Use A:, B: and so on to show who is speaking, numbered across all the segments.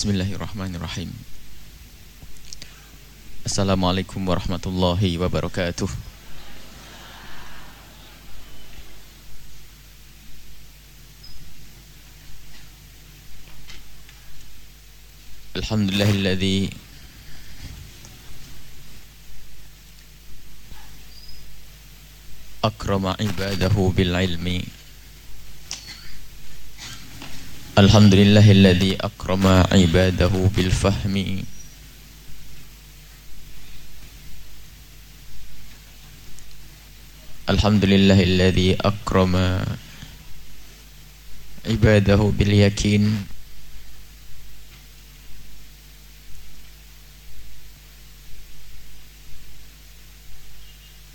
A: Bismillahirrahmanirrahim Assalamualaikum warahmatullahi wabarakatuh Alhamdulillahilladzi akrama ibadahu bil ilmi الحمد لله الذي أكرم عباده بالفهم. الحمد لله الذي أكرم عباده باليقين.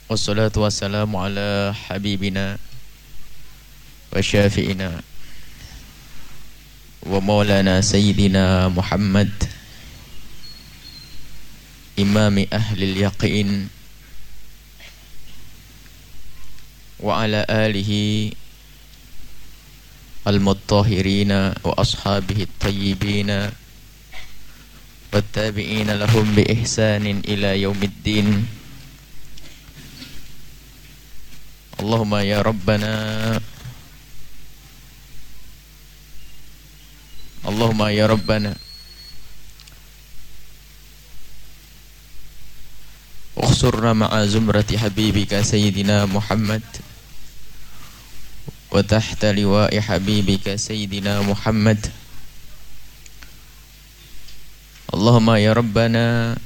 A: والصلاة والسلام على حبيبنا وشافئنا. Maulana sayyidina Muhammad imami ahli yaqin wa ala alihi al-muttahirina wa ashabihi at-tayyibina wat-tabi'ina lahum bi ihsanin ila yaumiddin Allahumma اللهم يا ربنا. اخسرنا مع زمرة حبيبك سيدنا محمد. وتحت لواء حبيبك سيدنا محمد. اللهم يا ربنا.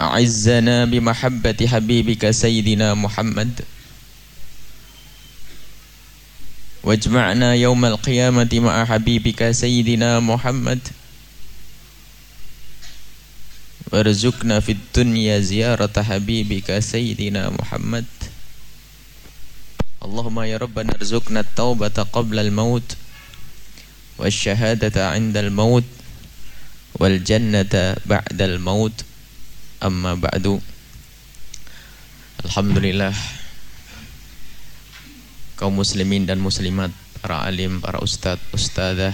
A: أعزنا بمحبة حبيبك سيدنا محمد. واجمعنا يوم القيامة مع حبيبك سيدنا محمد. وارزقنا في الدنيا زيارة حبيبك سيدنا محمد. اللهم يا ربنا ارزقنا التوبة قبل الموت والشهادة عند الموت والجنة بعد الموت. Amma ba'du Alhamdulillah kaum muslimin dan muslimat, para alim, para ustadz, ustadzah,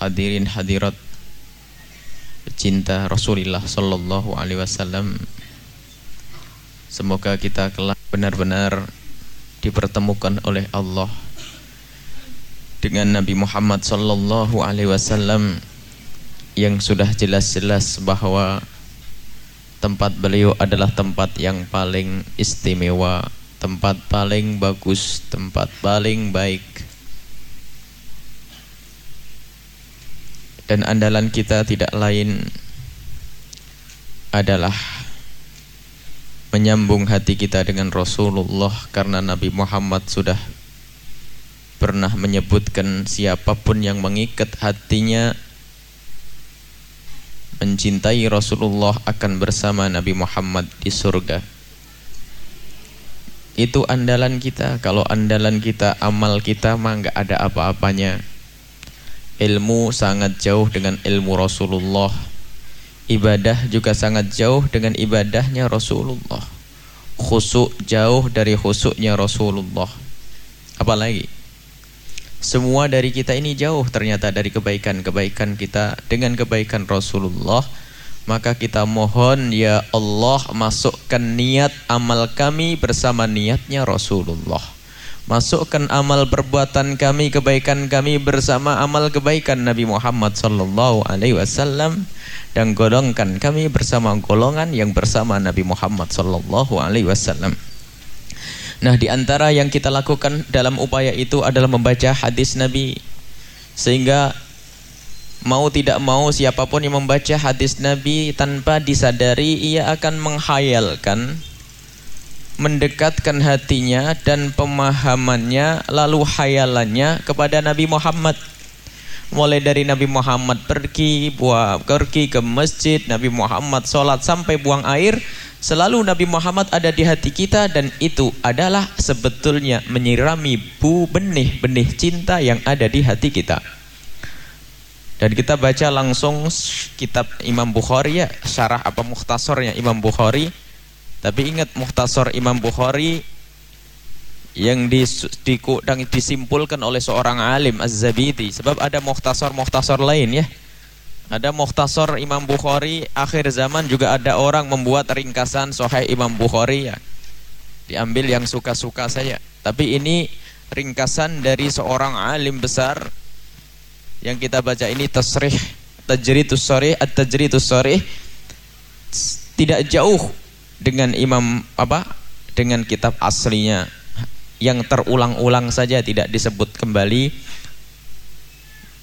A: hadirin hadirat pecinta Rasulullah sallallahu alaihi wasallam. Semoga kita kelak benar-benar dipertemukan oleh Allah dengan Nabi Muhammad sallallahu alaihi wasallam yang sudah jelas-jelas bahwa tempat beliau adalah tempat yang paling istimewa, tempat paling bagus, tempat paling baik. Dan andalan kita tidak lain adalah menyambung hati kita dengan Rasulullah karena Nabi Muhammad sudah pernah menyebutkan siapa pun yang mengikat hatinya mencintai Rasulullah akan bersama Nabi Muhammad di surga. Itu andalan kita. Kalau andalan kita, amal kita mah nggak ada apa-apanya. Ilmu sangat jauh dengan ilmu Rasulullah. Ibadah juga sangat jauh dengan ibadahnya Rasulullah. Khusuk jauh dari khusuknya Rasulullah. Apalagi? Semua dari kita ini jauh ternyata dari kebaikan-kebaikan kita dengan kebaikan Rasulullah. Maka kita mohon ya Allah masukkan niat amal kami bersama niatnya Rasulullah. Masukkan amal perbuatan kami, kebaikan kami bersama amal kebaikan Nabi Muhammad sallallahu alaihi wasallam dan golongkan kami bersama golongan yang bersama Nabi Muhammad sallallahu alaihi wasallam. Nah di antara yang kita lakukan dalam upaya itu adalah membaca hadis Nabi Sehingga mau tidak mau siapa pun yang membaca hadis Nabi tanpa disadari ia akan menghayalkan Mendekatkan hatinya dan pemahamannya lalu hayalannya kepada Nabi Muhammad mulai dari Nabi Muhammad pergi buah pergi ke masjid Nabi Muhammad sholat sampai buang air Selalu Nabi Muhammad ada di hati kita dan itu adalah sebetulnya menyirami bu benih-benih cinta yang ada di hati kita. Dan kita baca langsung kitab Imam Bukhari ya, syarah apa muhtasornya Imam Bukhari. Tapi ingat muhtasor Imam Bukhari yang dis, disimpulkan oleh seorang alim Az-Zabidi. Sebab ada muhtasar-muhtasar lain ya. Ada muhtasar Imam Bukhari akhir zaman juga ada orang membuat ringkasan Sahih Imam Bukhari ya. Diambil yang suka-suka saya. Tapi ini ringkasan dari seorang alim besar yang kita baca ini tasrih tajridus sharih at-tajridus sharih tidak jauh dengan Imam apa dengan kitab aslinya yang terulang-ulang saja tidak disebut kembali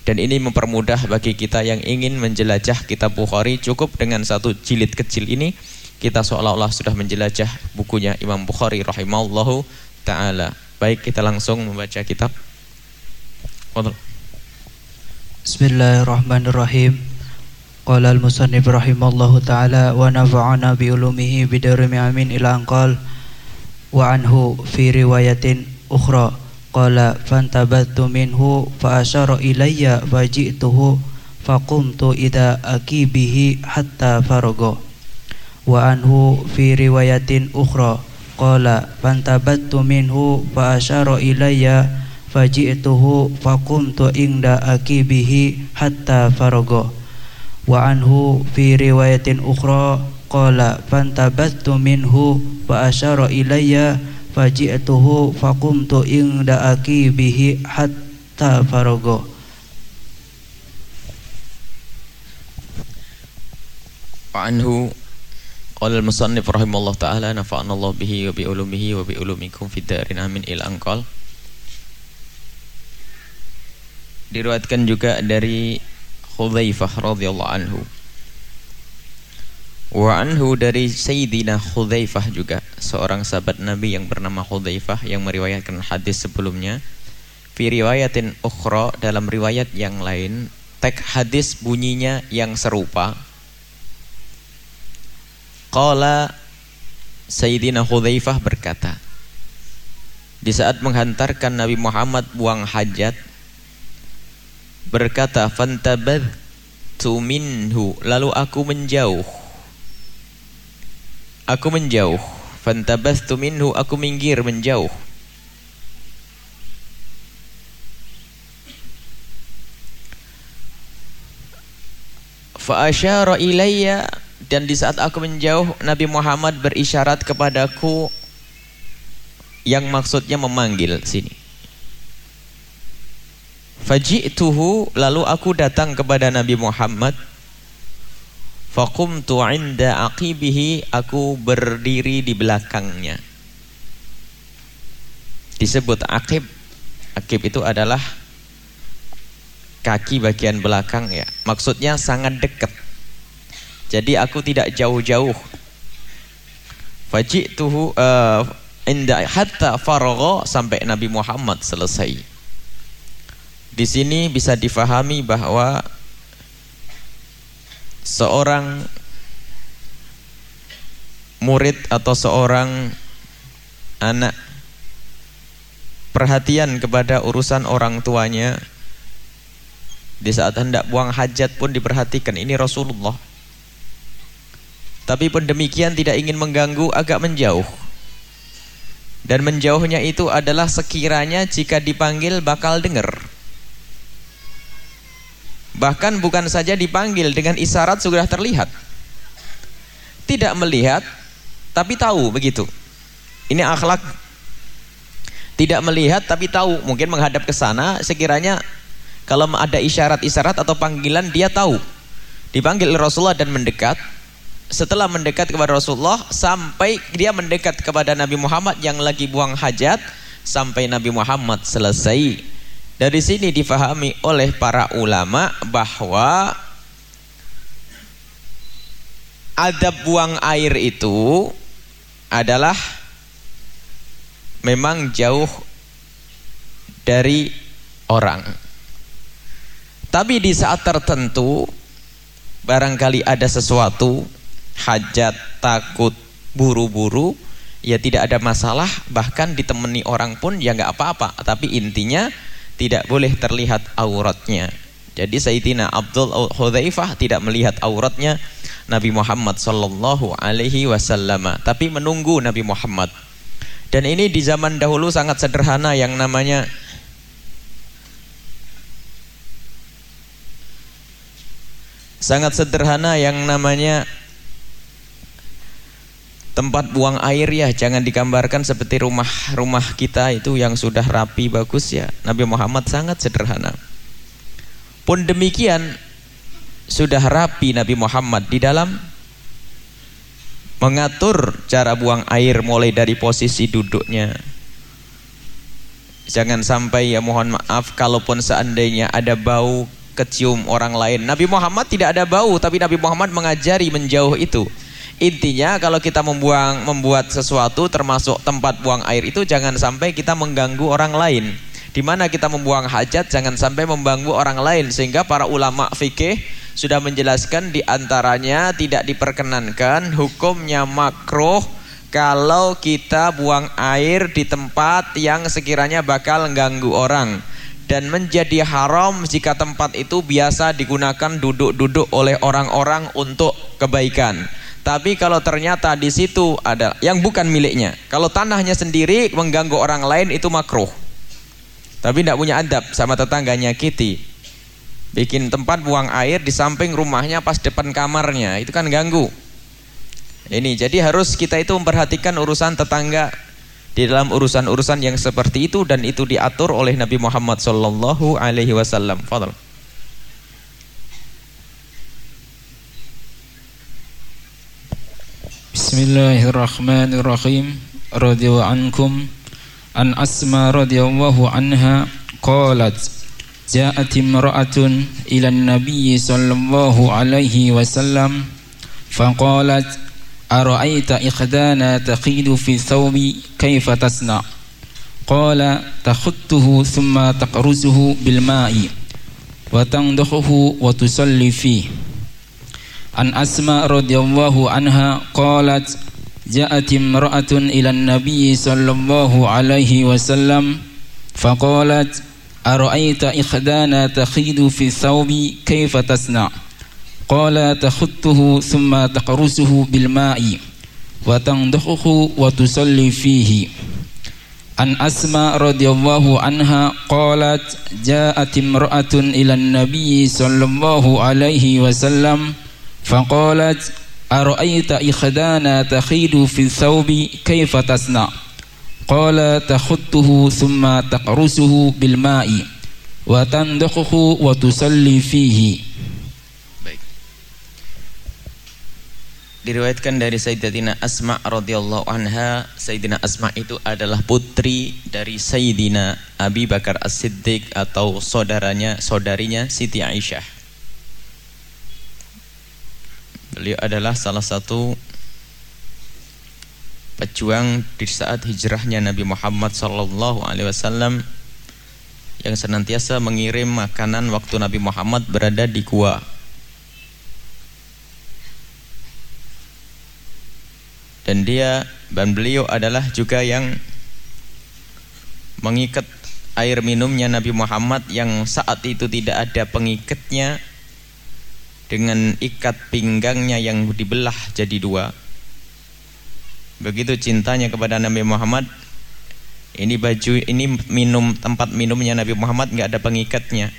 A: dan ini mempermudah bagi kita yang ingin menjelajah kitab Bukhari cukup dengan satu jilid kecil ini kita seolah-olah sudah menjelajah bukunya Imam Bukhari rahimallahu taala. Baik kita langsung membaca kitab.
B: Bismillahirrahmanirrahim. Qala al-musannif rahimallahu taala wa nafa'ana bi ulumihi bi amin ila anqal wa anhu fi riwayatin ukhra. Qala fantabattu minhu fa asyara ilayya faji'tuhu faqumtu ida akibihi hatta faraga wa anhu fi riwayatin ukhra. Qala fantabattu minhu fa asyara ilayya faji'tuhu faqumtu inda akibihi hatta faraga wa anhu fi riwayatin ukhra qala fantabattu minhu fa asyara ilayya faji'tuhu faqumtu inda akibihi hatta faraga
A: wa anhu qala al-musannif rahimallahu taala nafa'ana Allah bihi wa bi ulumihi wa bi ulumikum fid darin amin ila anqal diriwayatkan juga dari Hudzaifah radhiyallahu anhu Wa anhu dari Sayyidina Hudzaifah juga seorang sahabat Nabi yang bernama Hudzaifah yang meriwayatkan hadis sebelumnya. Fi riwayatin ukhra dalam riwayat yang lain teks hadis bunyinya yang serupa. Qala Sayyidina Hudzaifah berkata di saat menghantarkan Nabi Muhammad buang hajat berkata fantabadtu minhu lalu aku menjauh Aku menjauh. Fantabastu minhu aku minggir menjauh. Fa asyara ilayya dan di saat aku menjauh Nabi Muhammad berisyarat kepadaku yang maksudnya memanggil sini. Faji'tuhu lalu aku datang kepada Nabi Muhammad Faqumtu inda aqibihi aku berdiri di belakangnya. Disebut aqib. Aqib itu adalah kaki bagian belakang ya. Maksudnya sangat dekat. Jadi aku tidak jauh-jauh. Faji'tuhu uh, inda hatta faragha sampai Nabi Muhammad selesai. Di sini bisa difahami bahwa seorang murid atau seorang anak perhatian kepada urusan orang tuanya di saat hendak buang hajat pun diperhatikan ini Rasulullah. Tapi pun demikian tidak ingin mengganggu agak menjauh. Dan menjauhnya itu adalah sekiranya jika dipanggil bakal dengar Bahkan bukan saja dipanggil dengan isyarat sudah terlihat. Tidak melihat tapi tahu begitu. Ini akhlak tidak melihat tapi tahu, mungkin menghadap ke sana sekiranya kalau ada isyarat-isyarat atau panggilan dia tahu. Dipanggil Rasulullah dan mendekat. Setelah mendekat kepada Rasulullah sampai dia mendekat kepada Nabi Muhammad yang lagi buang hajat sampai Nabi Muhammad selesai dari sini difahami oleh para ulama bahwa adab buang air itu adalah memang jauh dari orang. Tapi di saat tertentu barangkali ada sesuatu hajat, takut, buru-buru ya tidak ada masalah bahkan ditemani orang pun ya nggak apa-apa tapi intinya tidak boleh terlihat auratnya. Jadi Sayyidina Abdul Hudzaifah tidak melihat auratnya Nabi Muhammad sallallahu alaihi wasallam, tapi menunggu Nabi Muhammad. Dan ini di zaman dahulu sangat sederhana yang namanya sangat sederhana yang namanya tempat buang air ya jangan digambarkan seperti rumah-rumah kita itu yang sudah rapi bagus ya. Nabi Muhammad sangat sederhana. Pun demikian sudah rapi Nabi Muhammad di dalam mengatur cara buang air mulai dari posisi duduknya. Jangan sampai ya mohon maaf kalaupun seandainya ada bau kecium orang lain. Nabi Muhammad tidak ada bau tapi Nabi Muhammad mengajari menjauh itu intinya kalau kita membuang membuat sesuatu termasuk tempat buang air itu jangan sampai kita mengganggu orang lain. Di mana kita membuang hajat jangan sampai mengganggu orang lain. Sehingga para ulama fikih sudah menjelaskan di antaranya tidak diperkenankan hukumnya makruh kalau kita buang air di tempat yang sekiranya bakal mengganggu orang. Dan menjadi haram jika tempat itu biasa digunakan duduk-duduk oleh orang-orang untuk kebaikan. Tapi kalau ternyata di situ ada yang bukan miliknya, kalau tanahnya sendiri mengganggu orang lain itu makruh. Tapi tidak punya adab sama tetangganya kiti. Bikin tempat buang air di samping rumahnya pas depan kamarnya, itu kan ganggu. Ini jadi harus kita itu memperhatikan urusan tetangga di dalam urusan-urusan yang seperti itu dan itu diatur oleh Nabi Muhammad sallallahu alaihi wasallam. بسم
C: الله الرحمن الرحيم. رضي عنكم أن أسمى رضي الله عنها قالت جاءت امرأة إلى النبي صلى الله عليه وسلم فقالت أرأيت إخدانا تخيد في الثوب كيف تصنع؟ قال تخطه ثم تقرزه بالماء وتنضخه وتصلي فيه. An Asma radhiyallahu anha qalat ja'at imra'atun ila an-nabiy sallallahu alaihi wasallam faqalat ara'aita ikhdana taqidu fi thawbi kayfa tasna qala takhuttuhu thumma taqruzuhu bil ma'i wa tandakhuhu wa tusalli fihi an Asma radhiyallahu anha qalat جاءت امرأة إلى النبي صلى الله عليه وسلم فقالت أرأيت إخدانا تخيد في الثوب كيف تصنع قال تخطه ثم تقرسه بالماء وتنضخه وتصلي فيه عن أسماء رضي الله عنها قالت جاءت امرأة إلى النبي صلى الله عليه وسلم فقالت Ara'aita ikhdana takhidu fi thawbi kaifa tasna Qala takhuttuhu thumma taqrusuhu bil ma'i wa tandakhuhu wa tusalli fihi Baik
A: Diriwayatkan dari Sayyidatina Asma radhiyallahu anha Sayyidina Asma itu adalah putri dari Sayyidina Abi Bakar As-Siddiq atau saudaranya saudarinya Siti Aisyah Beliau adalah salah satu pejuang di saat hijrahnya Nabi Muhammad sallallahu alaihi wasallam yang senantiasa mengirim makanan waktu Nabi Muhammad berada di gua. Dan dia dan beliau adalah juga yang mengikat air minumnya Nabi Muhammad yang saat itu tidak ada pengikatnya dengan ikat pinggangnya yang dibelah jadi dua. Begitu cintanya kepada Nabi Muhammad ini baju ini minum tempat minumnya Nabi Muhammad nggak ada pengikatnya.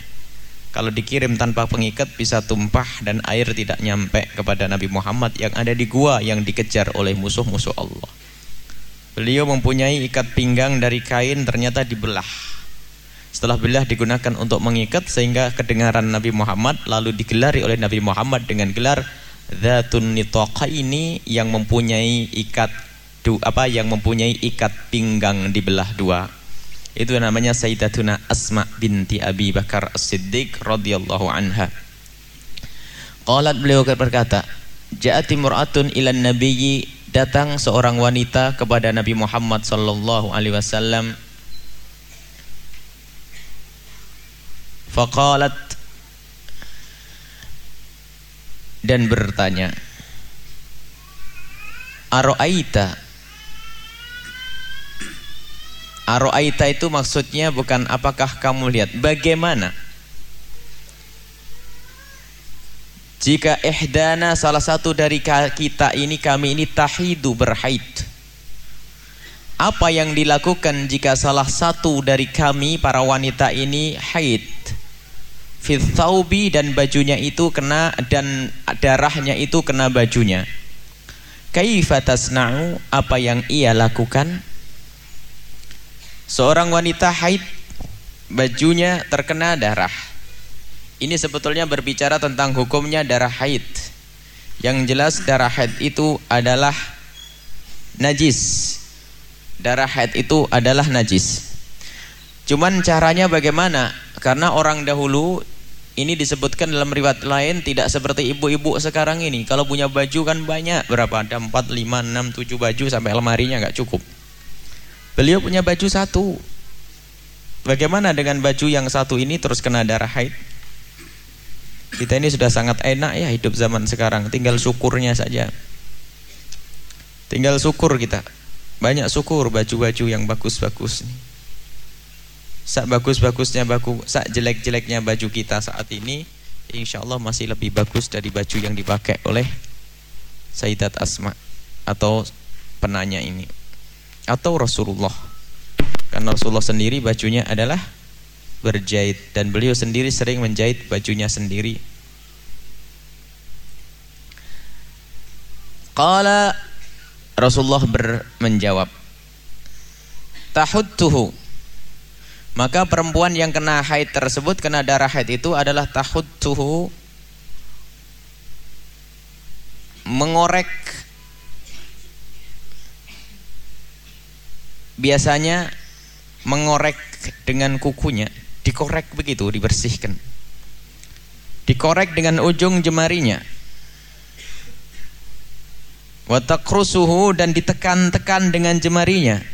A: Kalau dikirim tanpa pengikat bisa tumpah dan air tidak nyampe kepada Nabi Muhammad yang ada di gua yang dikejar oleh musuh-musuh Allah. Beliau mempunyai ikat pinggang dari kain ternyata dibelah setelah belah digunakan untuk mengikat sehingga kedengaran Nabi Muhammad lalu digelari oleh Nabi Muhammad dengan gelar Zatun ini yang mempunyai ikat du, apa yang mempunyai ikat pinggang dibelah dua. Itu namanya Sayyidatuna Asma binti Abi Bakar As-Siddiq radhiyallahu anha. Qalat beliau berkata, Ja'at imra'atun ilan nabiyyi datang seorang wanita kepada Nabi Muhammad sallallahu alaihi wasallam Faqalat. Dan bertanya Aro'aita? Aro'aita itu maksudnya bukan apakah kamu lihat Bagaimana? Jika ihdana salah satu dari kita ini kami ini tahidu berhaid. Apa yang dilakukan jika salah satu dari kami para wanita ini haid fithaubi dan bajunya itu kena dan darahnya itu kena bajunya. Kaifa tasna'u? Apa yang ia lakukan? Seorang wanita haid bajunya terkena darah. Ini sebetulnya berbicara tentang hukumnya darah haid. Yang jelas darah haid itu adalah najis. Darah haid itu adalah najis. Cuman caranya bagaimana karena orang dahulu ini disebutkan dalam riwayat lain tidak seperti ibu-ibu sekarang ini. Kalau punya baju kan banyak, berapa? Ada 4, 5, 6, 7 baju sampai lemarinya nggak cukup. Beliau punya baju satu. Bagaimana dengan baju yang satu ini terus kena darah haid? Kita ini sudah sangat enak ya hidup zaman sekarang, tinggal syukurnya saja. Tinggal syukur kita. Banyak syukur baju-baju yang bagus-bagus nih sak bagus-bagusnya baku, sak jelek-jeleknya baju kita saat ini, insya Allah masih lebih bagus dari baju yang dipakai oleh Sayyidat Asma atau penanya ini atau Rasulullah. Karena Rasulullah sendiri bajunya adalah berjahit dan beliau sendiri sering menjahit bajunya sendiri. Qala Rasulullah ber menjawab Tahudtuhu maka perempuan yang kena haid tersebut kena darah haid itu adalah tahud tuhu mengorek. Biasanya mengorek dengan kukunya dikorek begitu dibersihkan. Dikorek dengan ujung jemarinya. Watakrusuhu dan ditekan-tekan dengan jemarinya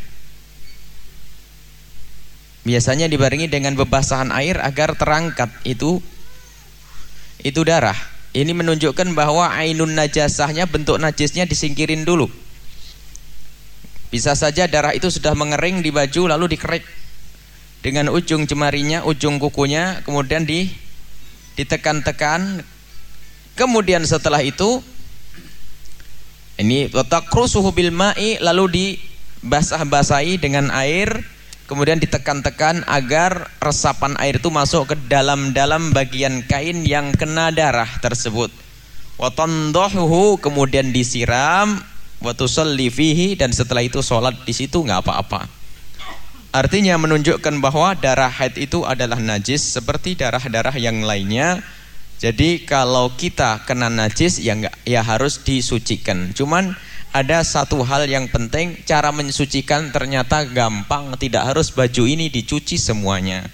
A: biasanya dibarengi dengan bebasahan air agar terangkat itu itu darah. Ini menunjukkan bahwa ainun najasahnya bentuk najisnya disingkirin dulu. Bisa saja darah itu sudah mengering di baju lalu dikerik dengan ujung jemarinya ujung kukunya kemudian di ditekan-tekan. Kemudian setelah itu ini watakrusuhu bil ma'i lalu dibasah-basahi dengan air kemudian ditekan-tekan agar resapan air itu masuk ke dalam-dalam bagian kain yang kena darah tersebut. Watandohu kemudian disiram, watusalli fihi dan setelah itu sholat di situ nggak apa-apa. Artinya menunjukkan bahwa darah haid itu adalah najis seperti darah-darah yang lainnya. Jadi kalau kita kena najis ya enggak ya harus disucikan. Cuman ada satu hal yang penting cara mensucikan ternyata gampang tidak harus baju ini dicuci semuanya.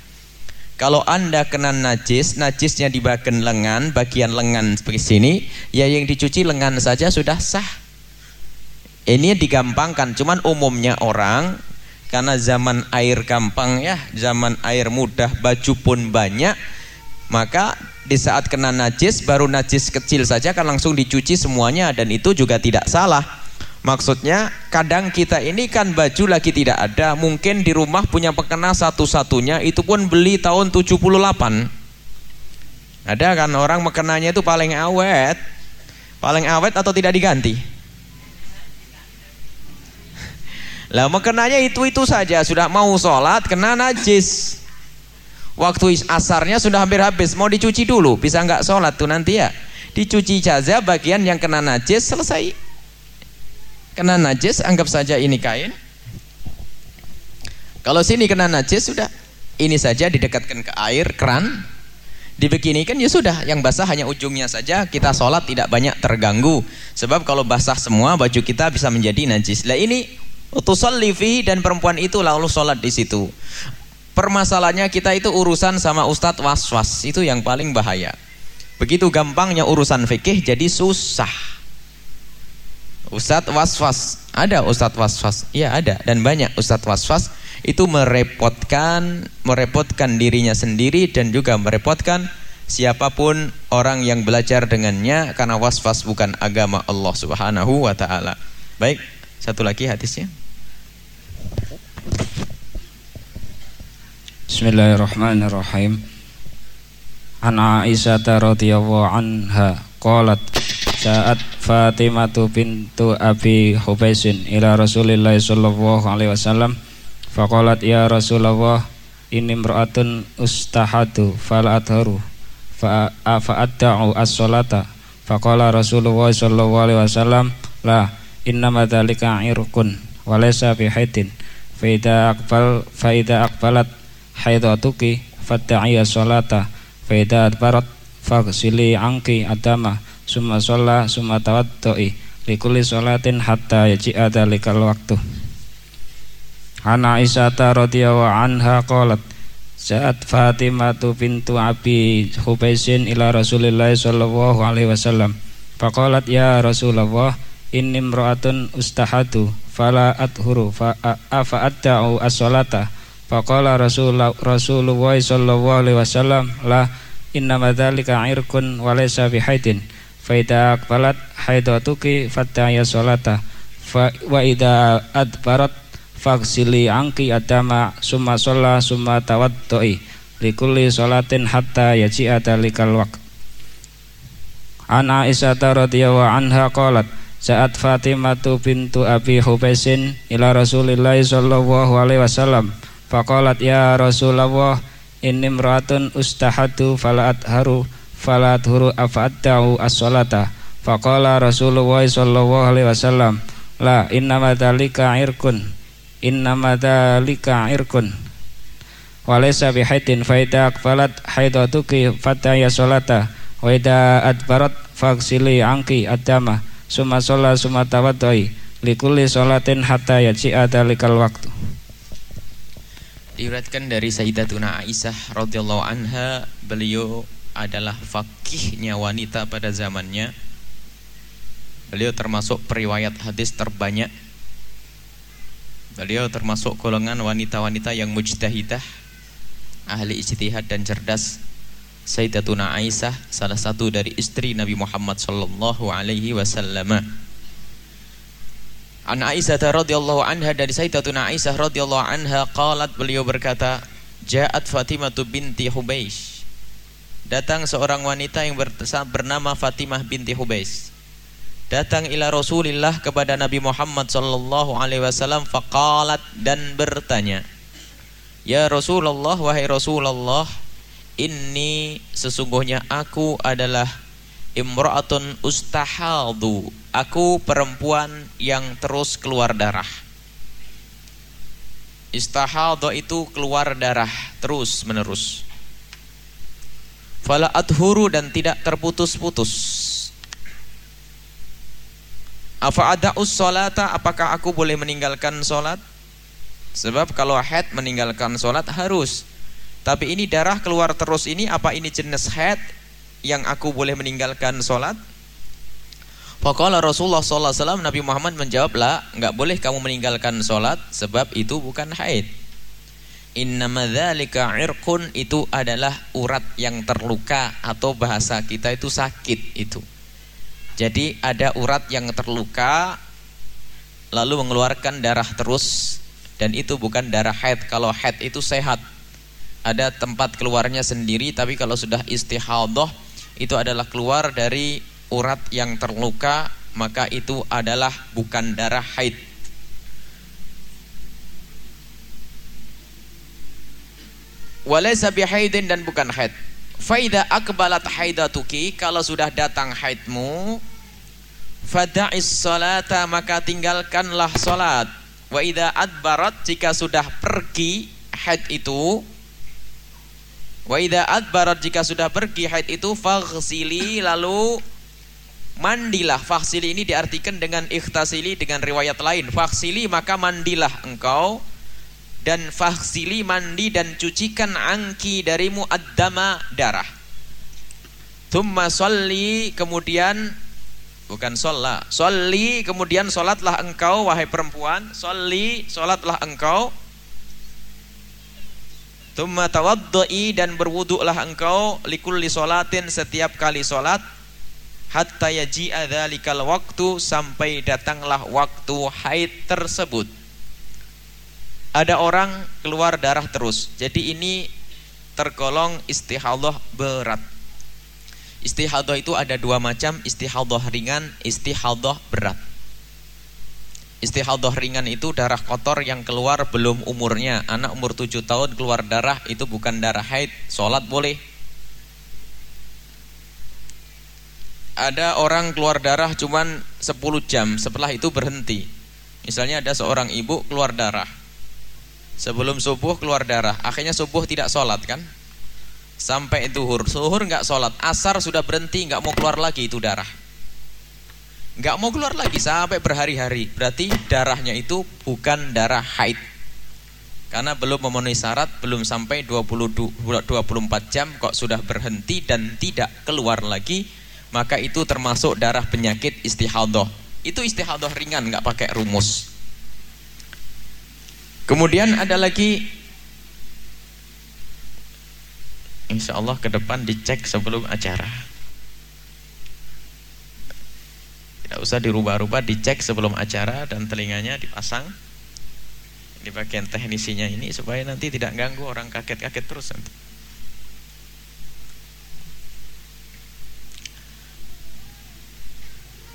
A: Kalau anda kena najis najisnya di bagian lengan bagian lengan seperti sini ya yang dicuci lengan saja sudah sah. Ini digampangkan cuman umumnya orang karena zaman air gampang ya zaman air mudah baju pun banyak maka di saat kena najis baru najis kecil saja kan langsung dicuci semuanya dan itu juga tidak salah Maksudnya kadang kita ini kan baju lagi tidak ada Mungkin di rumah punya pekena satu-satunya Itu pun beli tahun 78 Ada kan orang mekenanya itu paling awet. Paling awet atau tidak diganti? Lah mekenanya itu-itu saja Sudah mau sholat kena najis. Waktu asarnya sudah hampir habis Mau dicuci dulu Bisa nggak sholat tuh nanti ya? Dicuci saja bagian yang kena najis selesai kena najis anggap saja ini kain. Kalau sini kena najis sudah. Ini saja didekatkan ke air keran. Dibeginikan ya sudah. Yang basah hanya ujungnya saja. Kita sholat tidak banyak terganggu. Sebab kalau basah semua baju kita bisa menjadi najis. Lah ini utusalli fihi dan perempuan itu lalu sholat di situ. Permasalahannya kita itu urusan sama ustadz was-was. Itu yang paling bahaya. Begitu gampangnya urusan fikih jadi susah Ustadz was-was ada Ustadz was-was ya ada dan banyak Ustadz was-was itu merepotkan merepotkan dirinya sendiri dan juga merepotkan siapa pun orang yang belajar dengannya karena was-was bukan agama Allah Subhanahu wa taala. Baik, satu lagi hadisnya.
D: Bismillahirrahmanirrahim. An Aisyah radhiyallahu anha qalat Saat Fatimah bintu Abi Hubaisin ila Rasulillah sallallahu alaihi wasallam. Faqalat ya Rasulullah ini imra'atun ustahadu fala atharu fa adda'u as-salata. Faqala Rasulullah sallallahu alaihi wasallam la inna dzalika irqun wa laysa bi haidin. Fa idza aqbal fa idza aqbalat haidatuki fatta'i as-salata. Fa idza adbarat faghsili anki adama summa sholla summa tawaddu'i likulli sholatin hatta yaji'a dalikal waktu. Ana Aisyah radhiyallahu anha qalat Saat Fatimah bintu Abi Hubaisin ila Rasulillah sallallahu alaihi wasallam. Faqalat ya Rasulullah inni imra'atun ustahadu fala adhuru fa afa adda'u as-salata faqala Rasulullah Rasulullah sallallahu alaihi wasallam la inna madzalika irkun wa laysa bihaidin fa idza aqbalat haidatuki fattaya salata fa wa idza adbarat faghsili anki adama summa shalla summa tawaddui likulli salatin hatta yaji'a dalikal waqt An Aisyah radhiyallahu anha qalat Saat Fatimah bintu Abi Hubaisin ila Rasulillah sallallahu alaihi wasallam faqalat ya Rasulullah inni imra'atun ustahadu fala adharu fala adhuru afa'adda'u as-salata. Faqala Rasulullah sallallahu alaihi wasallam la inna dzalika irkun. Inna dzalika irkun. Walaysa bihaidin fa idza aqbalat haidatuki fataya salata. Wa idza adbarat faghsili anki adama summa shalla summa tawaddai. Likulli salatin hatta yaji'a dalikal waktu.
A: Diriwayatkan dari Sayyidatuna Aisyah radhiyallahu anha, beliau adalah fakihnya wanita pada zamannya. Beliau termasuk periwayat hadis terbanyak. Beliau termasuk golongan wanita-wanita yang mujtahidah, ahli ijtihad dan cerdas. Sayyidatuna Aisyah salah satu dari istri Nabi Muhammad sallallahu alaihi wasallam. An Aisyah radhiyallahu anha dari Sayyidatuna Aisyah radhiyallahu anha qalat beliau berkata, "Ja'at Fatimah binti Hubeish." Datang seorang wanita yang bernama Fatimah binti Hubeish. Datang ila Rasulillah kepada Nabi Muhammad sallallahu alaihi wasallam faqalat dan bertanya, "Ya Rasulullah, wahai Rasulullah, ini sesungguhnya aku adalah imra'atun ustahadu aku perempuan yang terus keluar darah istahadha itu keluar darah terus menerus fala adhuru dan tidak terputus-putus afa ada'us salata apakah aku boleh meninggalkan salat sebab kalau haid meninggalkan salat harus tapi ini darah keluar terus ini apa ini jenis haid yang aku boleh meninggalkan sholat? Faqala Rasulullah sallallahu alaihi wasallam Nabi Muhammad menjawab la, enggak boleh kamu meninggalkan sholat sebab itu bukan haid. Innama dzalika irqun itu adalah urat yang terluka atau bahasa kita itu sakit itu. Jadi ada urat yang terluka lalu mengeluarkan darah terus dan itu bukan darah haid. Kalau haid itu sehat. Ada tempat keluarnya sendiri tapi kalau sudah istihadhah itu adalah keluar dari urat yang terluka maka itu adalah bukan darah haid walaysa bihaidin dan bukan haid faida akbalat haidatuki kalau sudah datang haidmu fada'is salata maka tinggalkanlah salat wa idza adbarat jika sudah pergi haid itu Wa idza adbarat jika sudah pergi haid itu faghsili lalu mandilah. Faghsili ini diartikan dengan ikhtasili dengan riwayat lain. Faghsili maka mandilah engkau dan faghsili mandi dan cucikan angki darimu addama darah. Thumma salli kemudian bukan sholat. Salli kemudian sholatlah engkau wahai perempuan. Salli sholatlah engkau Tumma tawaddai dan berwuduklah engkau likulli solatin setiap kali solat hatta yaji'a dzalikal waktu sampai datanglah waktu haid tersebut. Ada orang keluar darah terus. Jadi ini tergolong istihadah berat. Istihadah itu ada dua macam, istihadah ringan, istihadah berat. Istihadah ringan itu darah kotor yang keluar belum umurnya. Anak umur 7 tahun keluar darah itu bukan darah haid, sholat boleh. Ada orang keluar darah cuman 10 jam, setelah itu berhenti. Misalnya ada seorang ibu keluar darah. Sebelum subuh keluar darah, akhirnya subuh tidak sholat kan? Sampai duhur, suhur nggak sholat, asar sudah berhenti, nggak mau keluar lagi itu darah nggak mau keluar lagi sampai berhari-hari. Berarti darahnya itu bukan darah haid. Karena belum memenuhi syarat, belum sampai 20, 24 jam kok sudah berhenti dan tidak keluar lagi, maka itu termasuk darah penyakit istihadah. Itu istihadah ringan, nggak pakai rumus. Kemudian ada lagi Insya Allah ke depan dicek sebelum acara. Tidak usah dirubah-rubah, dicek sebelum acara dan telinganya dipasang di bagian teknisinya ini supaya nanti tidak ganggu orang kaget-kaget terus nanti.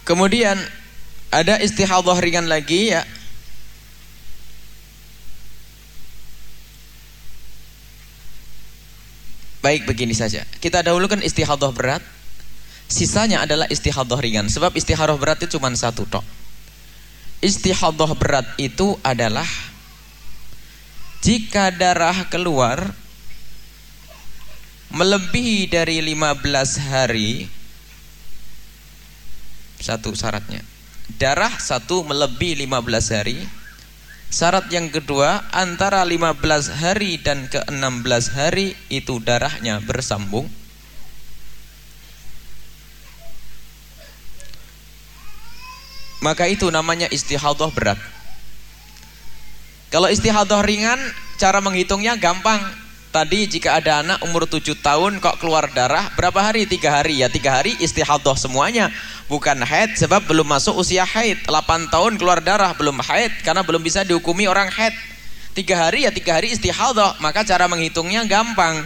A: Kemudian ada istihadah ringan lagi ya. Baik begini saja. Kita dahulukan istihadah berat Sisanya adalah istihadah ringan. Sebab istihadah berat itu cuma satu tok. Istihadah berat itu adalah jika darah keluar melebihi dari 15 hari satu syaratnya. Darah satu melebihi 15 hari. Syarat yang kedua antara 15 hari dan ke 16 hari itu darahnya bersambung. maka itu namanya istihadah berat. Kalau istihadah ringan, cara menghitungnya gampang. Tadi jika ada anak umur 7 tahun kok keluar darah, berapa hari? Tiga hari. Ya tiga hari istihadah semuanya. Bukan haid sebab belum masuk usia haid. 8 tahun keluar darah belum haid karena belum bisa dihukumi orang haid. Tiga hari ya tiga hari istihadah. Maka cara menghitungnya gampang.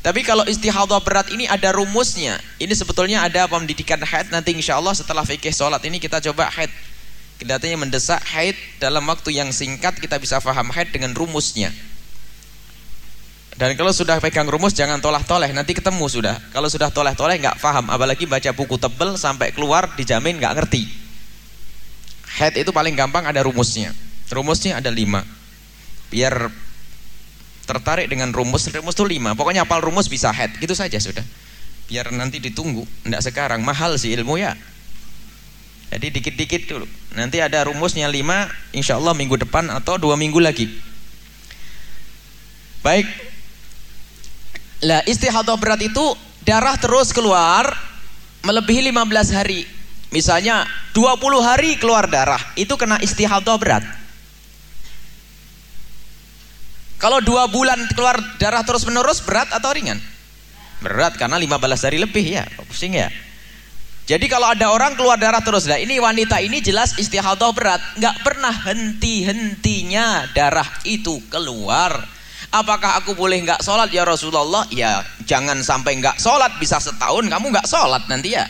A: Tapi kalau istihadah berat ini ada rumusnya. Ini sebetulnya ada pendidikan haid nanti insya Allah setelah fikih sholat ini kita coba haid. Kedatanya mendesak haid dalam waktu yang singkat kita bisa faham haid dengan rumusnya. Dan kalau sudah pegang rumus jangan tolah-toleh nanti ketemu sudah. Kalau sudah toleh-toleh nggak faham, apalagi baca buku tebel sampai keluar dijamin nggak ngerti. Haid itu paling gampang ada rumusnya. Rumusnya ada lima. Biar tertarik dengan rumus rumus itu lima. Pokoknya apal rumus bisa head. Gitu saja sudah. Biar nanti ditunggu. Tidak sekarang. Mahal sih ilmu ya. Jadi dikit-dikit dulu. Nanti ada rumusnya lima insya Allah minggu depan atau dua minggu lagi. Baik lah istihadah berat itu darah terus keluar melebihi 15 hari misalnya 20 hari keluar darah itu kena istihadah berat kalau dua bulan keluar darah terus menerus berat atau ringan? Berat karena 15 hari lebih ya, pusing ya. Jadi kalau ada orang keluar darah terus, nah ini wanita ini jelas istihadah berat, nggak pernah henti-hentinya darah itu keluar. Apakah aku boleh nggak sholat ya Rasulullah? Ya jangan sampai nggak sholat bisa setahun kamu nggak sholat nanti ya.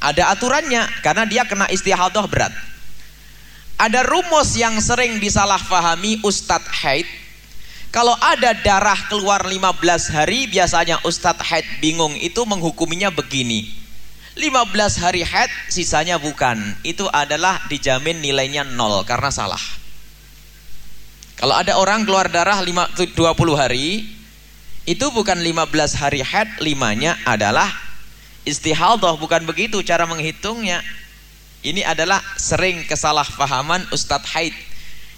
A: Ada aturannya karena dia kena istihadah berat. Ada rumus yang sering disalahfahami Ustadz Haid kalau ada darah keluar 15 hari biasanya Ustadz Haid bingung itu menghukuminya begini 15 hari haid sisanya bukan itu adalah dijamin nilainya nol karena salah kalau ada orang keluar darah 20 hari itu bukan 15 hari haid limanya adalah istihadah bukan begitu cara menghitungnya ini adalah sering kesalahpahaman Ustadz Haid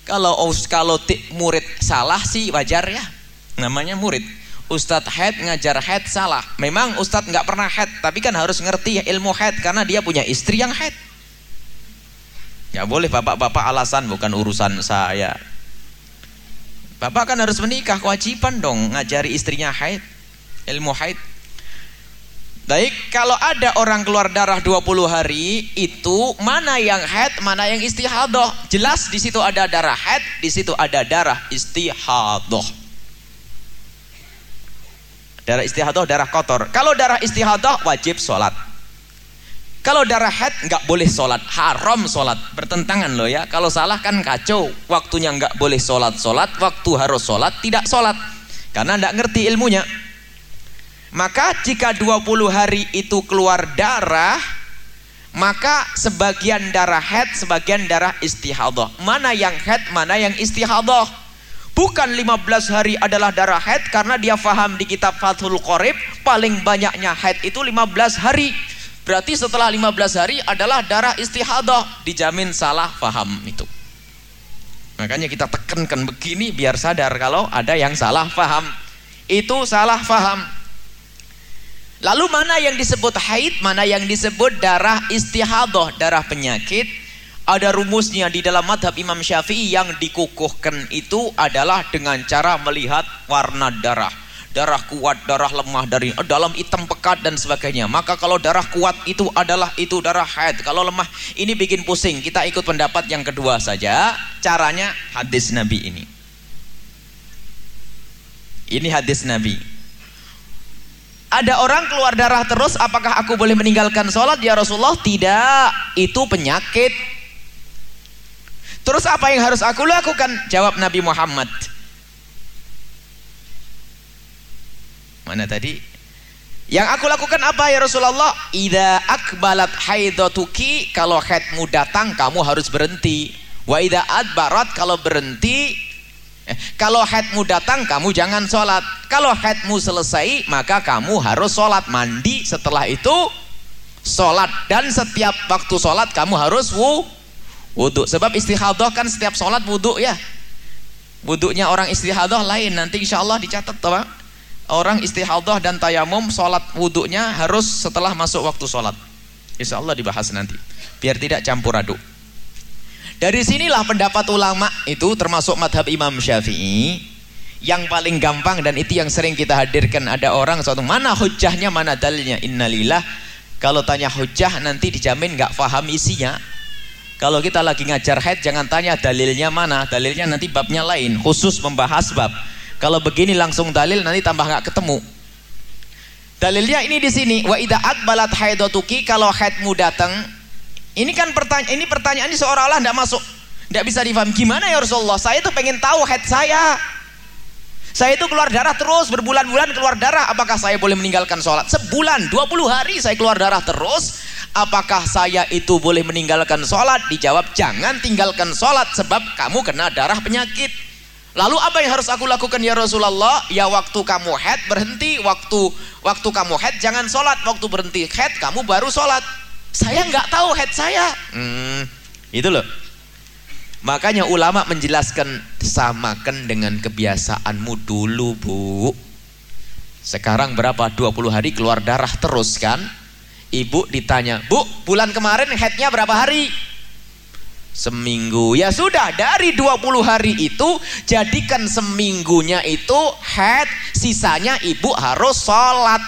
A: kalau kalau murid salah sih wajar ya. Namanya murid. Ustadz head ngajar head salah. Memang Ustadz nggak pernah head, tapi kan harus ngerti ilmu head karena dia punya istri yang head. Ya boleh bapak-bapak alasan bukan urusan saya. Bapak kan harus menikah kewajiban dong ngajari istrinya haid, ilmu haid. Baik, kalau ada orang keluar darah 20 hari, itu mana yang haid, mana yang istihadah? Jelas di situ ada darah haid, di situ ada darah istihadah. Darah istihadah darah kotor. Kalau darah istihadah wajib sholat. Kalau darah haid nggak boleh sholat, haram sholat, bertentangan loh ya. Kalau salah kan kacau, waktunya nggak boleh sholat sholat, waktu harus sholat tidak sholat, karena nggak ngerti ilmunya. Maka jika 20 hari itu keluar darah, maka sebagian darah haid, sebagian darah istihadah. Mana yang haid, mana yang istihadah? Bukan 15 hari adalah darah haid karena dia faham di kitab Fathul Qorib paling banyaknya haid itu 15 hari. Berarti setelah 15 hari adalah darah istihadah. Dijamin salah faham itu. Makanya kita tekankan begini biar sadar kalau ada yang salah faham. Itu salah faham. Lalu mana yang disebut haid, mana yang disebut darah istihadah, darah penyakit. Ada rumusnya di dalam madhab Imam Syafi'i yang dikukuhkan itu adalah dengan cara melihat warna darah darah kuat, darah lemah dari dalam hitam pekat dan sebagainya. Maka kalau darah kuat itu adalah itu darah haid. Kalau lemah ini bikin pusing. Kita ikut pendapat yang kedua saja. Caranya hadis Nabi ini. Ini hadis Nabi. Ada orang keluar darah terus, apakah aku boleh meninggalkan sholat? Ya Rasulullah, tidak. Itu penyakit. Terus apa yang harus aku lakukan? Jawab Nabi Muhammad. Mana tadi? Yang aku lakukan apa ya Rasulullah? Ida akbalat haidatuki kalau haidmu datang kamu harus berhenti. Wa ida adbarat kalau berhenti eh, kalau haidmu datang kamu jangan sholat. Kalau haidmu selesai maka kamu harus sholat mandi setelah itu sholat dan setiap waktu sholat kamu harus wu wudhu. Sebab istihadah kan setiap sholat wudhu ya. Wudhunya orang istihadah lain nanti insya Allah dicatat toh orang istihadah dan tayamum sholat wudhunya harus setelah masuk waktu sholat. Insya Allah dibahas nanti. Biar tidak campur aduk. Dari sinilah pendapat ulama itu termasuk madhab Imam Syafi'i yang paling gampang dan itu yang sering kita hadirkan. Ada orang suatu mana hujahnya mana dalilnya? Innalillah kalau tanya hujah nanti dijamin nggak faham isinya. Kalau kita lagi ngajar haid jangan tanya dalilnya mana. Dalilnya nanti babnya lain. Khusus membahas bab kalau begini langsung dalil nanti tambah nggak ketemu. Dalilnya ini di sini. Wa idza balat haidatuki kalau haidmu datang. Ini kan pertanyaan ini pertanyaan ini seolah-olah tidak masuk. Tidak bisa difaham. Gimana ya Rasulullah? Saya tuh pengen tahu haid saya. Saya itu keluar darah terus berbulan-bulan keluar darah. Apakah saya boleh meninggalkan sholat? Sebulan, 20 hari saya keluar darah terus. Apakah saya itu boleh meninggalkan sholat? Dijawab jangan tinggalkan sholat sebab kamu kena darah penyakit. Lalu apa yang harus aku lakukan ya Rasulullah? Ya waktu kamu head berhenti, waktu waktu kamu head jangan sholat, waktu berhenti head kamu baru sholat. Saya nggak tahu head saya. Hmm, itu loh. Makanya ulama menjelaskan samakan dengan kebiasaanmu dulu bu. Sekarang berapa? 20 hari keluar darah terus kan? Ibu ditanya, bu bulan kemarin headnya berapa hari? Seminggu. Ya sudah dari 20 hari itu jadikan seminggunya itu head sisanya ibu harus sholat.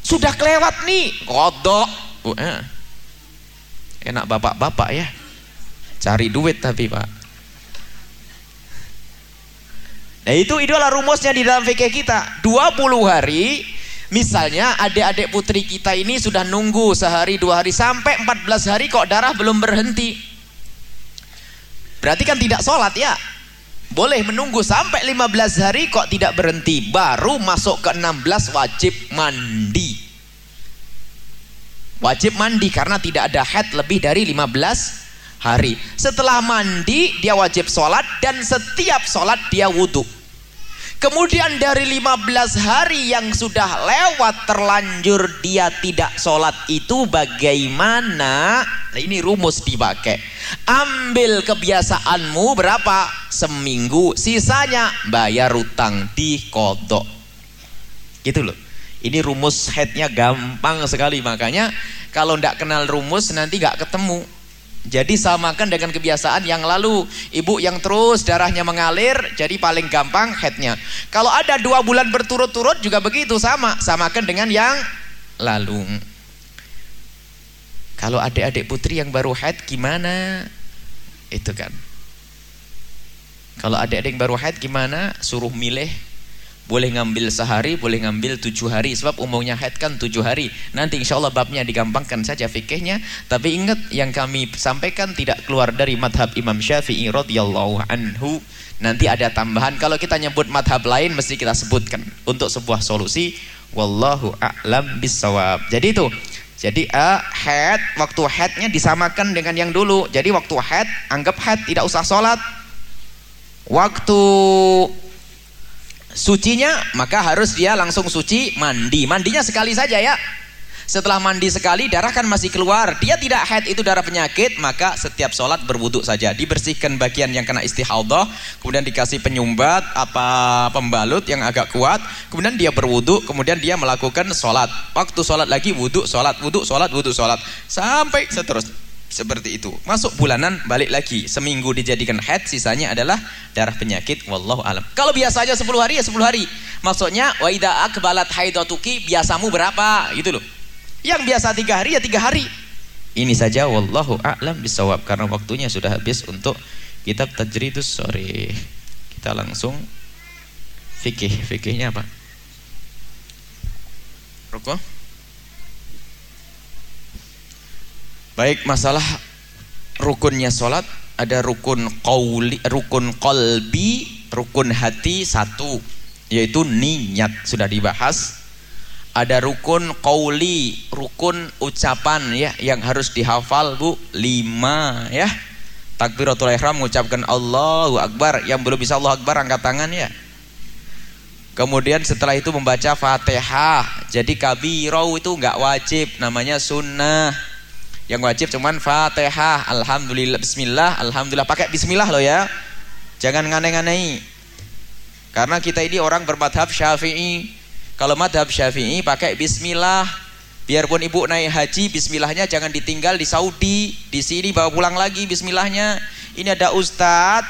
A: Sudah kelewat nih. Kodok. Eh. enak bapak-bapak ya. Cari duit tapi pak. Nah itu itulah rumusnya di dalam fikih kita. 20 hari misalnya adik-adik putri kita ini sudah nunggu sehari dua hari sampai 14 hari kok darah belum berhenti Berarti kan tidak sholat ya. Boleh menunggu sampai 15 hari kok tidak berhenti. Baru masuk ke 16 wajib mandi. Wajib mandi karena tidak ada head lebih dari 15 hari. Setelah mandi dia wajib sholat dan setiap sholat dia wudhu. Kemudian dari 15 hari yang sudah lewat terlanjur dia tidak sholat itu bagaimana? Nah, ini rumus dipakai. Ambil kebiasaanmu berapa? Seminggu. Sisanya bayar utang di kodok. Gitu loh. Ini rumus headnya gampang sekali. Makanya kalau tidak kenal rumus nanti gak ketemu. Jadi samakan dengan kebiasaan yang lalu. Ibu yang terus darahnya mengalir, jadi paling gampang headnya. Kalau ada dua bulan berturut-turut juga begitu sama. Samakan dengan yang lalu. Kalau adik-adik putri yang baru head gimana? Itu kan. Kalau adik-adik yang baru head gimana? Suruh milih boleh ngambil sehari, boleh ngambil tujuh hari. Sebab umumnya head kan tujuh hari. Nanti insya Allah babnya digampangkan saja fikihnya. Tapi ingat yang kami sampaikan tidak keluar dari madhab Imam Syafi'i radhiyallahu anhu. Nanti ada tambahan. Kalau kita nyebut madhab lain mesti kita sebutkan untuk sebuah solusi. Wallahu a'lam bisawab. Jadi itu. Jadi uh, head waktu headnya disamakan dengan yang dulu. Jadi waktu head anggap head tidak usah sholat. Waktu sucinya maka harus dia langsung suci mandi mandinya sekali saja ya setelah mandi sekali darah kan masih keluar. Dia tidak head itu darah penyakit maka setiap sholat berwuduk saja. Dibersihkan bagian yang kena istihadah kemudian dikasih penyumbat apa pembalut yang agak kuat kemudian dia berwuduk kemudian dia melakukan sholat. Waktu sholat lagi wuduk sholat wuduk sholat wuduk sholat. Sampai seterusnya seperti itu. Masuk bulanan balik lagi. Seminggu dijadikan head sisanya adalah darah penyakit. Wallahu alam. Kalau biasa aja 10 hari ya 10 hari. Maksudnya wa idza akbalat haidatuki biasamu berapa? Gitu loh yang biasa tiga hari ya tiga hari. Ini saja wallahu a'lam bisawab. Karena waktunya sudah habis untuk kitab tajridus sore kita langsung fikih. Fikihnya apa? Rukun. Baik masalah rukunnya sholat ada rukun qauli, rukun kolbi, rukun hati satu yaitu niat. Sudah dibahas. Ada rukun qauli, rukun ucapan ya yang harus dihafal Bu lima ya. Takbiratul ihram mengucapkan Allahu Akbar. Yang belum bisa Allah Akbar angkat tangan ya. Kemudian setelah itu membaca Fatihah. Jadi kabirau itu enggak wajib, namanya sunnah yang wajib cuman Fatihah, Alhamdulillah, Bismillah, Alhamdulillah. Pakai Bismillah loh ya. Jangan ngane-nganei. Karena kita ini orang bermadhab Syafi'i. Kalau madhab Syafi'i pakai Bismillah. Biarpun ibu naik haji, Bismillahnya jangan ditinggal di Saudi. Di sini bawa pulang lagi Bismillahnya. Ini ada Ustadz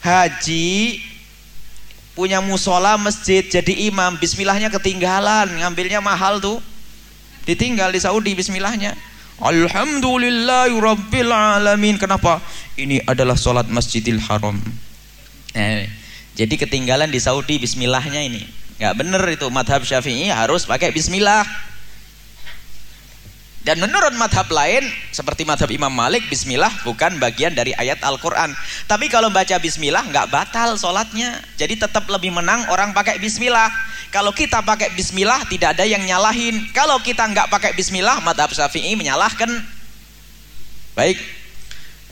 A: haji punya musola masjid jadi imam. Bismillahnya ketinggalan, ngambilnya mahal tuh. Ditinggal di Saudi Bismillahnya. Alhamdulillahirabbil alamin. Kenapa? Ini adalah solat Masjidil Haram. Eh, jadi ketinggalan di Saudi bismillahnya ini. Enggak benar itu. Madhab Syafi'i harus pakai bismillah. Dan menurut madhab lain seperti madhab Imam Malik Bismillah bukan bagian dari ayat Al-Quran. Tapi kalau baca Bismillah nggak batal sholatnya. Jadi tetap lebih menang orang pakai Bismillah. Kalau kita pakai Bismillah tidak ada yang nyalahin. Kalau kita nggak pakai Bismillah madhab Syafi'i menyalahkan. Baik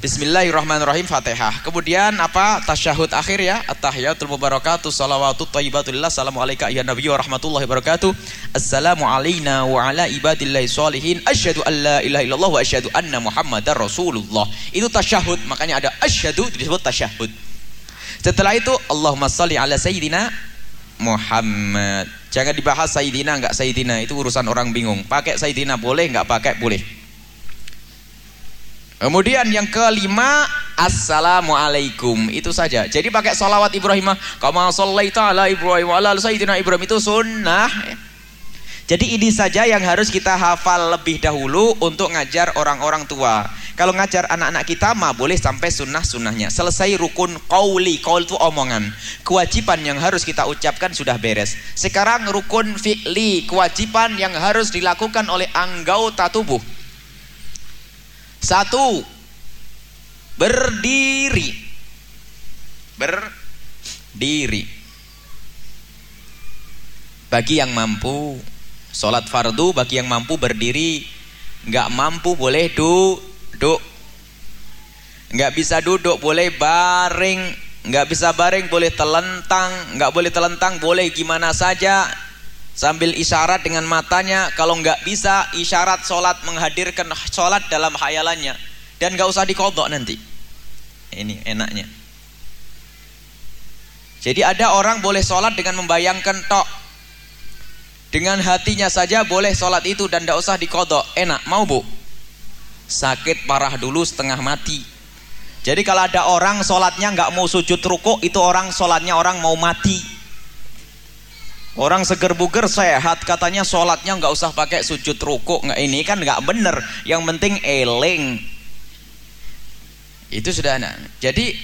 A: Bismillahirrahmanirrahim Fatihah. Kemudian apa? Tasyahud akhir ya. At-tahiyatul mubarakatuh salawatut thayyibatulillah. Alayka ya nabiy wa rahmatullahi wabarakatuh. Assalamu alayna wa ala ibadillahi salihin. Asyhadu an la ilaha illallah wa asyhadu anna Muhammadar Rasulullah. Itu tasyahud. Makanya ada asyhadu disebut tasyahud. Setelah itu Allahumma salli ala sayyidina Muhammad. Jangan dibahas sayyidina enggak sayyidina itu urusan orang bingung. Pakai sayyidina boleh enggak pakai boleh. Kemudian yang kelima Assalamualaikum. Itu saja. Jadi pakai salawat Ibrahim. Kama sallaita ala Ibrahim Ala Sayyidina Ibrahim. Itu sunnah. Jadi ini saja yang harus kita hafal lebih dahulu Untuk ngajar orang-orang tua. Kalau ngajar anak-anak kita mah boleh sampai sunnah-sunnahnya. Selesai rukun qawli Qawl itu omongan. Kewajiban yang harus kita ucapkan sudah beres. Sekarang rukun fi'li. Kewajiban yang harus dilakukan oleh anggota tubuh satu, berdiri. Berdiri. Bagi yang mampu, sholat fardu bagi yang mampu berdiri. Nggak mampu boleh duduk. Nggak bisa duduk boleh baring. Nggak bisa baring boleh telentang. Nggak boleh telentang boleh gimana saja sambil isyarat dengan matanya kalau nggak bisa isyarat sholat menghadirkan sholat dalam hayalannya dan nggak usah dikodok nanti. Ini enaknya. Jadi ada orang boleh sholat dengan membayangkan tok dengan hatinya saja boleh sholat itu dan nggak usah dikodok. Enak mau bu? Sakit parah dulu setengah mati. Jadi kalau ada orang sholatnya nggak mau sujud ruku itu orang sholatnya orang mau mati Orang seger buger sehat. Katanya sholatnya nggak usah pakai sujud ruku nggak ini kan nggak bener. Yang penting eling. Itu sudah ada. Jadi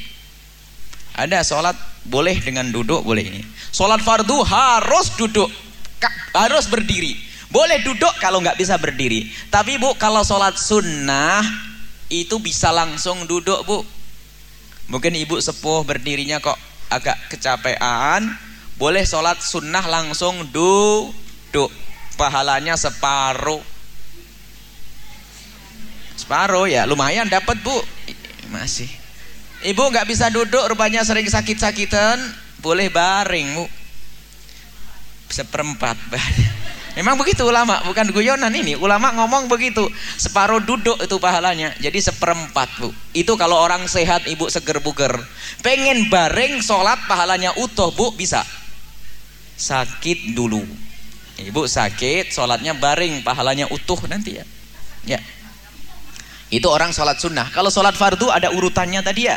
A: ada sholat boleh dengan duduk boleh ini. Sholat fardu harus duduk. Harus berdiri. Boleh duduk kalau nggak bisa berdiri. Tapi bu kalau sholat sunnah itu bisa langsung duduk bu. Mungkin ibu sepuh berdirinya kok agak kecapean boleh sholat sunnah langsung duduk pahalanya separuh separuh ya lumayan dapat bu masih ibu nggak bisa duduk rupanya sering sakit-sakitan boleh baring bu seperempat Memang begitu ulama, bukan guyonan ini. Ulama ngomong begitu. Separuh duduk itu pahalanya. Jadi seperempat, Bu. Itu kalau orang sehat, Ibu seger buger. Pengen baring sholat pahalanya utuh, Bu, bisa. Sakit dulu. Ibu sakit, sholatnya baring, pahalanya utuh nanti ya. Ya. Itu orang sholat sunnah. Kalau sholat fardu ada urutannya tadi ya.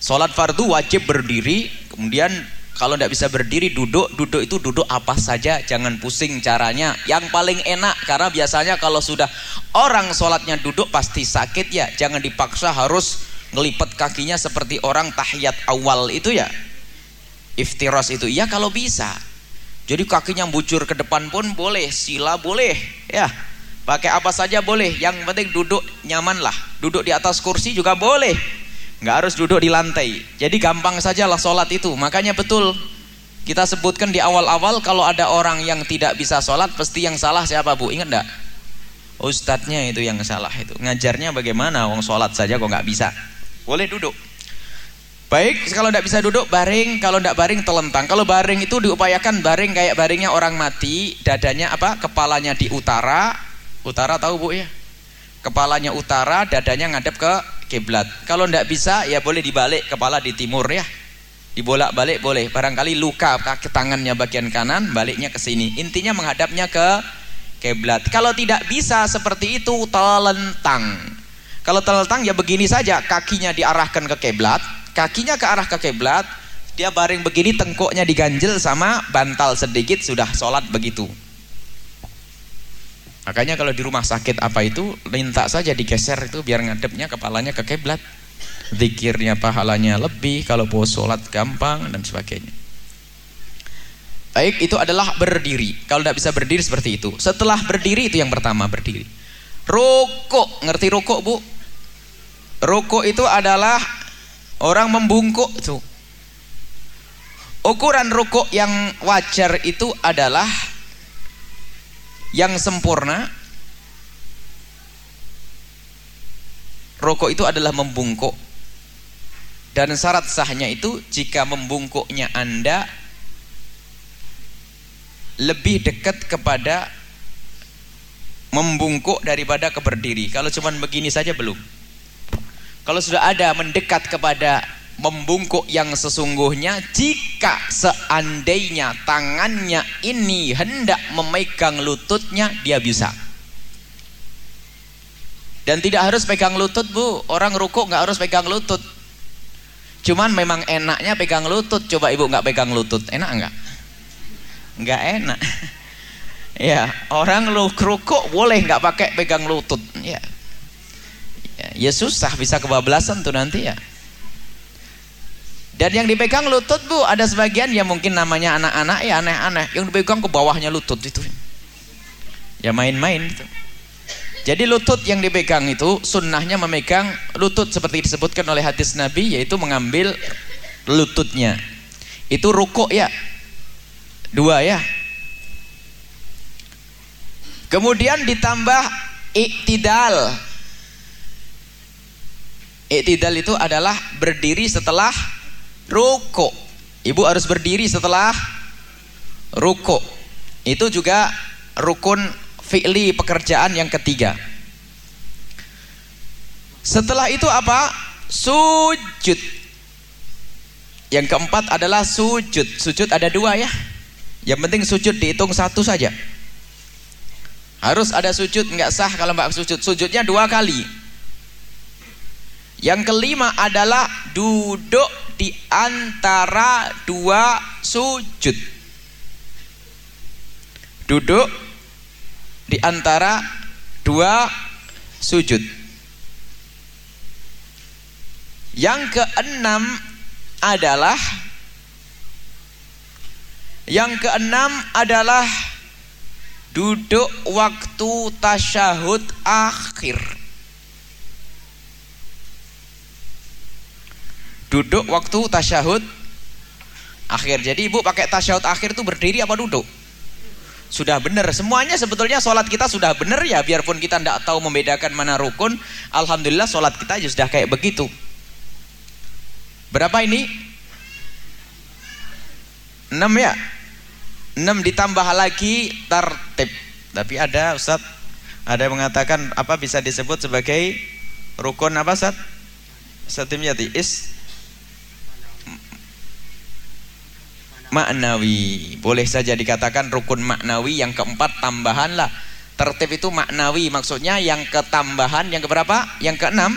A: Sholat fardu wajib berdiri, kemudian kalau tidak bisa berdiri duduk, duduk itu duduk apa saja, jangan pusing caranya. Yang paling enak karena biasanya kalau sudah orang sholatnya duduk pasti sakit ya, jangan dipaksa harus ngelipet kakinya seperti orang tahiyat awal itu ya. Iftiros itu, ya kalau bisa. Jadi kakinya bujur ke depan pun boleh, sila boleh, ya. Pakai apa saja boleh, yang penting duduk nyaman lah. Duduk di atas kursi juga boleh. Nggak harus duduk di lantai. Jadi gampang sajalah sholat itu. Makanya betul kita sebutkan di awal-awal kalau ada orang yang tidak bisa sholat pasti yang salah siapa bu? Ingat enggak ustadznya itu yang salah itu. Ngajarnya bagaimana? Wong sholat saja kok nggak bisa. Boleh duduk baik kalau tidak bisa duduk baring kalau tidak baring telentang kalau baring itu diupayakan baring kayak baringnya orang mati dadanya apa kepalanya di utara utara tahu bu ya kepalanya utara dadanya ngadep ke kiblat. Kalau tidak bisa ya boleh dibalik kepala di timur ya. Dibolak-balik boleh. Barangkali luka kaki tangannya bagian kanan, baliknya ke sini. Intinya menghadapnya ke kiblat. Kalau tidak bisa seperti itu telentang. Kalau telentang ya begini saja, kakinya diarahkan ke kiblat, kakinya ke arah ke kiblat, dia baring begini tengkuknya diganjel sama bantal sedikit sudah sholat begitu. Makanya kalau di rumah sakit apa itu minta saja digeser itu biar ngadepnya kepalanya ke kiblat. Zikirnya pahalanya lebih, kalau mau sholat gampang dan sebagainya. Baik, itu adalah berdiri. Kalau tidak bisa berdiri seperti itu. Setelah berdiri itu yang pertama berdiri. Rokok, ngerti rokok bu? Rokok itu adalah orang membungkuk itu. Ukuran rokok yang wajar itu adalah yang sempurna. Rokok itu adalah membungkuk. Dan syarat sahnya itu jika membungkuknya anda lebih dekat kepada membungkuk daripada keberdiri. Kalau cuma begini saja belum kalau sudah ada mendekat kepada membungkuk yang sesungguhnya jika seandainya tangannya ini hendak memegang lututnya dia bisa. Dan tidak harus pegang lutut bu. Orang rukuk nggak harus pegang lutut. Cuman memang enaknya pegang lutut. Coba ibu nggak pegang lutut enak nggak? Nggak enak. Ya orang rukuk boleh nggak pakai pegang lutut. Ya. Ya ya susah bisa kebablasan tuh nanti ya dan yang dipegang lutut bu, ada sebagian yang mungkin namanya anak-anak ya aneh-aneh. Yang dipegang ke bawahnya lutut itu. Ya main-main itu. Jadi lutut yang dipegang itu sunnahnya memegang lutut seperti disebutkan oleh hadis Nabi yaitu mengambil lututnya. Itu rukuk ya. Dua ya. Kemudian ditambah iktidal. Iktidal itu adalah berdiri setelah ruko ibu harus berdiri setelah ruko itu juga rukun fi'li pekerjaan yang ketiga. Setelah itu apa? Sujud. Yang keempat adalah sujud. Sujud ada dua ya. Yang penting sujud dihitung satu saja. Harus ada sujud nggak sah kalau mbak sujud. Sujudnya dua kali yang kelima adalah duduk di antara dua sujud. Duduk di antara dua sujud. Yang keenam adalah Yang keenam adalah duduk waktu tasyahud akhir. Duduk waktu tasyahud akhir. Jadi ibu pakai tasyahud akhir itu berdiri apa duduk? Sudah benar. Semuanya sebetulnya sholat kita sudah benar ya. Biarpun kita tidak tahu membedakan mana rukun. Alhamdulillah sholat kita sudah kayak begitu. Berapa ini? 6 ya? 6 ditambah lagi tertib. Tapi ada Ustaz, ada yang mengatakan apa bisa disebut sebagai rukun apa Ustaz? Timyati is maknawi. Boleh saja dikatakan rukun maknawi yang keempat tambahan lah. Tertib itu maknawi maksudnya yang ketambahan yang keberapa? Yang keenam?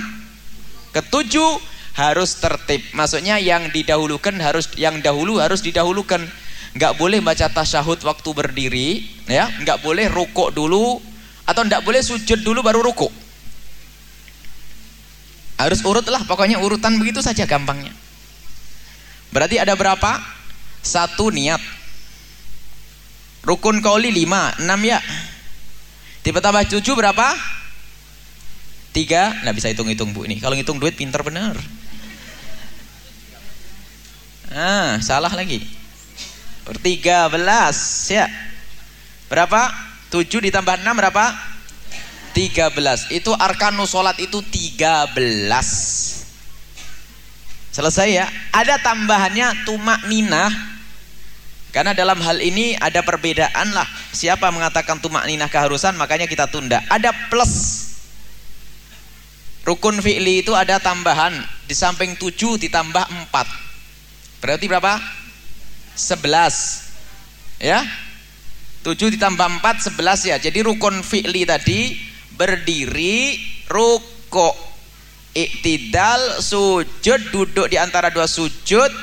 A: Ketujuh harus tertib. Maksudnya yang didahulukan harus yang dahulu harus didahulukan. Enggak boleh baca tasyahud waktu berdiri, ya. Enggak boleh rukuk dulu atau enggak boleh sujud dulu baru rukuk. Harus urut lah, pokoknya urutan begitu saja gampangnya. Berarti ada berapa? Satu niat. Rukun kauli lima, enam ya. Tiba tambah tujuh berapa? Tiga, nggak bisa hitung-hitung bu ini. Kalau ngitung duit pinter bener. Ah, salah lagi. Bertiga belas, ya. Berapa? Tujuh ditambah enam berapa? Tiga belas. Itu arkanu sholat itu tiga belas. Selesai ya. Ada tambahannya tumak ninah. Karena dalam hal ini ada perbedaan lah. Siapa mengatakan tumak ninah keharusan, makanya kita tunda. Ada plus. Rukun fi'li itu ada tambahan. Di samping tujuh ditambah empat Berarti berapa? 11. Ya. 7 ditambah 4 11 ya. Jadi rukun fi'li tadi berdiri, rukuk, iktidal, sujud, duduk di antara dua sujud,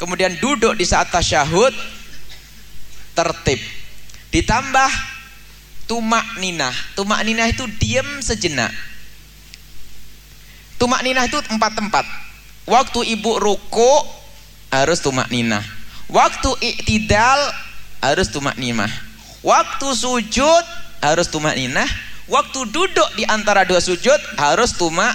A: kemudian duduk di saat tasyahud, tertib. Ditambah tumak ninah. Tumak ninah itu diam sejenak. Tumak ninah itu empat tempat. Waktu ibu rukuk harus tumak ninah waktu iktidal harus tumak ninah waktu sujud harus tumak ninah waktu duduk di antara dua sujud harus tumak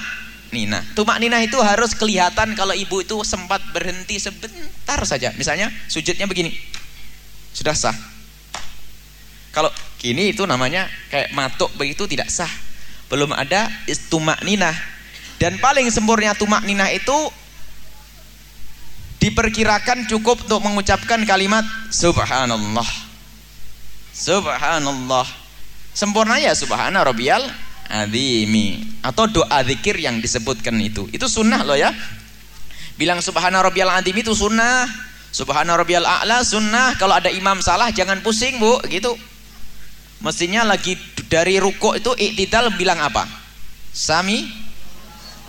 A: ninah tumak ninah itu harus kelihatan kalau ibu itu sempat berhenti sebentar saja. Misalnya sujudnya begini. Sudah sah? Kalau gini itu namanya kayak matuk begitu tidak sah. Belum ada tumak ninah dan paling sempurna tumak ninah itu diperkirakan cukup untuk mengucapkan kalimat subhanallah. Subhanallah. Sempurna ya subhana rabbiyal azimi atau doa zikir yang disebutkan itu. Itu sunnah loh ya. Bilang subhana rabbiyal azim itu sunnah. Subhana rabbiyal a'la sunnah. Kalau ada imam salah jangan pusing bu. Gitu. Mestinya lagi dari ruko itu iktidal bilang apa? Sami?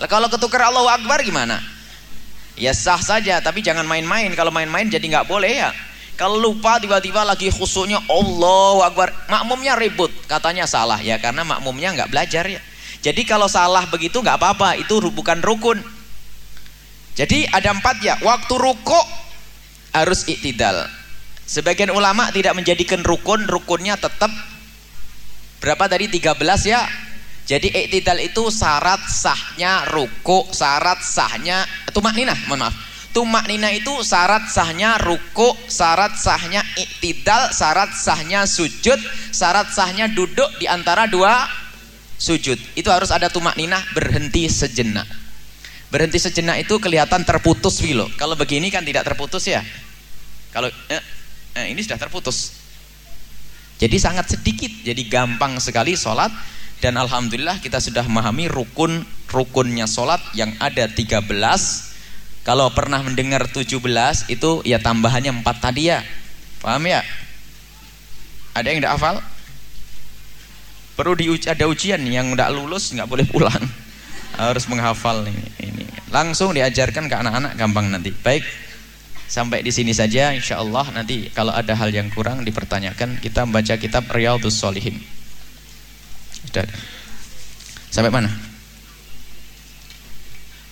A: Kalau ketukar Allahu Akbar gimana? Ya sah saja tapi jangan main-main. Kalau main-main jadi nggak boleh ya kalau lupa tiba-tiba lagi khususnya Allah Akbar. Makmumnya ribut. Katanya salah ya karena makmumnya nggak belajar ya. Jadi kalau salah begitu nggak apa-apa itu bukan rukun. Jadi ada empat ya waktu rukuk harus iktidal. Sebagian ulama tidak menjadikan rukun rukunnya tetap berapa tadi 13 ya. Jadi iktidal itu syarat sahnya ruku, syarat sahnya tumak nina, mohon maaf. Tumak nina itu syarat sahnya ruku, syarat sahnya iktidal, syarat sahnya sujud, syarat sahnya duduk di antara dua sujud. Itu harus ada tumak nina berhenti sejenak. Berhenti sejenak itu kelihatan terputus gitu. Kalau begini kan tidak terputus ya. Kalau eh, eh, ini sudah terputus. Jadi sangat sedikit, jadi gampang sekali sholat dan alhamdulillah kita sudah memahami rukun rukunnya sholat yang ada 13 kalau pernah mendengar 17 itu ya tambahannya 4 tadi ya. Paham ya? Ada yang tidak hafal? Perlu di ada ujian yang tidak lulus nggak boleh pulang. Harus menghafal ini, ini. Langsung diajarkan ke anak-anak gampang nanti. Baik sampai di sini saja. Insya Allah nanti kalau ada hal yang kurang dipertanyakan kita membaca kitab Riyadhus Shalihin. Sudah Sampai mana?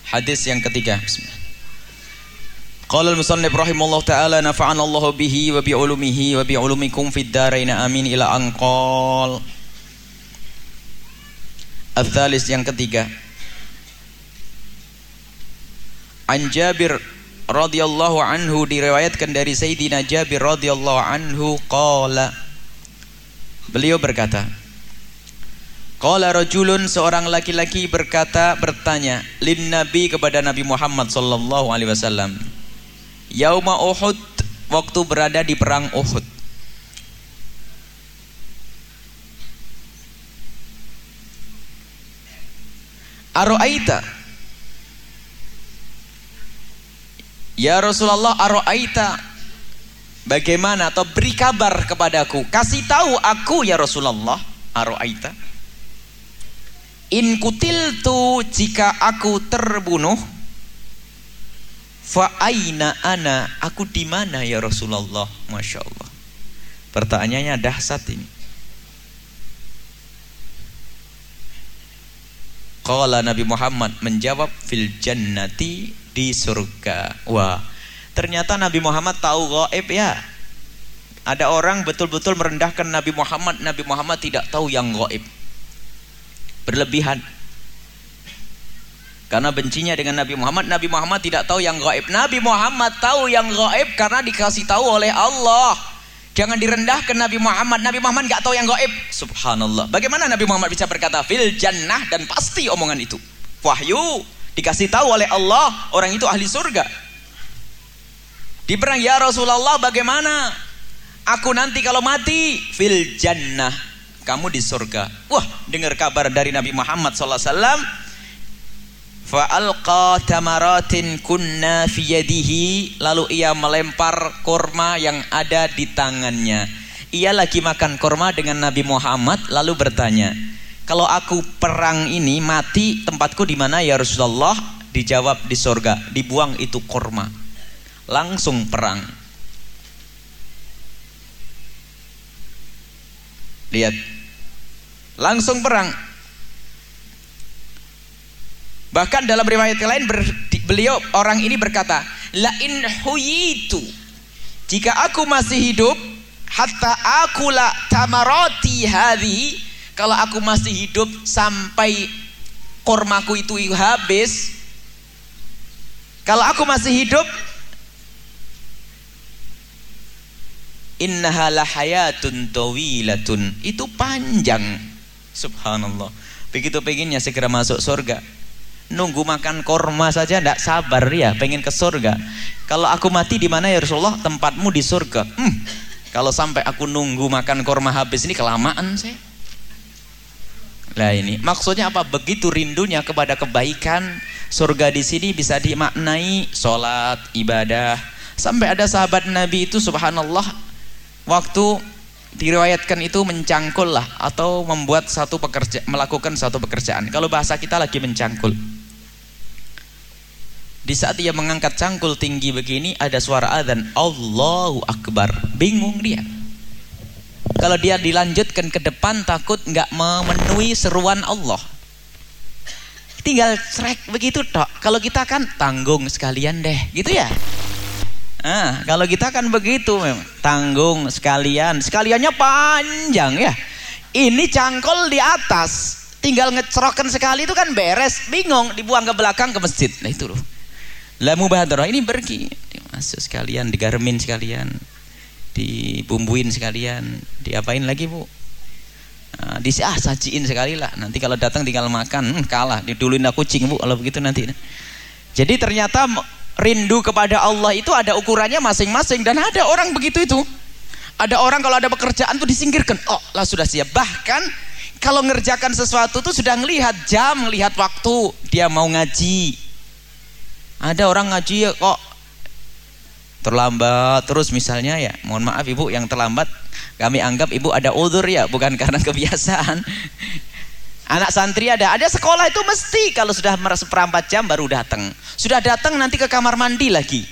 A: Hadis yang ketiga. Qala al-musannif rahimallahu taala nafa'ana Allah bihi wa bi ulumihi wa bi ulumikum fid dharain amin ila anqal. Al-thalis yang ketiga. An Jabir radhiyallahu anhu diriwayatkan dari Sayyidina Jabir radhiyallahu anhu qala Beliau berkata Qala rajulun seorang laki-laki berkata bertanya lin nabi kepada Nabi Muhammad sallallahu alaihi wasallam Yauma Uhud waktu berada di perang Uhud. Aro'aita? Ya Rasulullah Aro'aita? Bagaimana? Atau beri kabar kepadaku. Kasih tahu aku ya Rasulullah Aro'aita. In kutiltu jika aku terbunuh Fa aina ana? Aku di mana ya Rasulullah? Masya Allah. Pertanyaannya dahsyat ini. Qala Nabi Muhammad menjawab fil jannati di surga. Wah, ternyata Nabi Muhammad tahu gaib ya. Ada orang betul-betul merendahkan Nabi Muhammad, Nabi Muhammad tidak tahu yang gaib. Berlebihan. Karena bencinya dengan Nabi Muhammad, Nabi Muhammad tidak tahu yang gaib. Nabi Muhammad tahu yang gaib karena dikasih tahu oleh Allah. Jangan direndahkan Nabi Muhammad. Nabi Muhammad nggak tahu yang gaib. Subhanallah. Bagaimana Nabi Muhammad bisa berkata fil jannah dan pasti omongan itu. Wahyu dikasih tahu oleh Allah orang itu ahli surga. Di perang ya Rasulullah bagaimana? Aku nanti kalau mati fil jannah. Kamu di surga. Wah, dengar kabar dari Nabi Muhammad sallallahu alaihi wasallam Fa'alqa tamaratin kunna fi yadihi lalu ia melempar kurma yang ada di tangannya. Ia lagi makan kurma dengan Nabi Muhammad lalu bertanya, "Kalau aku perang ini mati tempatku di mana ya Rasulullah?" Dijawab di sorga, dibuang itu kurma. Langsung perang. Lihat. Langsung perang Bahkan dalam riwayat lain ber, beliau orang ini berkata, "La in huyitu." Jika aku masih hidup, hatta aku la tamarati hadhi, kalau aku masih hidup sampai kormaku itu habis, kalau aku masih hidup, innaha lahayatun tawilatun. Itu panjang. Subhanallah. Begitu pengennya segera masuk surga nunggu makan korma saja tidak sabar. Ya pengen ke surga. Kalau aku mati di mana ya Rasulullah? Tempatmu di surga. Hmm, kalau sampai aku nunggu makan korma habis ini kelamaan saya. Lah ini maksudnya apa? Begitu rindunya kepada kebaikan surga di sini bisa dimaknai sholat ibadah. Sampai ada sahabat Nabi itu subhanallah waktu diriwayatkan itu mencangkul lah atau membuat satu pekerja melakukan satu pekerjaan. Kalau bahasa kita lagi mencangkul di saat ia mengangkat cangkul tinggi begini ada suara adzan Allahu Akbar. Bingung dia. Kalau dia dilanjutkan ke depan takut nggak memenuhi seruan Allah. Tinggal srek begitu tok. Kalau kita kan tanggung sekalian deh, gitu ya. Nah, kalau kita kan begitu memang tanggung sekalian, sekaliannya panjang ya. Ini cangkul di atas, tinggal ngecerokan sekali itu kan beres, bingung dibuang ke belakang ke masjid. Nah itu loh. La mubadarah ini pergi, masuk sekalian, digarmin sekalian, dibumbuin sekalian, diapain lagi bu? Nah, di ah sajiin sekali lah. Nanti kalau datang tinggal makan, hmm, kalah. Diduluin aku kucing bu, kalau begitu nanti. Jadi ternyata rindu kepada Allah itu ada ukurannya masing-masing dan ada orang begitu itu. Ada orang kalau ada pekerjaan tuh disingkirkan. Oh lah sudah siap. Bahkan kalau ngerjakan sesuatu tuh sudah melihat jam, melihat waktu. Dia mau ngaji, ada orang ngaji ya kok terlambat. Terus misalnya ya mohon maaf ibu yang terlambat kami anggap ibu ada udur ya bukan karena kebiasaan. Anak santri ada ada sekolah itu mesti. Kalau sudah seperempat jam baru datang. Sudah datang nanti ke kamar mandi lagi.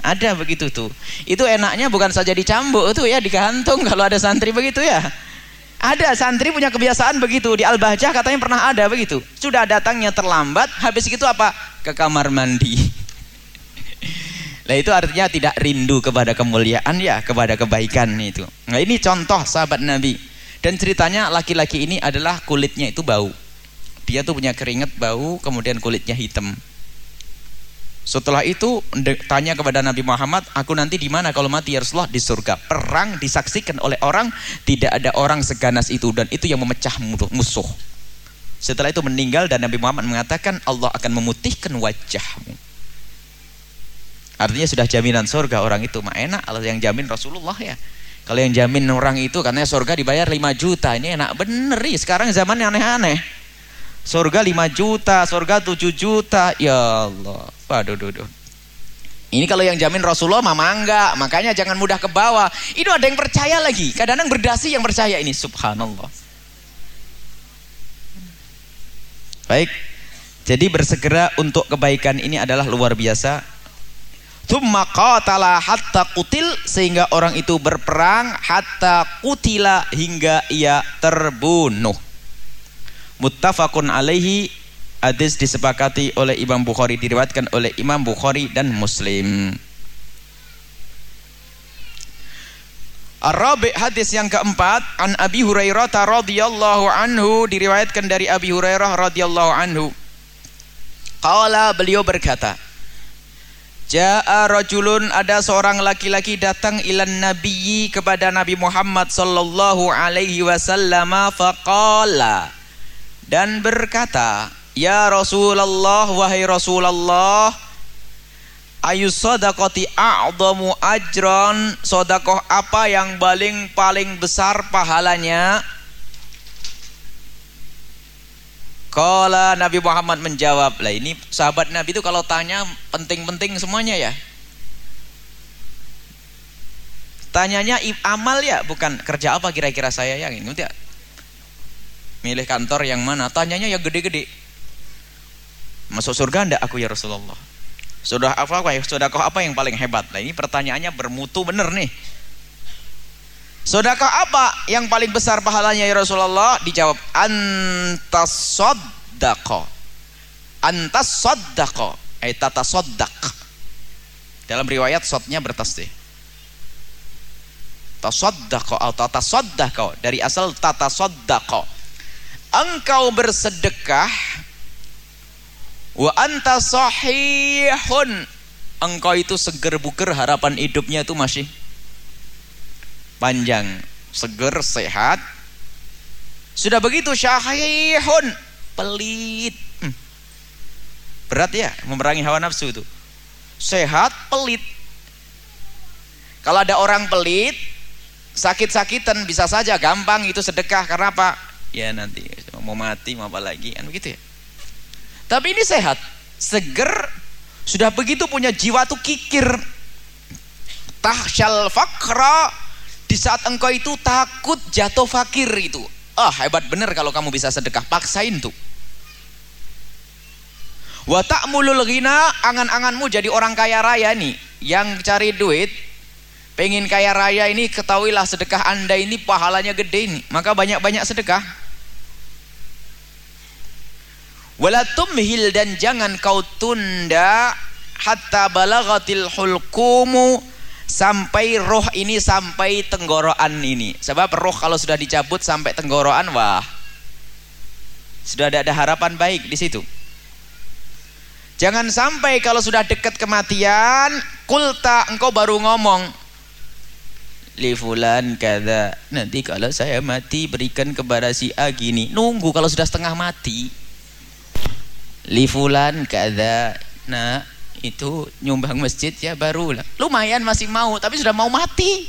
A: Ada begitu tuh. Itu enaknya bukan saja dicambuk itu ya digantung kalau ada santri begitu ya ada santri punya kebiasaan begitu di Al-Bahjah katanya pernah ada begitu. Sudah datangnya terlambat, habis itu apa? Ke kamar mandi. Nah itu artinya tidak rindu kepada kemuliaan ya, kepada kebaikan itu. Nah ini contoh sahabat Nabi. Dan ceritanya laki-laki ini adalah kulitnya itu bau. Dia tuh punya keringat bau, kemudian kulitnya hitam. Setelah itu tanya kepada Nabi Muhammad, aku nanti di mana kalau mati ya Rasulullah di surga. Perang disaksikan oleh orang, tidak ada orang seganas itu dan itu yang memecah musuh. Setelah itu meninggal dan Nabi Muhammad mengatakan Allah akan memutihkan wajahmu. Artinya sudah jaminan surga orang itu mah enak kalau yang jamin Rasulullah ya. Kalau yang jamin orang itu katanya surga dibayar 5 juta. Ini enak bener nih sekarang zaman aneh-aneh. Surga 5 juta, surga 7 juta. Ya Allah. Waduh, duh, duh. Ini kalau yang jamin Rasulullah mama enggak, makanya jangan mudah ke bawah. Ini ada yang percaya lagi. Kadang-kadang berdasi yang percaya ini, subhanallah. Baik. Jadi bersegera untuk kebaikan ini adalah luar biasa. Thumma qatala hatta kutil sehingga orang itu berperang hatta kutila hingga ia terbunuh. Muttafaqun alaihi hadis disepakati oleh Imam Bukhari diriwayatkan oleh Imam Bukhari dan Muslim. Arabi hadis yang keempat an Abi Hurairah radhiyallahu anhu diriwayatkan dari Abi Hurairah radhiyallahu anhu. Qala beliau berkata, Ja'a rajulun ada seorang laki-laki datang ilan nabiyyi kepada Nabi Muhammad sallallahu alaihi wasallam faqala dan berkata, Ya Rasulullah wahai Rasulullah Ayu sodakoti a'zamu ajron Sodakoh apa yang paling paling besar pahalanya? Kala Nabi Muhammad menjawab Lah ini sahabat Nabi itu kalau tanya penting-penting semuanya ya? Tanyanya amal ya bukan kerja apa kira-kira saya yang ini Milih kantor yang mana Tanyanya yang gede-gede Masuk surga enggak aku ya Rasulullah? Sudah apa apa ya? Sudah kau apa yang paling hebat? Nah ini pertanyaannya bermutu bener nih. Sedekah apa yang paling besar pahalanya ya Rasulullah? Dijawab antas soddaqo. Antas soddaqo. Eh tata soddaq. Dalam riwayat sodnya bertasdih. Tasoddaqo atau tata soddaqo. Dari asal tata soddaqo. Engkau bersedekah Wa anta sahihun. Engkau itu seger buker harapan hidupnya itu masih panjang, seger, sehat. Sudah begitu syahihun, pelit. Hmm. Berat ya memerangi hawa nafsu itu. Sehat, pelit. Kalau ada orang pelit, sakit-sakitan bisa saja gampang itu sedekah karena apa? Ya nanti mau mati mau apa lagi kan begitu ya. Tapi ini sehat, seger, sudah begitu punya jiwa tuh kikir. Tahsyal fakra di saat engkau itu takut jatuh fakir itu. Ah, hebat bener kalau kamu bisa sedekah, paksain tuh. Wa ta'mulul ghina, angan-anganmu jadi orang kaya raya nih, yang cari duit pengen kaya raya ini ketahuilah sedekah anda ini pahalanya gede nih maka banyak-banyak sedekah. Wala tumhil dan jangan kau tunda hatta balagatil hulkumu sampai roh ini sampai tenggorokan ini. Sebab roh kalau sudah dicabut sampai tenggorokan wah. Sudah ada harapan baik di situ. Jangan sampai kalau sudah dekat kematian kulta engkau baru ngomong li fulan kada nanti kalau saya mati berikan kepada si A gini. Nunggu kalau sudah setengah mati. Lifulan kada nah itu nyumbang masjid ya baru lah. Lumayan masih mau tapi sudah mau mati.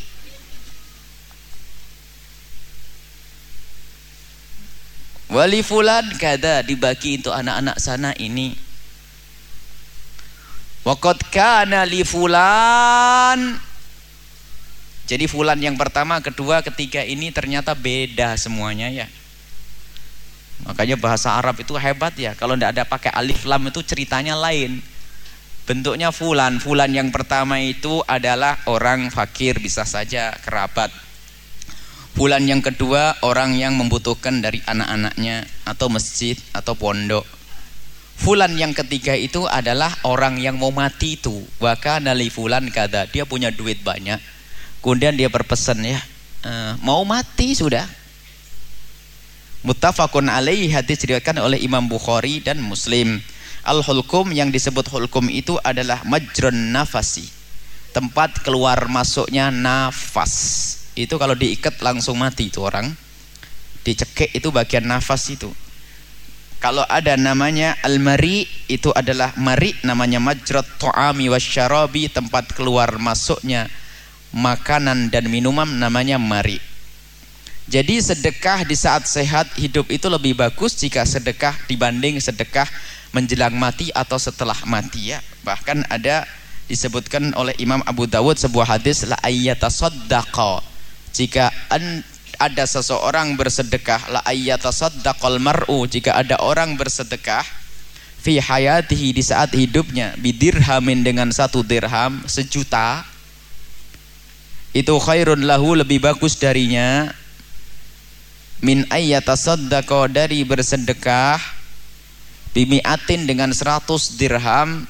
A: Wali fulan kada dibagi untuk anak-anak sana ini. Wakot kana li fulan jadi fulan yang pertama, kedua, ketiga ini ternyata beda semuanya ya. Makanya bahasa Arab itu hebat ya. Kalau tidak ada pakai alif lam itu ceritanya lain. Bentuknya fulan. Fulan yang pertama itu adalah orang fakir bisa saja kerabat. Fulan yang kedua orang yang membutuhkan dari anak-anaknya atau masjid atau pondok. Fulan yang ketiga itu adalah orang yang mau mati itu. Waka nali fulan kata dia punya duit banyak. Kemudian dia berpesan ya, e, mau mati sudah. Muttafaqun alaihi hadis diriwayatkan oleh Imam Bukhari dan Muslim. Al-hulkum yang disebut hulkum itu adalah majrun nafasi. Tempat keluar masuknya nafas. Itu kalau diikat langsung mati itu orang. Dicekik itu bagian nafas itu kalau ada namanya al-mari itu adalah mari namanya majrat ta'ami wasyarabi tempat keluar masuknya makanan dan minuman namanya mari. Jadi sedekah di saat sehat hidup itu lebih bagus jika sedekah dibanding sedekah menjelang mati atau setelah mati ya. Bahkan ada disebutkan oleh Imam Abu Dawud sebuah hadis la ayyata jika ada seseorang bersedekah la ayyatasaddaqal mar'u. Jika ada orang bersedekah fi hayatihi di saat hidupnya bidirhamin dengan satu dirham sejuta itu khairun lahu lebih bagus darinya min ayyatasaddaqa dari bersedekah bimiatin dengan seratus dirham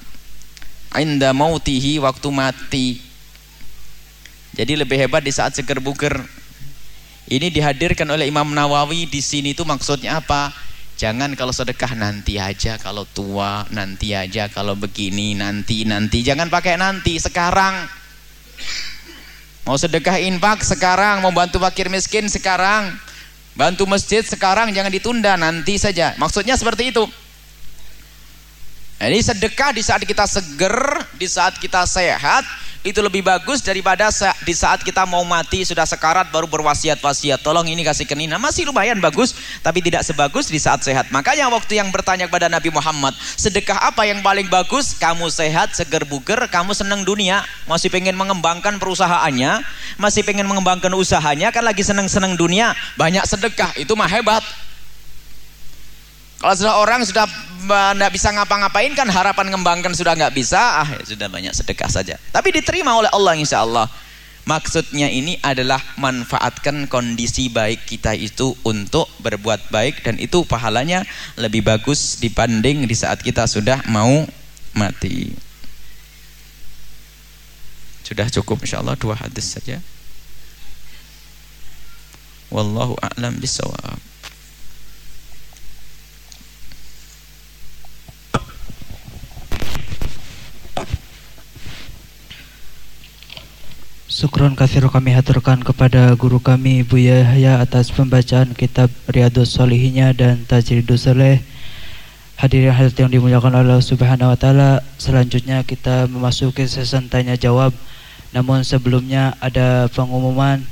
A: inda mautihi waktu mati jadi lebih hebat di saat seger buger ini dihadirkan oleh Imam Nawawi di sini itu maksudnya apa? Jangan kalau sedekah nanti aja, kalau tua nanti aja, kalau begini nanti nanti. Jangan pakai nanti, sekarang. Mau sedekah infak sekarang, mau bantu fakir miskin sekarang. Bantu masjid sekarang, jangan ditunda nanti saja. Maksudnya seperti itu. Ini sedekah di saat kita seger, di saat kita sehat, itu lebih bagus daripada di saat kita mau mati sudah sekarat baru berwasiat-wasiat. Tolong ini kasih ke Nina. Masih lumayan bagus tapi tidak sebagus di saat sehat. Makanya waktu yang bertanya kepada Nabi Muhammad sedekah apa yang paling bagus? Kamu sehat seger buger kamu senang dunia. Masih pengen mengembangkan perusahaannya masih pengen mengembangkan usahanya kan lagi senang-senang dunia. Banyak sedekah itu mah hebat kalau sudah orang sudah tidak bisa ngapa-ngapain kan harapan ngembangkan sudah nggak bisa, ah ya sudah banyak sedekah saja. Tapi diterima oleh Allah insya Allah. Maksudnya ini adalah manfaatkan kondisi baik kita itu untuk berbuat baik dan itu pahalanya lebih bagus dibanding di saat kita sudah mau mati. Sudah cukup insya Allah dua hadis saja. Wallahu a'lam bisawab.
B: Sukron kafir kami haturkan kepada guru kami Buya Yahya atas pembacaan kitab Riyadus Solihinya dan Tajridus Soleh Hadirin hadirat yang dimuliakan Allah Subhanahu wa taala. Selanjutnya kita memasuki sesi tanya jawab. Namun sebelumnya ada pengumuman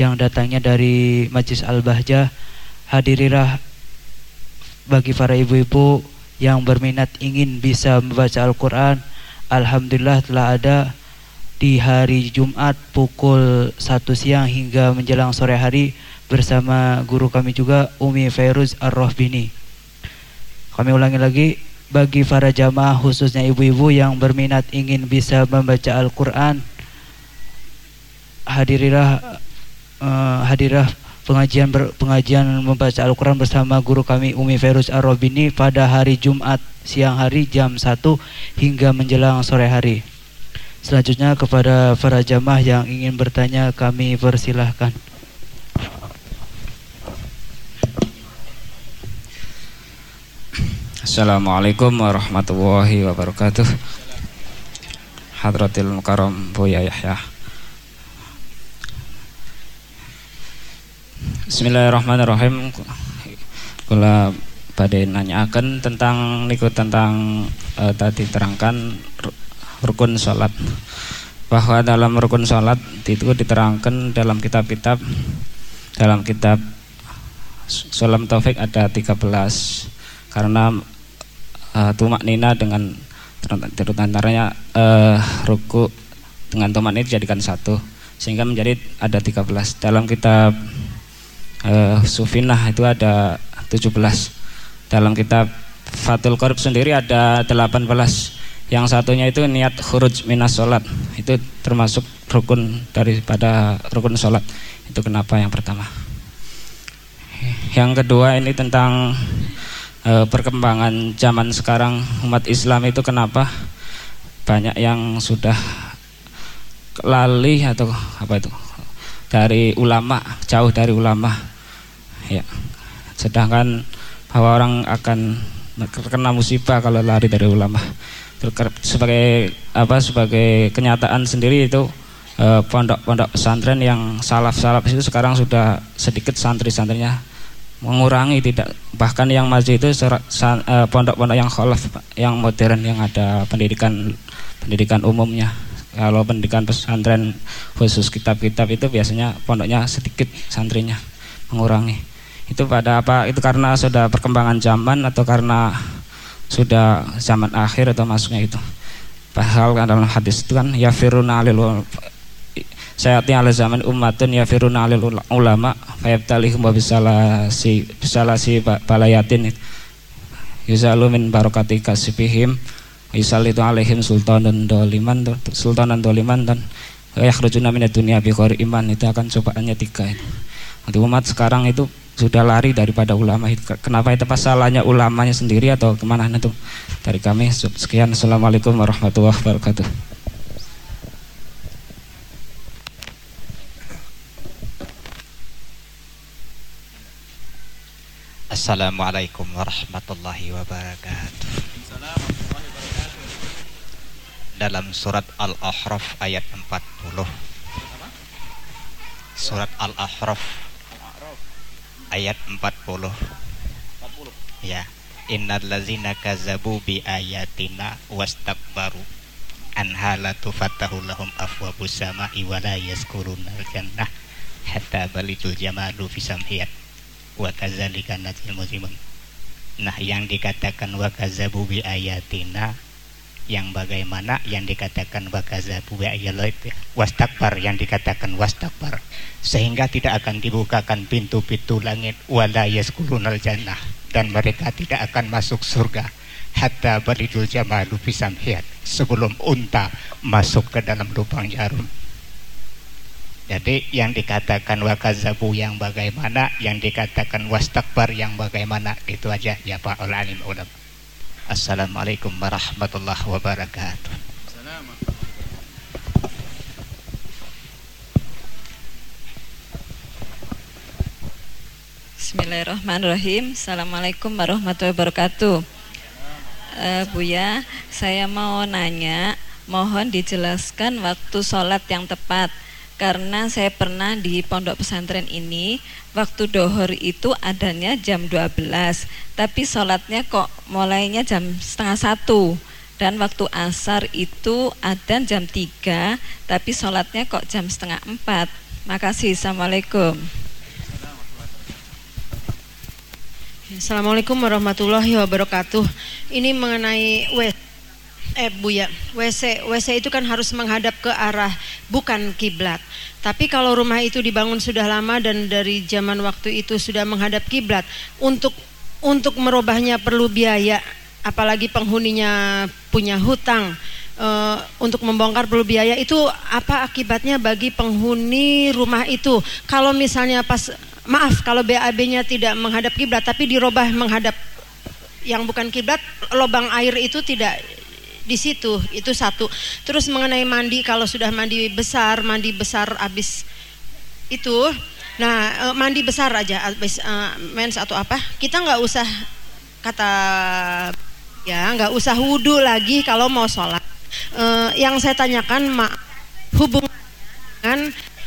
B: yang datangnya dari Majlis Al-Bahjah. Hadirilah bagi para ibu-ibu yang berminat ingin bisa membaca Al-Qur'an. Alhamdulillah telah ada di hari Jumat pukul 1 siang hingga menjelang sore hari bersama guru kami juga Umi Fairuz Ar-Rohbini. Kami ulangi lagi bagi para jamaah khususnya ibu-ibu yang berminat ingin bisa membaca Al-Qur'an hadirilah uh, hadirah pengajian ber, pengajian membaca Al-Qur'an bersama guru kami Umi Fairuz Ar-Rohbini pada hari Jumat siang hari jam 1 hingga menjelang sore hari. Selanjutnya kepada para jamaah yang ingin bertanya kami persilahkan.
D: Assalamualaikum warahmatullahi wabarakatuh. Hadratil Mukarram Buya Yahya. Bismillahirrahmanirrahim. Kula pada nanyakan tentang niku tentang uh, tadi terangkan rukun sholat bahwa dalam rukun sholat itu diterangkan dalam kitab-kitab dalam kitab Sulam Taufik ada 13 karena uh, tumak nina dengan terutamanya uh, ruku dengan tumak nina dijadikan satu. Sehingga menjadi ada 13 dalam kitab uh, Sufinah itu ada 17 dalam kitab Fatul Qorib sendiri ada 18 yang satunya itu niat khuruj minas sholat. Itu termasuk rukun daripada rukun sholat. Itu kenapa yang pertama? Yang kedua ini tentang e, perkembangan zaman sekarang. Umat Islam itu kenapa? Banyak yang sudah lali atau apa itu? Dari ulama jauh dari ulama. Ya. Sedangkan bahwa orang akan terkena musibah kalau lari dari ulama sebagai apa sebagai kenyataan sendiri itu eh, pondok-pondok pesantren yang salaf-salaf itu sekarang sudah sedikit santri-santrinya mengurangi tidak. Bahkan yang maju itu eh, pondok-pondok yang kholaf yang modern yang ada pendidikan pendidikan umumnya. Kalau pendidikan pesantren khusus kitab-kitab itu biasanya pondoknya sedikit santrinya mengurangi. Itu pada apa? Itu karena sudah perkembangan zaman atau karena sudah zaman akhir atau masuknya itu. Padahal dalam hadis itu kan ya firuna alil sayati ala zaman ummatun ya firuna alil ulama fayabtalihum wa bisalasi bisalasi balayatin. Yuzalu min barakati kasibihim itu alaihim sultanan doliman sultanan doliman dan yakhrujuna minad dunia bi iman. Itu akan cobaannya tiga itu. Umat sekarang itu sudah lari daripada ulama itu. Kenapa itu pasalnya ulamanya sendiri atau ke mana itu? Dari kami sekian. Assalamualaikum warahmatullahi wabarakatuh.
E: Assalamualaikum warahmatullahi wabarakatuh dalam surat Al-Ahraf ayat 40 surat Al-Ahraf ayat 40 ya. Innal ladzina kazabu bi ayatina wastakbaru anha la tufattahu lahum afwabus sama'i wa la yaskuruna al-jannah hatta balijul jamalu fi samhiyat wa kadzalika najzil mujrimun nah yang dikatakan wa kazabu bi ayatina yang bagaimana yang dikatakan wakazabu wastakbar yang dikatakan wastakbar. Sehingga tidak akan dibukakan pintu-pintu langit wala jannah. Dan mereka tidak akan masuk surga. Hatta baridul jamalu bisamhiyat sebelum unta masuk ke dalam lubang jarum. Jadi yang dikatakan wakazabu yang bagaimana yang dikatakan wastakbar yang bagaimana itu aja ya Pak Alim ulama Assalamualaikum warahmatullahi wabarakatuh.
F: Bismillahirrahmanirrahim. Assalamualaikum warahmatullahi wabarakatuh. Uh, Buya, saya mau nanya, mohon dijelaskan waktu sholat yang tepat karena saya pernah di pondok pesantren ini waktu dohor itu adanya jam 12 tapi sholatnya kok mulainya jam setengah satu. Dan waktu asar itu ada jam 3 tapi sholatnya kok jam setengah empat. Makasih Assalamualaikum.
G: Assalamualaikum warahmatullahi wabarakatuh. Ini mengenai wet eh Bu ya, WC WC itu kan harus menghadap ke arah bukan kiblat. Tapi kalau rumah itu dibangun sudah lama dan dari zaman waktu itu sudah menghadap kiblat, untuk untuk merubahnya perlu biaya, apalagi penghuninya punya hutang. Uh, untuk membongkar perlu biaya itu apa akibatnya bagi penghuni rumah itu kalau misalnya pas maaf kalau BAB-nya tidak menghadap kiblat tapi dirubah menghadap yang bukan kiblat lubang air itu tidak di situ itu satu. Terus mengenai mandi kalau sudah mandi besar mandi besar habis itu nah eh, mandi besar aja habis uh, mens atau apa kita nggak usah kata ya nggak usah wudhu lagi kalau mau sholat. Uh, yang saya tanyakan mak hubungan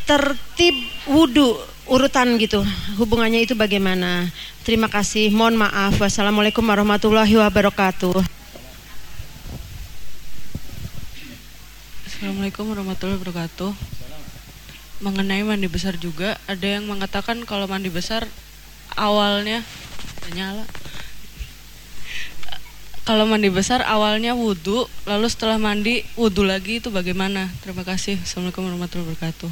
G: tertib wudhu urutan gitu hubungannya itu bagaimana? Terima kasih mohon maaf. Wassalamualaikum warahmatullahi wabarakatuh
H: Assalamualaikum warahmatullahi wabarakatuh. Mengenai mandi besar juga, ada yang mengatakan kalau mandi besar awalnya nyala. Kalau mandi besar awalnya wudhu, lalu setelah mandi wudhu lagi itu bagaimana? Terima kasih. Assalamualaikum warahmatullahi wabarakatuh.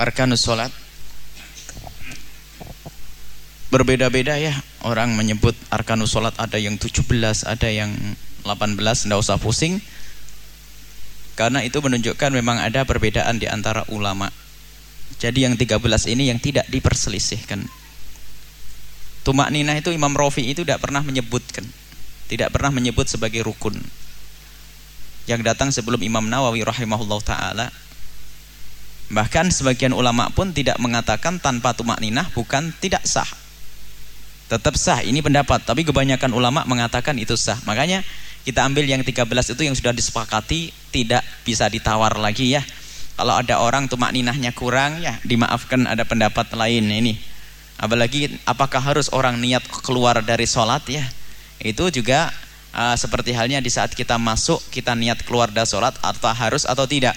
I: Arkanus sholat berbeda-beda ya orang menyebut arkanus sholat ada yang 17 ada yang
A: 18 tidak usah pusing. Karena itu menunjukkan memang ada perbedaan di antara ulama. Jadi yang 13 ini yang tidak diperselisihkan. Tumak Nina itu Imam Rofi itu tidak pernah menyebutkan tidak pernah menyebut sebagai rukun. Yang datang sebelum Imam Nawawi rahimahullah ta'ala bahkan sebagian ulama pun tidak mengatakan tanpa tumak ninah bukan tidak sah. Tetap sah ini pendapat. Tapi kebanyakan ulama mengatakan itu sah. Makanya kita ambil yang 13 itu yang sudah disepakati tidak bisa ditawar lagi ya. Kalau ada orang tuh makninahnya kurang ya dimaafkan ada pendapat lain ini. Apalagi apakah harus orang niat keluar dari sholat ya? Itu juga uh, seperti halnya di saat kita masuk kita niat keluar dari sholat atau harus atau tidak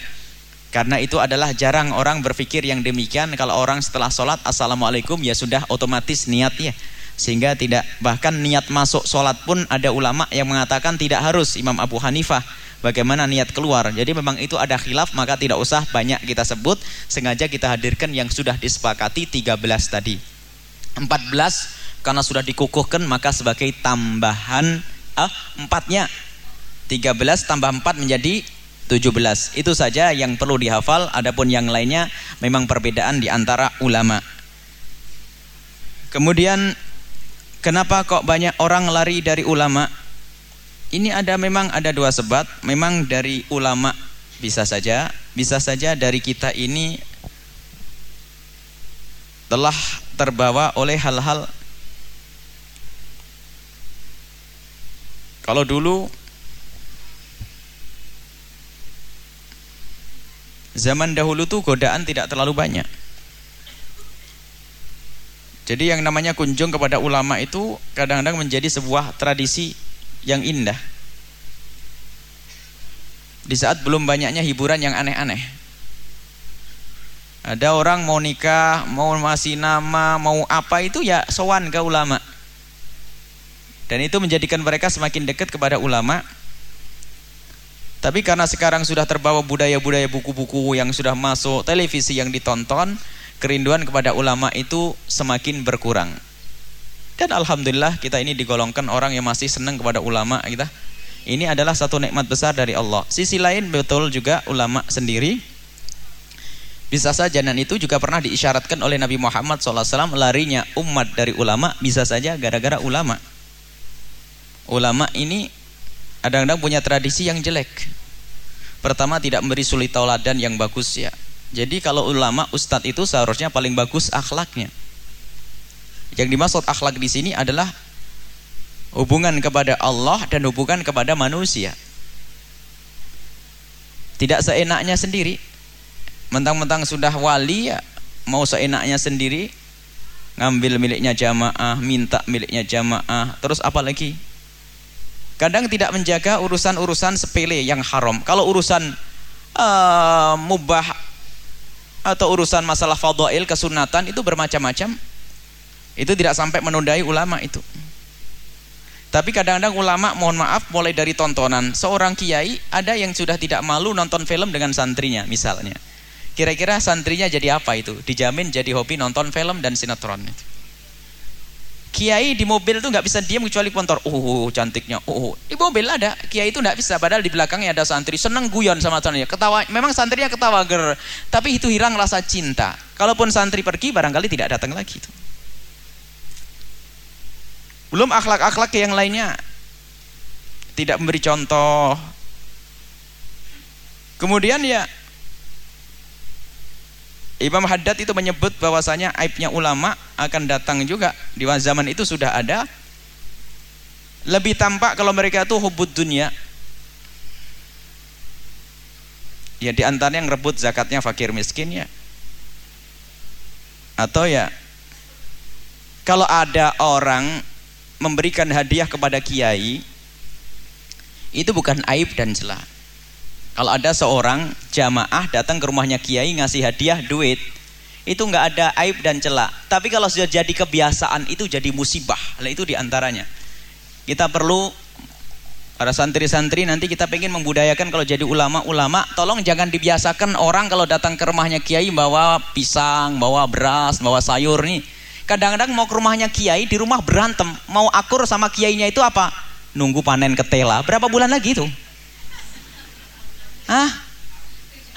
A: karena itu adalah jarang orang berpikir yang demikian. Kalau orang setelah sholat assalamualaikum ya sudah otomatis niat ya. Sehingga tidak bahkan niat masuk sholat pun ada ulama yang mengatakan tidak harus Imam Abu Hanifah. Bagaimana niat keluar? Jadi memang itu ada khilaf maka tidak usah banyak kita sebut. Sengaja kita hadirkan yang sudah disepakati 13 tadi. 14 karena sudah dikukuhkan maka sebagai tambahan ah, empatnya. 13 tambah 4 menjadi 17 itu saja yang perlu dihafal adapun yang lainnya memang perbedaan di antara ulama kemudian Kenapa kok banyak orang lari dari ulama? Ini ada memang ada dua sebab. Memang dari ulama bisa saja, bisa saja dari kita ini telah terbawa oleh hal-hal kalau dulu zaman dahulu tuh godaan tidak terlalu banyak jadi yang namanya kunjung kepada ulama itu kadang-kadang menjadi sebuah tradisi yang indah. Di saat belum banyaknya hiburan yang aneh-aneh. Ada orang mau nikah, mau masih nama, mau apa itu ya sowan ke ulama. Dan itu menjadikan mereka semakin dekat kepada ulama. Tapi karena sekarang sudah terbawa budaya-budaya buku-buku yang sudah masuk televisi yang ditonton, kerinduan kepada ulama itu semakin berkurang. Dan alhamdulillah kita ini digolongkan orang yang masih senang kepada ulama kita. Ini adalah satu nikmat besar dari Allah. Sisi lain betul juga ulama sendiri bisa saja dan itu juga pernah diisyaratkan oleh Nabi Muhammad SAW larinya umat dari ulama bisa saja gara-gara ulama. Ulama ini kadang-kadang punya tradisi yang jelek. Pertama tidak memberi sulit tauladan yang bagus ya. Jadi kalau ulama ustadz itu seharusnya paling bagus akhlaknya. Yang dimaksud akhlak di sini adalah hubungan kepada Allah dan hubungan kepada manusia. Tidak seenaknya sendiri. Mentang-mentang sudah wali ya mau seenaknya sendiri ngambil miliknya jamaah, minta miliknya jamaah, terus apa lagi? Kadang tidak menjaga urusan-urusan sepele yang haram. Kalau urusan uh, mubah atau urusan masalah fadhail kesunatan itu bermacam-macam. Itu tidak sampai menodai ulama itu. Tapi kadang-kadang ulama mohon maaf mulai dari tontonan seorang kiai ada yang sudah tidak malu nonton film dengan santrinya misalnya. Kira-kira santrinya jadi apa itu? Dijamin jadi hobi nonton film dan sinetron itu. Kiai di mobil tuh nggak bisa diam kecuali pontor. Oh, cantiknya. Oh, di mobil ada. Kiai itu nggak bisa. Padahal di belakangnya ada santri. Seneng guyon sama santrinya. Ketawa. Memang santrinya ketawa ger. Tapi itu hilang rasa cinta. Kalaupun santri pergi, barangkali tidak datang lagi itu. Belum akhlak-akhlak yang lainnya. Tidak memberi contoh. Kemudian ya Imam Haddad itu menyebut bahwasanya aibnya ulama akan datang juga di zaman itu sudah ada. Lebih tampak kalau mereka itu hubud dunia. Ya di antaranya yang rebut zakatnya fakir miskin ya. Atau ya kalau ada orang memberikan hadiah kepada kiai itu bukan aib dan celah kalau ada seorang jamaah datang ke rumahnya kiai ngasih hadiah duit, itu nggak ada aib dan celak. Tapi kalau sudah jadi kebiasaan itu jadi musibah. Lah itu di antaranya. Kita perlu para santri-santri nanti kita pengen membudayakan kalau jadi ulama-ulama, tolong jangan dibiasakan orang kalau datang ke rumahnya kiai bawa pisang, bawa beras, bawa sayur nih. Kadang-kadang mau ke rumahnya kiai di rumah berantem, mau akur sama kiainya itu apa? nunggu panen ketela berapa bulan lagi itu ah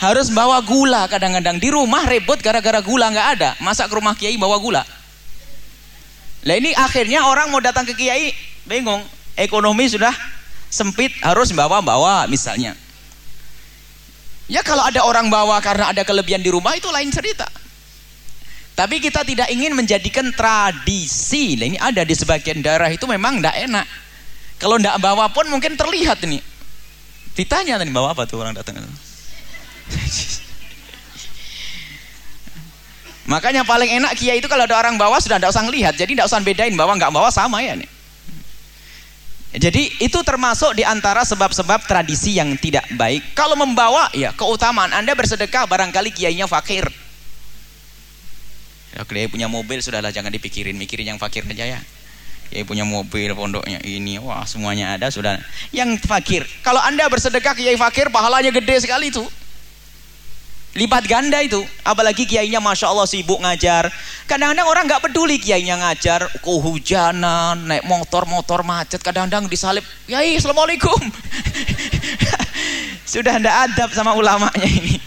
A: harus bawa gula kadang-kadang. Di rumah ribut gara-gara gula nggak ada. Masa ke rumah kiai bawa gula? Lah ini akhirnya orang mau datang ke kiai bingung. Ekonomi sudah sempit harus bawa-bawa misalnya. Ya kalau ada orang bawa karena ada kelebihan di rumah itu lain cerita. Tapi kita tidak ingin menjadikan tradisi. Nah, ini ada di sebagian daerah itu memang tidak enak. Kalau tidak bawa pun mungkin terlihat ini. Ditanya tadi bawa apa tuh orang datang. Makanya paling enak kiai itu kalau ada orang bawa sudah tidak usah lihat. Jadi tidak usah bedain bawa nggak bawa sama ya nih. Jadi itu termasuk di antara sebab-sebab tradisi yang tidak baik. Kalau membawa ya keutamaan Anda bersedekah barangkali kiainya fakir. Ya, kiai punya mobil sudahlah jangan dipikirin, mikirin yang fakir aja ya. Kiai punya mobil pondoknya ini, wah semuanya ada sudah. Yang fakir, kalau anda bersedekah kiai fakir, pahalanya gede sekali itu. Lipat ganda itu, apalagi kiainya masya Allah sibuk ngajar. Kadang-kadang orang nggak peduli kiainya ngajar, kehujanan, naik motor-motor macet, kadang-kadang disalib, kiai assalamualaikum. Sudah ndak adab sama ulamanya ini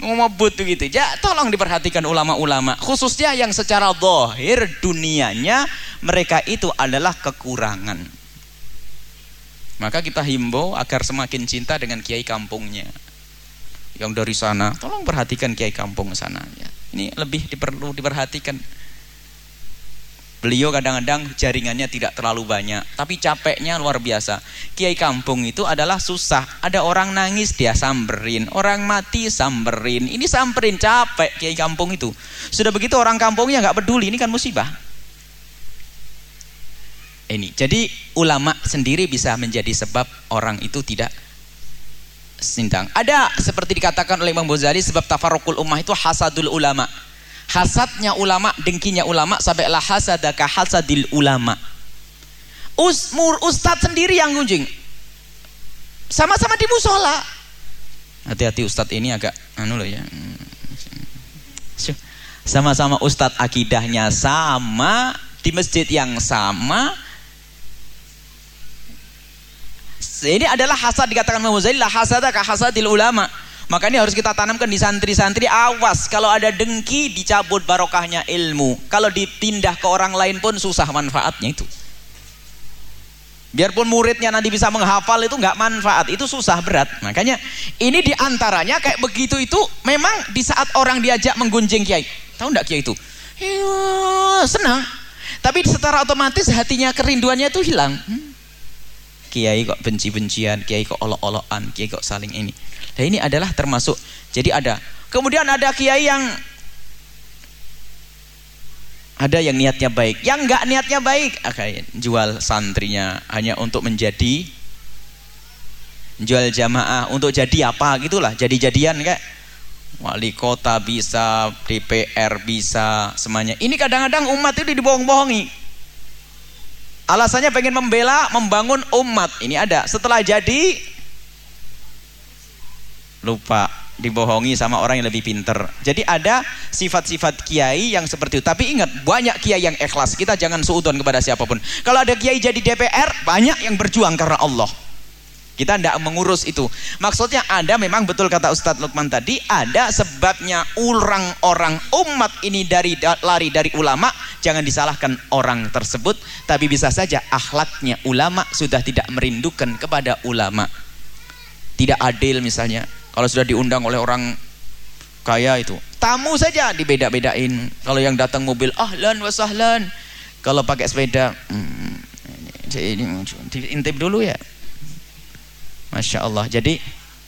A: ngomobut gitu. Ya, tolong diperhatikan ulama-ulama, khususnya yang secara zahir dunianya mereka itu adalah kekurangan. Maka kita himbau agar semakin cinta dengan kiai kampungnya. Yang dari sana, tolong perhatikan kiai kampung sana ya. Ini lebih diperlu diperhatikan Beliau kadang-kadang jaringannya tidak terlalu banyak, tapi capeknya luar biasa. Kiai kampung itu adalah susah. Ada orang nangis dia samberin, orang mati samberin. Ini samperin capek kiai kampung itu. Sudah begitu orang kampungnya nggak peduli, ini kan musibah. Ini. Jadi ulama sendiri bisa menjadi sebab orang itu tidak sindang. Ada seperti dikatakan oleh Imam Ghazali sebab tafarukul ummah itu hasadul ulama hasadnya ulama dengkinya ulama sampailah hasadaka hasadil ulama. Us, mur, ustadz sendiri yang gunjing sama-sama di musola. Hati-hati ustadz ini agak anu loh ya. Sama-sama ustadz akidahnya sama di masjid yang sama. Ini adalah hasad dikatakan Imam Ghazali hasadaka hasadil ulama maka ini harus kita tanamkan di santri-santri awas kalau ada dengki dicabut barokahnya ilmu. Kalau dipindah ke orang lain pun susah manfaatnya itu. Biarpun muridnya nanti bisa menghafal itu nggak manfaat, itu susah berat. Makanya ini di antaranya kayak begitu itu memang di saat orang diajak menggunjing kiai. Tahu nggak kiai itu? Iya, senang. Tapi secara otomatis hatinya kerinduannya itu hilang. Hmm. Kiai kok benci-bencian, kiai kok olok-olokan, kiai kok saling ini. Nah ini adalah termasuk jadi ada. Kemudian ada kiai yang ada yang niatnya baik, yang enggak niatnya baik, akan jual santrinya hanya untuk menjadi jual jamaah untuk jadi apa gitulah, jadi-jadian kayak wali kota bisa, DPR bisa, semuanya. Ini kadang-kadang umat itu dibohong-bohongi. Alasannya pengen membela, membangun umat. Ini ada. Setelah jadi lupa dibohongi sama orang yang lebih pinter. Jadi ada sifat-sifat kiai yang seperti itu. Tapi ingat, banyak kiai yang ikhlas. Kita jangan suudon kepada siapa pun. Kalau ada kiai jadi DPR, banyak yang berjuang karena Allah. Kita tidak mengurus itu. Maksudnya ada memang betul kata Ustadz Lukman tadi, ada sebabnya orang-orang umat ini dari lari dari ulama, jangan disalahkan orang tersebut, tapi bisa saja akhlaknya ulama sudah tidak merindukan kepada ulama. Tidak adil misalnya, kalau sudah diundang oleh orang kaya itu, tamu saja dibeda-bedain. Kalau yang datang mobil, ahlan wa sahlan. Kalau pakai sepeda, hmm, ini intip dulu ya. Masya Allah. Jadi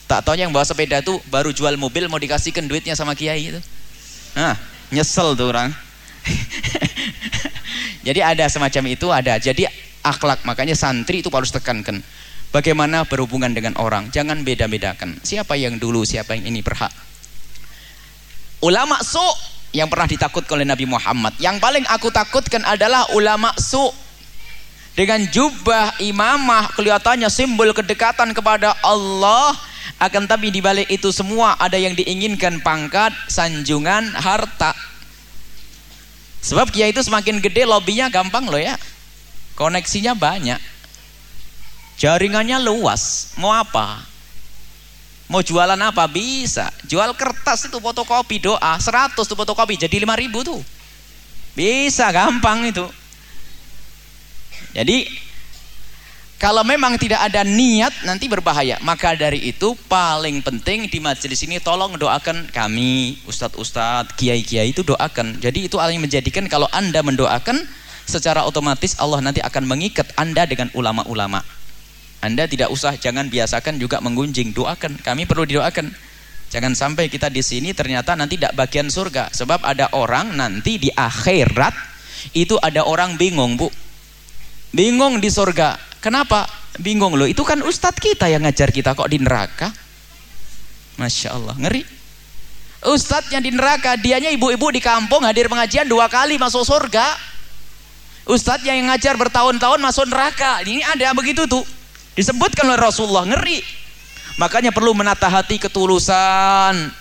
A: tak tahu yang bawa sepeda itu baru jual mobil mau dikasihkan duitnya sama kiai itu. Nah, nyesel tuh orang. Jadi ada semacam itu ada. Jadi akhlak makanya santri itu harus tekankan. Bagaimana berhubungan dengan orang? Jangan beda-bedakan. Siapa yang dulu, siapa yang ini berhak. Ulama su yang pernah ditakutkan oleh Nabi Muhammad. Yang paling aku takutkan adalah ulama su. Dengan jubah imamah kelihatannya simbol kedekatan kepada Allah. Akan tapi di balik itu semua ada yang diinginkan pangkat, sanjungan, harta. Sebab kiai itu semakin gede lobbynya gampang loh ya. Koneksinya banyak Jaringannya luas. Mau apa? Mau jualan apa? Bisa. Jual kertas itu fotokopi doa. 100 tuh fotokopi jadi 5000 tuh. Bisa gampang itu. Jadi kalau memang tidak ada niat nanti berbahaya. Maka dari itu paling penting di majelis ini tolong doakan kami, ustadz-ustadz, kiai-kiai itu doakan. Jadi itu yang menjadikan kalau anda mendoakan secara otomatis Allah nanti akan mengikat anda dengan ulama-ulama. Anda tidak usah jangan biasakan juga menggunjing, doakan. Kami perlu didoakan. Jangan sampai kita di sini ternyata nanti tidak bagian surga. Sebab ada orang nanti di akhirat itu ada orang bingung, Bu. Bingung di surga Kenapa? Bingung loh. Itu kan ustadz kita yang ngajar kita kok di neraka. Masya Allah. Ngeri. Ustadz yang di neraka. Dianya ibu-ibu di kampung hadir pengajian dua kali masuk surga. Ustadz yang ngajar bertahun-tahun masuk neraka. Ini ada begitu tuh. Disebutkan oleh Rasulullah. Ngeri. Makanya perlu menata hati ketulusan.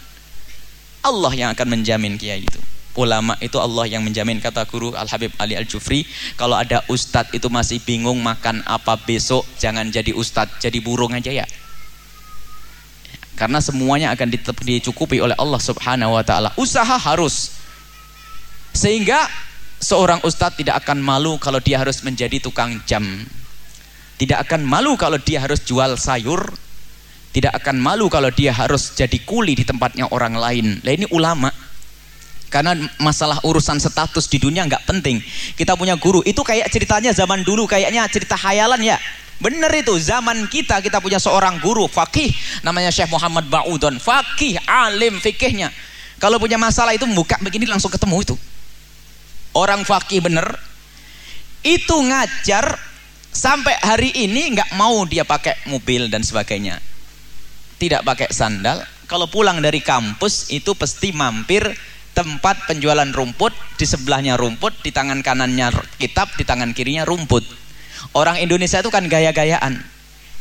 A: Allah yang akan menjamin kiai itu ulama itu Allah yang menjamin kata guru Al Habib Ali Al Jufri kalau ada ustadz itu masih bingung makan apa besok jangan jadi ustadz jadi burung aja ya. Karena semuanya akan dicukupi oleh Allah Subhanahu wa taala. Usaha harus. Sehingga seorang ustadz tidak akan malu kalau dia harus menjadi tukang jam. Tidak akan malu kalau dia harus jual sayur. Tidak akan malu kalau dia harus jadi kuli di tempatnya orang lain. Lah ini ulama karena masalah urusan status di dunia nggak penting. Kita punya guru itu kayak ceritanya zaman dulu kayaknya cerita hayalan ya. Bener itu zaman kita kita punya seorang guru fakih namanya Syekh Muhammad Ba'udon. Fakih alim fikihnya. Kalau punya masalah itu buka begini langsung ketemu itu. Orang fakih bener itu ngajar sampai hari ini nggak mau dia pakai mobil dan sebagainya. Tidak pakai sandal. Kalau pulang dari kampus itu pasti mampir tempat penjualan rumput di sebelahnya rumput di tangan kanannya kitab di tangan kirinya rumput. Orang Indonesia itu kan gaya-gayaan.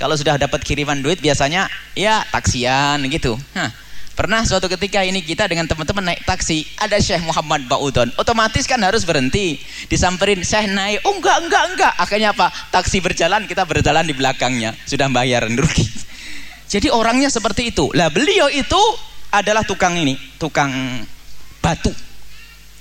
A: Kalau sudah dapat kiriman duit biasanya ya taksian gitu. Hah. pernah suatu ketika ini kita dengan teman-teman naik taksi ada Syekh Muhammad Baudon. Otomatis kan harus berhenti. Disamperin Syekh naik. Oh enggak enggak enggak. Akhirnya apa? Taksi berjalan kita berjalan di belakangnya. Sudah bayar rugi. Jadi orangnya seperti itu. Lah beliau itu adalah tukang ini tukang batu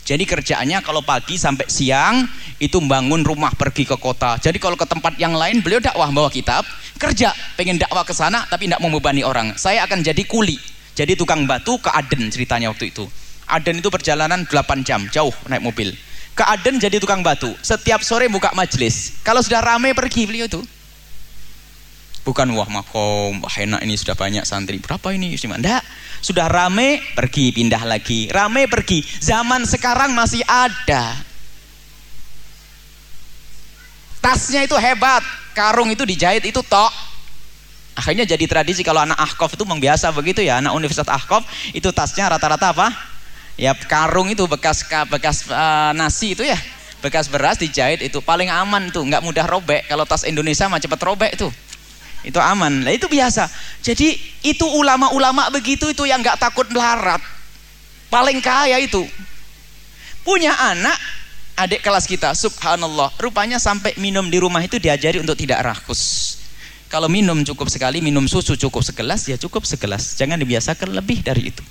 A: jadi kerjaannya kalau pagi sampai siang itu membangun rumah pergi ke kota. Jadi kalau ke tempat yang lain beliau dakwah bawa kitab, kerja pengen dakwah ke sana tapi tidak membebani orang. Saya akan jadi kuli. Jadi tukang batu ke Aden ceritanya waktu itu. Aden itu perjalanan 8 jam jauh naik mobil. Ke Aden jadi tukang batu. Setiap sore buka majelis. Kalau sudah ramai pergi beliau itu bukan wah makom wah enak ini sudah banyak santri. Berapa ini? Tidak sudah rame pergi pindah lagi. Rame pergi. Zaman sekarang masih ada. Tasnya itu hebat karung itu dijahit itu tok. Akhirnya jadi tradisi kalau anak ahkof itu memang biasa begitu ya anak universitas ahkof itu tasnya rata-rata apa? Ya karung itu bekas bekas uh, nasi itu ya bekas beras dijahit itu paling aman tuh nggak mudah robek. Kalau tas Indonesia mah cepet robek tuh itu aman. Lah itu biasa. Jadi itu ulama-ulama begitu itu yang nggak takut melarat. Paling kaya itu. Punya anak adik kelas kita subhanallah. Rupanya sampai minum di rumah itu diajari untuk tidak rakus. Kalau minum cukup sekali minum susu cukup segelas ya cukup segelas. Jangan dibiasakan lebih dari itu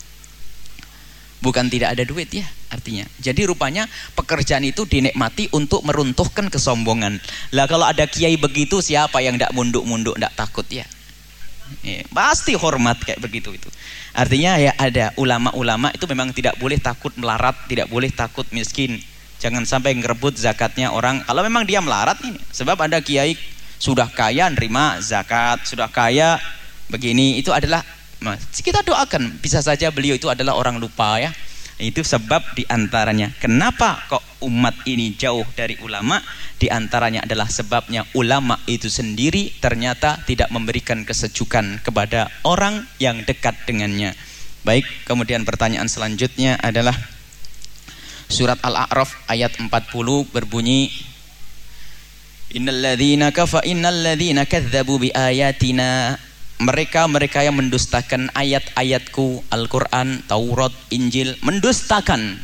A: bukan tidak ada duit ya artinya. Jadi rupanya pekerjaan itu dinikmati untuk meruntuhkan kesombongan. Lah kalau ada kiai begitu siapa yang tidak munduk-munduk tidak takut ya? Ya, pasti hormat kayak begitu itu. Artinya ya ada ulama-ulama itu memang tidak boleh takut melarat tidak boleh takut miskin. Jangan sampai ngerebut zakatnya orang. Kalau memang dia melarat ini sebab ada kiai sudah kaya nerima zakat sudah kaya begini. Itu adalah kita doakan. Bisa saja beliau itu adalah orang lupa ya. Itu sebab di antaranya kenapa kok umat ini jauh dari ulama? Di antaranya adalah sebabnya ulama itu sendiri ternyata tidak memberikan kesejukan kepada orang yang dekat dengannya. Baik kemudian pertanyaan selanjutnya adalah surat al-a'raf ayat 40 berbunyi innalladzina kafa innalladzina kadzabu bi ayatina mereka-mereka yang mendustakan ayat-ayatku Al-Quran, Taurat, Injil mendustakan.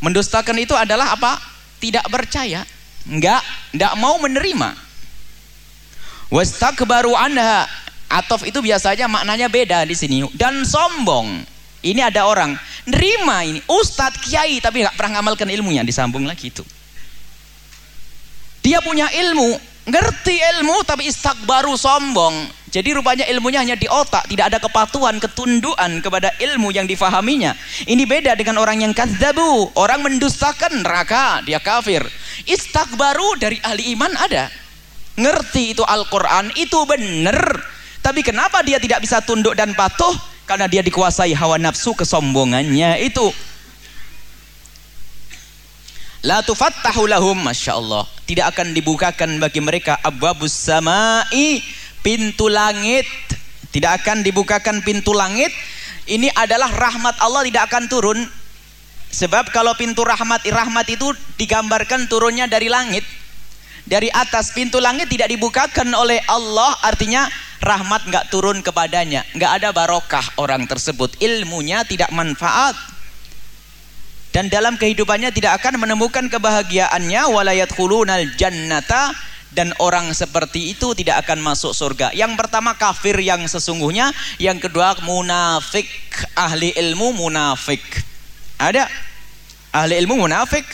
A: Mendustakan itu adalah apa? tidak percaya. Enggak, enggak mau menerima. Wastakbaru anha. Atof itu biasanya maknanya beda di sini. Dan sombong. Ini ada orang. Nerima ini. Ustadz kiai tapi nggak pernah ngamalkan ilmunya. Disambung lagi itu. Dia punya ilmu ngerti ilmu tapi istakbaru sombong jadi rupanya ilmunya hanya di otak, tidak ada kepatuhan, ketunduan kepada ilmu yang difahaminya. Ini beda dengan orang yang kadzabu, orang mendustakan neraka, dia kafir. Istakbaru dari ahli iman ada. Ngerti itu Al-Qur'an, itu benar. Tapi kenapa dia tidak bisa tunduk dan patuh? Karena dia dikuasai hawa nafsu kesombongannya itu. La tufattahu lahum, Masya Allah. Tidak akan dibukakan bagi mereka abwabus samai pintu langit. Tidak akan dibukakan pintu langit. Ini adalah rahmat Allah tidak akan turun. Sebab kalau pintu rahmat rahmat itu digambarkan turunnya dari langit. Dari atas pintu langit tidak dibukakan oleh Allah artinya rahmat nggak turun kepadanya. Nggak ada barokah orang tersebut. Ilmunya tidak manfaat dan dalam kehidupannya tidak akan menemukan kebahagiaannya walayat khulunal jannata dan orang seperti itu tidak akan masuk surga. Yang pertama kafir yang sesungguhnya, yang kedua munafik, ahli ilmu munafik. Ada ahli ilmu munafik.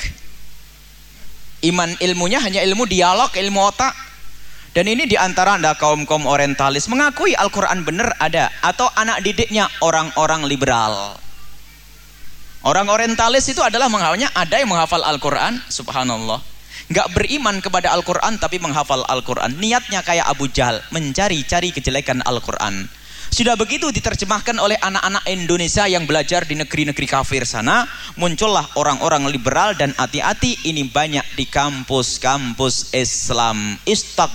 A: Iman ilmunya hanya ilmu dialog, ilmu otak. Dan ini di antara anda kaum-kaum orientalis mengakui Al-Quran benar ada. Atau anak didiknya orang-orang liberal. Orang orientalis itu adalah menghafalnya ada yang menghafal Al-Quran, subhanallah. Nggak beriman kepada Al-Quran tapi menghafal Al-Quran. Niatnya kayak Abu Jahal mencari-cari kejelekan Al-Quran. Sudah begitu diterjemahkan oleh anak-anak Indonesia yang belajar di negeri-negeri kafir sana muncullah orang-orang liberal dan hati-hati ini banyak di kampus-kampus Islam.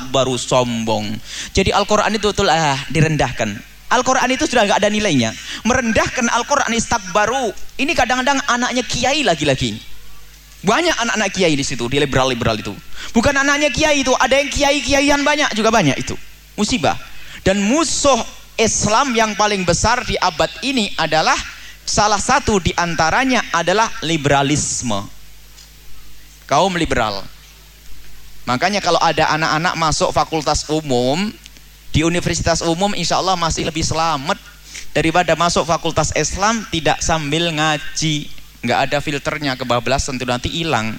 A: Baru sombong. Jadi Al-Quran itu betul ah, direndahkan Al-Quran itu sudah nggak ada nilainya merendahkan Al-Quran baru ini kadang-kadang anaknya kiai lagi-lagi banyak anak-anak kiai di situ, di liberal-liberal itu. Bukan anaknya kiai itu, ada yang kiai-kiaian banyak juga banyak itu. Musibah. Dan musuh Islam yang paling besar di abad ini adalah salah satu di antaranya adalah liberalisme. Kaum liberal. Makanya kalau ada anak-anak masuk fakultas umum di universitas umum insya Allah masih lebih selamat daripada masuk fakultas Islam tidak sambil ngaji. Nggak ada filternya kebablasan itu nanti hilang.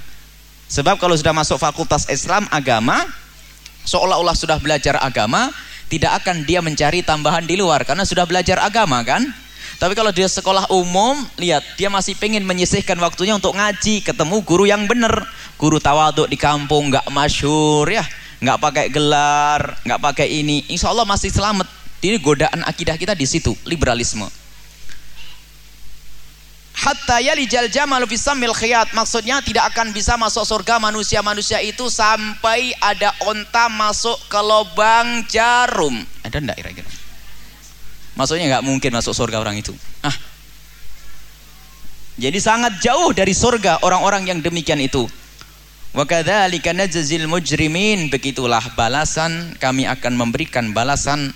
A: Sebab kalau sudah masuk fakultas Islam agama seolah-olah sudah belajar agama tidak akan dia mencari tambahan di luar karena sudah belajar agama kan? Tapi kalau dia sekolah umum lihat dia masih pengen menyisihkan waktunya untuk ngaji ketemu guru yang benar. Guru tawaduk di kampung nggak masyur ya nggak pakai gelar nggak pakai ini. Insya Allah masih selamat. Ini godaan akidah kita di situ liberalisme. Hatta yalijal jamal fi samil khiyat. Maksudnya tidak akan bisa masuk surga manusia-manusia itu sampai ada onta masuk ke lubang jarum. Ada enggak kira-kira? Maksudnya nggak mungkin masuk surga orang itu. Ah jadi sangat jauh dari surga orang-orang yang demikian itu wa kadzalika najzil mujrimin. Begitulah balasan. Kami akan memberikan balasan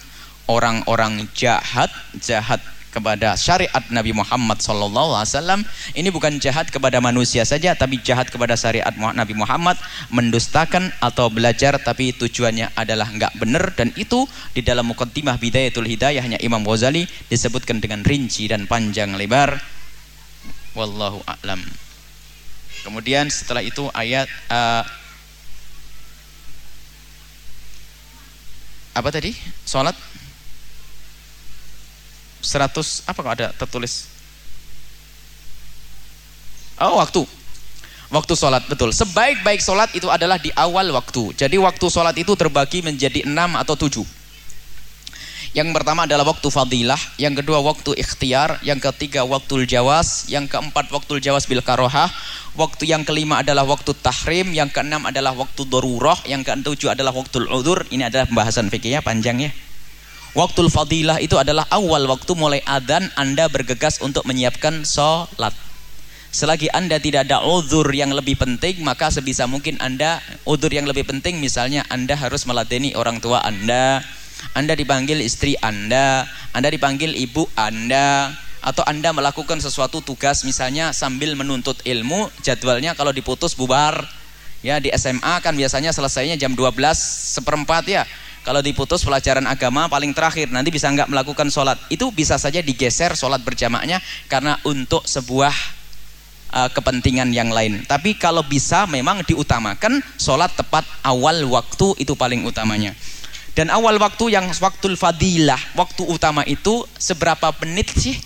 A: orang-orang jahat jahat kepada syariat Nabi Muhammad wasallam. Ini bukan jahat kepada manusia saja tapi jahat kepada syariat Nabi Muhammad. Mendustakan atau belajar tapi tujuannya adalah enggak benar. Dan itu di dalam mukaddimah bidayatul hidayahnya Imam Ghazali disebutkan dengan rinci dan panjang lebar. Wallahu a'lam kemudian setelah itu ayat uh, apa tadi? Salat 100 apa kok ada tertulis? Oh waktu. Waktu sholat betul. Sebaik-baik sholat itu adalah di awal waktu. Jadi waktu sholat itu terbagi menjadi enam atau tujuh yang pertama adalah waktu fadilah, yang kedua waktu ikhtiar, yang ketiga waktu jawas, yang keempat waktu jawas bil karohah, waktu yang kelima adalah waktu tahrim, yang keenam adalah waktu dorurah, yang ketujuh adalah waktu udur. Ini adalah pembahasan fikihnya panjang ya. Waktu fadilah itu adalah awal waktu mulai adzan Anda bergegas untuk menyiapkan sholat. Selagi Anda tidak ada uzur yang lebih penting, maka sebisa mungkin Anda uzur yang lebih penting misalnya Anda harus meladeni orang tua Anda, Anda dipanggil istri Anda, Anda dipanggil ibu Anda, atau Anda melakukan sesuatu tugas misalnya sambil menuntut ilmu, jadwalnya kalau diputus bubar. Ya di SMA kan biasanya selesainya jam 12 seperempat ya. Kalau diputus pelajaran agama paling terakhir nanti bisa nggak melakukan sholat. Itu bisa saja digeser sholat berjamaahnya karena untuk sebuah uh, kepentingan yang lain. Tapi kalau bisa memang diutamakan sholat tepat awal waktu itu paling utamanya dan awal waktu yang waktu fadilah waktu utama itu seberapa menit sih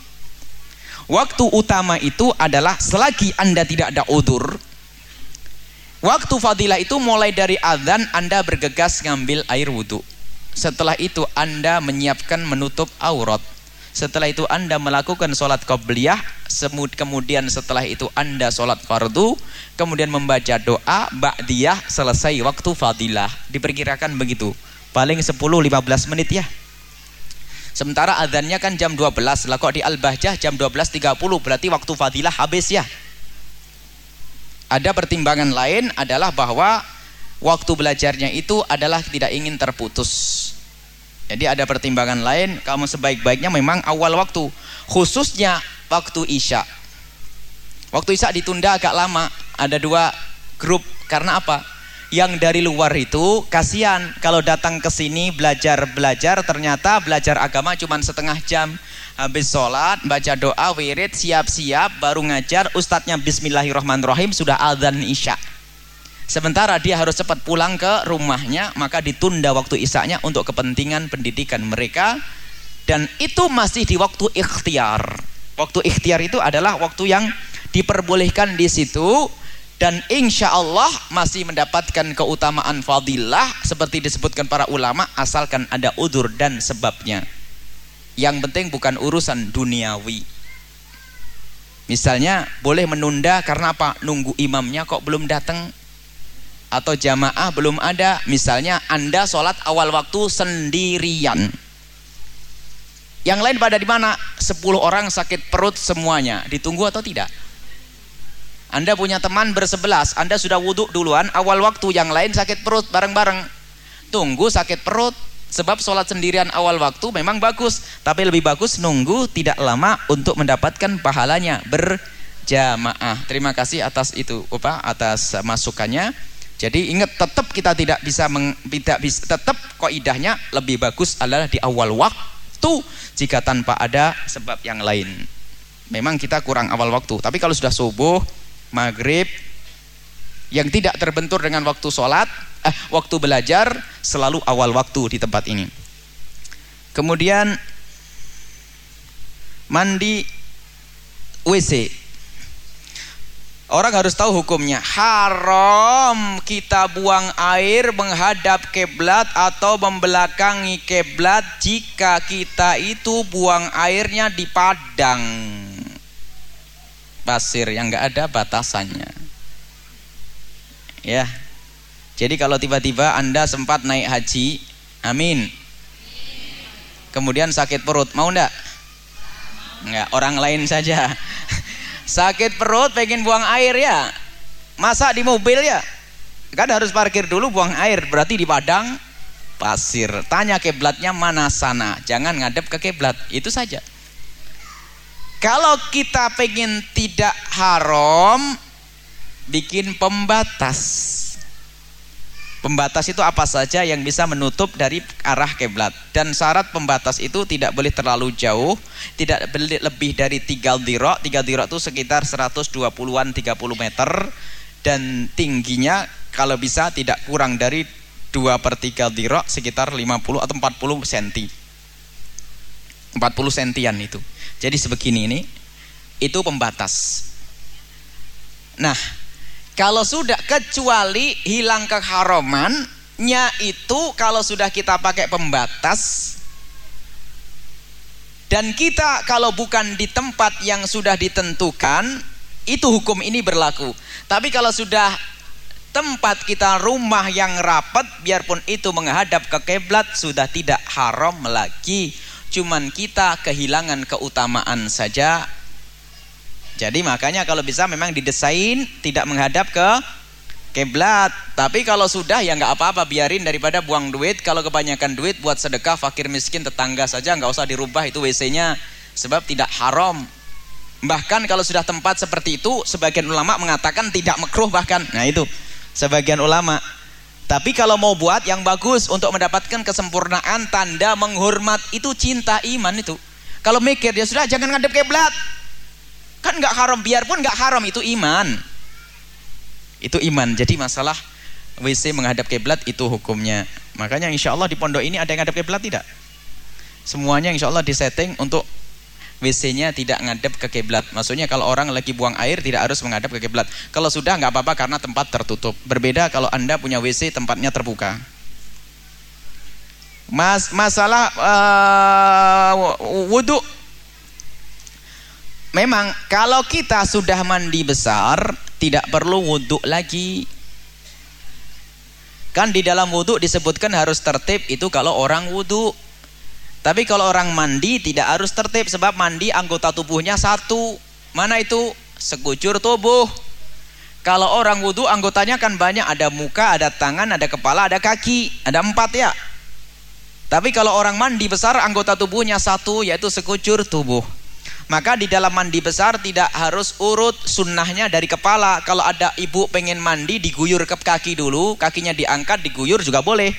A: waktu utama itu adalah selagi anda tidak ada udur Waktu fadilah itu mulai dari azan Anda bergegas ngambil air wudhu. Setelah itu Anda menyiapkan menutup aurat. Setelah itu Anda melakukan sholat qobliyah. Kemudian setelah itu Anda sholat fardu. Kemudian membaca doa ba'diyah selesai waktu fadilah. Diperkirakan begitu. Paling 10-15 menit ya. Sementara azannya kan jam 12. Lah kok di Al-Bahjah jam 12.30 berarti waktu fadilah habis ya. Ada pertimbangan lain adalah bahwa waktu belajarnya itu adalah tidak ingin terputus. Jadi ada pertimbangan lain kamu sebaik-baiknya memang awal waktu. Khususnya waktu isya. Waktu isya ditunda agak lama. Ada dua grup. Karena apa yang dari luar itu kasihan kalau datang ke sini belajar-belajar ternyata belajar agama cuma setengah jam. Habis sholat baca doa wirid siap-siap baru ngajar ustadznya bismillahirrahmanirrahim sudah azan isya. Sementara dia harus cepat pulang ke rumahnya maka ditunda waktu isyanya untuk kepentingan pendidikan mereka. Dan itu masih di waktu ikhtiar. Waktu ikhtiar itu adalah waktu yang diperbolehkan di situ dan insya Allah masih mendapatkan keutamaan fadilah seperti disebutkan para ulama asalkan ada udur dan sebabnya. Yang penting bukan urusan duniawi. Misalnya boleh menunda karena apa? Nunggu imamnya kok belum datang? Atau jamaah belum ada? Misalnya anda sholat awal waktu sendirian. Yang lain pada di mana? 10 orang sakit perut semuanya. Ditunggu atau tidak anda punya teman bersebelas anda sudah wudhu duluan awal waktu yang lain sakit perut bareng-bareng tunggu sakit perut Sebab sholat sendirian awal waktu memang bagus, tapi lebih bagus nunggu tidak lama untuk mendapatkan pahalanya berjamaah. Terima kasih atas itu, apa? Atas masukannya. Jadi ingat tetap kita tidak bisa meng, tidak bisa tetap koidahnya lebih bagus adalah di awal waktu jika tanpa ada sebab yang lain. Memang kita kurang awal waktu, tapi kalau sudah subuh, maghrib, yang tidak terbentur dengan waktu sholat eh, waktu belajar selalu awal waktu di tempat ini. Kemudian mandi WC orang harus tahu hukumnya. Haram kita buang air menghadap keblat atau membelakangi keblat jika kita itu buang airnya di padang pasir yang enggak ada batasannya. Ya. Jadi kalau tiba-tiba anda sempat naik haji amin. Kemudian sakit perut mau ndak? Enggak orang lain saja. Sakit perut pengen buang air ya. Masa di mobil ya? Kan harus parkir dulu buang air berarti di padang pasir. Tanya keblatnya mana sana jangan ngadep ke keblat itu saja kalau kita pengen tidak haram bikin pembatas. Pembatas itu apa saja yang bisa menutup dari arah kiblat. Dan syarat pembatas itu tidak boleh terlalu jauh tidak boleh lebih dari tiga dirok. Tiga dirok itu sekitar 120-an 30 meter. Dan tingginya kalau bisa tidak kurang dari 2 per 3 dirok sekitar 50 atau 40 cm 40 sentian itu jadi sebegini ini itu pembatas nah kalau sudah kecuali hilang keharamannya itu kalau sudah kita pakai pembatas dan kita kalau bukan di tempat yang sudah ditentukan itu hukum ini berlaku. Tapi kalau sudah tempat kita rumah yang rapat biarpun itu menghadap ke kiblat sudah tidak haram lagi. Cuman kita kehilangan keutamaan saja jadi makanya kalau bisa memang didesain tidak menghadap ke kiblat. Tapi kalau sudah ya nggak apa-apa biarin daripada buang duit. Kalau kebanyakan duit buat sedekah fakir miskin tetangga saja nggak usah dirubah itu WC-nya sebab tidak haram. Bahkan kalau sudah tempat seperti itu sebagian ulama mengatakan tidak makruh bahkan. Nah itu sebagian ulama Tapi kalau mau buat yang bagus untuk mendapatkan kesempurnaan tanda menghormat itu cinta iman itu. Kalau mikir dia sudah jangan ngadep kiblat. Kan nggak haram biarpun nggak haram itu iman. Itu iman. Jadi masalah WC menghadap kiblat itu hukumnya. Makanya insya Allah di pondok ini ada yang ngadep kiblat tidak? Semuanya insya Allah disetting untuk WC-nya tidak ngadep ke kiblat. Maksudnya kalau orang lagi buang air tidak harus menghadap ke kiblat. Kalau sudah nggak apa-apa karena tempat tertutup. Berbeda kalau Anda punya WC tempatnya terbuka. Mas masalah uh, wudhu Memang kalau kita sudah mandi besar tidak perlu wudhu lagi. Kan di dalam wudhu disebutkan harus tertib itu kalau orang wudhu. Tapi kalau orang mandi tidak harus tertib sebab mandi anggota tubuhnya satu. Mana itu? Sekujur tubuh. Kalau orang wudhu anggotanya kan banyak. Ada muka, ada tangan, ada kepala, ada kaki. Ada empat ya. Tapi kalau orang mandi besar anggota tubuhnya satu yaitu sekujur tubuh. Maka di dalam mandi besar tidak harus urut sunnahnya dari kepala. Kalau ada ibu pengen mandi diguyur ke kaki dulu, kakinya diangkat diguyur juga boleh.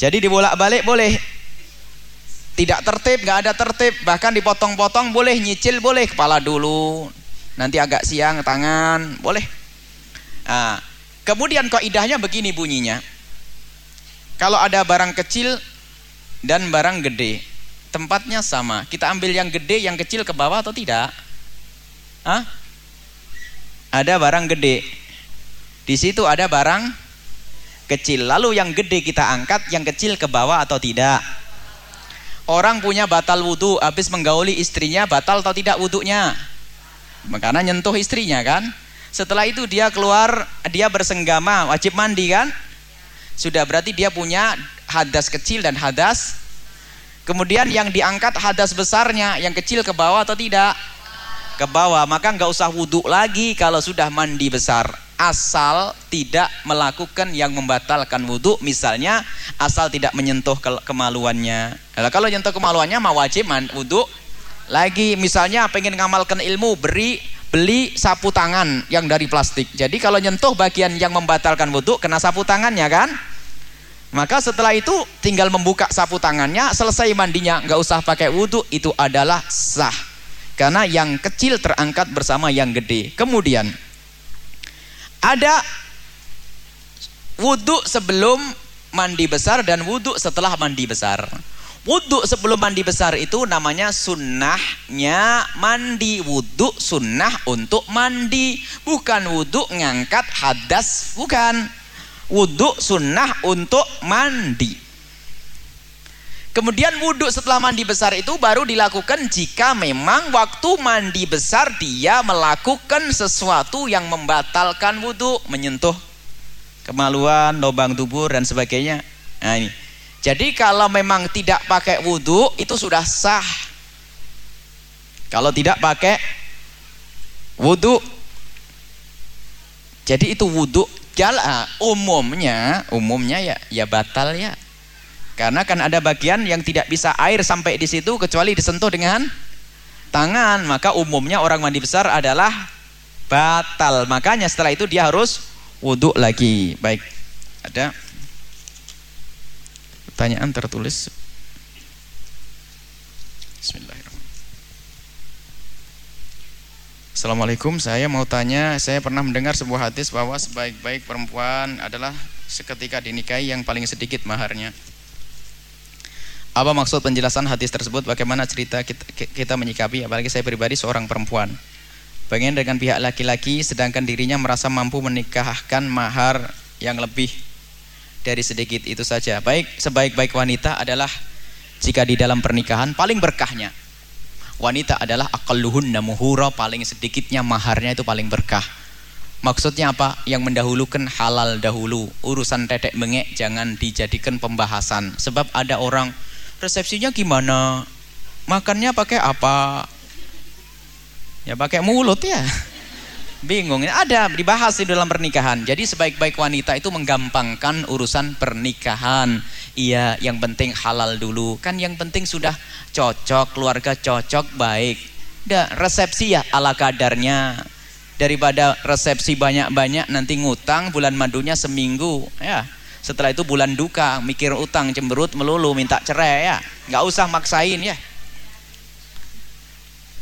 A: Jadi dibolak-balik boleh tidak tertib, nggak ada tertib, bahkan dipotong-potong boleh, nyicil boleh, kepala dulu, nanti agak siang tangan, boleh. Nah, kemudian idahnya begini bunyinya, kalau ada barang kecil dan barang gede, tempatnya sama, kita ambil yang gede, yang kecil ke bawah atau tidak? Hah? Ada barang gede, di situ ada barang kecil, lalu yang gede kita angkat, yang kecil ke bawah atau tidak? Orang punya batal wudhu habis menggauli istrinya batal atau tidak wudhunya? Karena nyentuh istrinya kan. Setelah itu dia keluar, dia bersenggama, wajib mandi kan? Sudah berarti dia punya hadas kecil dan hadas. Kemudian yang diangkat hadas besarnya, yang kecil ke bawah atau tidak? Ke bawah, maka nggak usah wudhu lagi kalau sudah mandi besar asal tidak melakukan yang membatalkan wudhu misalnya asal tidak menyentuh ke kemaluannya. Nah, kalau nyentuh kemaluannya mau wajib wudhu lagi misalnya pengen ngamalkan ilmu beri beli sapu tangan yang dari plastik. Jadi kalau nyentuh bagian yang membatalkan wudhu kena sapu tangannya kan? Maka setelah itu tinggal membuka sapu tangannya selesai mandinya nggak usah pakai wudhu itu adalah sah. Karena yang kecil terangkat bersama yang gede. Kemudian ada wudhu sebelum mandi besar dan wudhu setelah mandi besar. Wudhu sebelum mandi besar itu namanya sunnahnya mandi. Wudhu sunnah untuk mandi. Bukan wudhu ngangkat hadas. Bukan. Wudhu sunnah untuk mandi. Kemudian wudhu setelah mandi besar itu baru dilakukan jika memang waktu mandi besar dia melakukan sesuatu yang membatalkan wudhu, menyentuh kemaluan, lubang dubur dan sebagainya. Nah ini. Jadi kalau memang tidak pakai wudhu itu sudah sah. Kalau tidak pakai wudhu, jadi itu wudhu jala umumnya, umumnya ya ya batal ya karena kan ada bagian yang tidak bisa air sampai di situ kecuali disentuh dengan tangan. Maka umumnya orang mandi besar adalah batal. Makanya setelah itu dia harus wudhu lagi. Baik. Ada pertanyaan tertulis. Bismillahirrahmanirrahim. Assalamualaikum, saya mau tanya, saya pernah mendengar sebuah hadis bahwa sebaik-baik perempuan adalah seketika dinikahi yang paling sedikit maharnya. Apa maksud penjelasan hadis tersebut? Bagaimana cerita kita, kita menyikapi? Apalagi saya pribadi seorang perempuan. Pengen dengan pihak laki-laki sedangkan dirinya merasa mampu menikahkan mahar yang lebih dari sedikit itu saja. Baik, sebaik-baik wanita adalah jika di dalam pernikahan paling berkahnya. Wanita adalah aqalluhun namuhura paling sedikitnya maharnya itu paling berkah. Maksudnya apa? Yang mendahulukan halal dahulu. Urusan tetek bengek jangan dijadikan pembahasan. Sebab ada orang resepsinya gimana? Makannya pakai apa? Ya pakai mulut ya. Bingung. Ini ada dibahas di dalam pernikahan. Jadi sebaik-baik wanita itu menggampangkan urusan pernikahan. Iya yang penting halal dulu. Kan yang penting sudah cocok keluarga cocok baik. Udah resepsi ya ala kadarnya. Daripada resepsi banyak-banyak nanti ngutang bulan madunya seminggu ya setelah itu bulan duka mikir utang cemberut melulu minta cerai ya. Nggak usah maksain ya.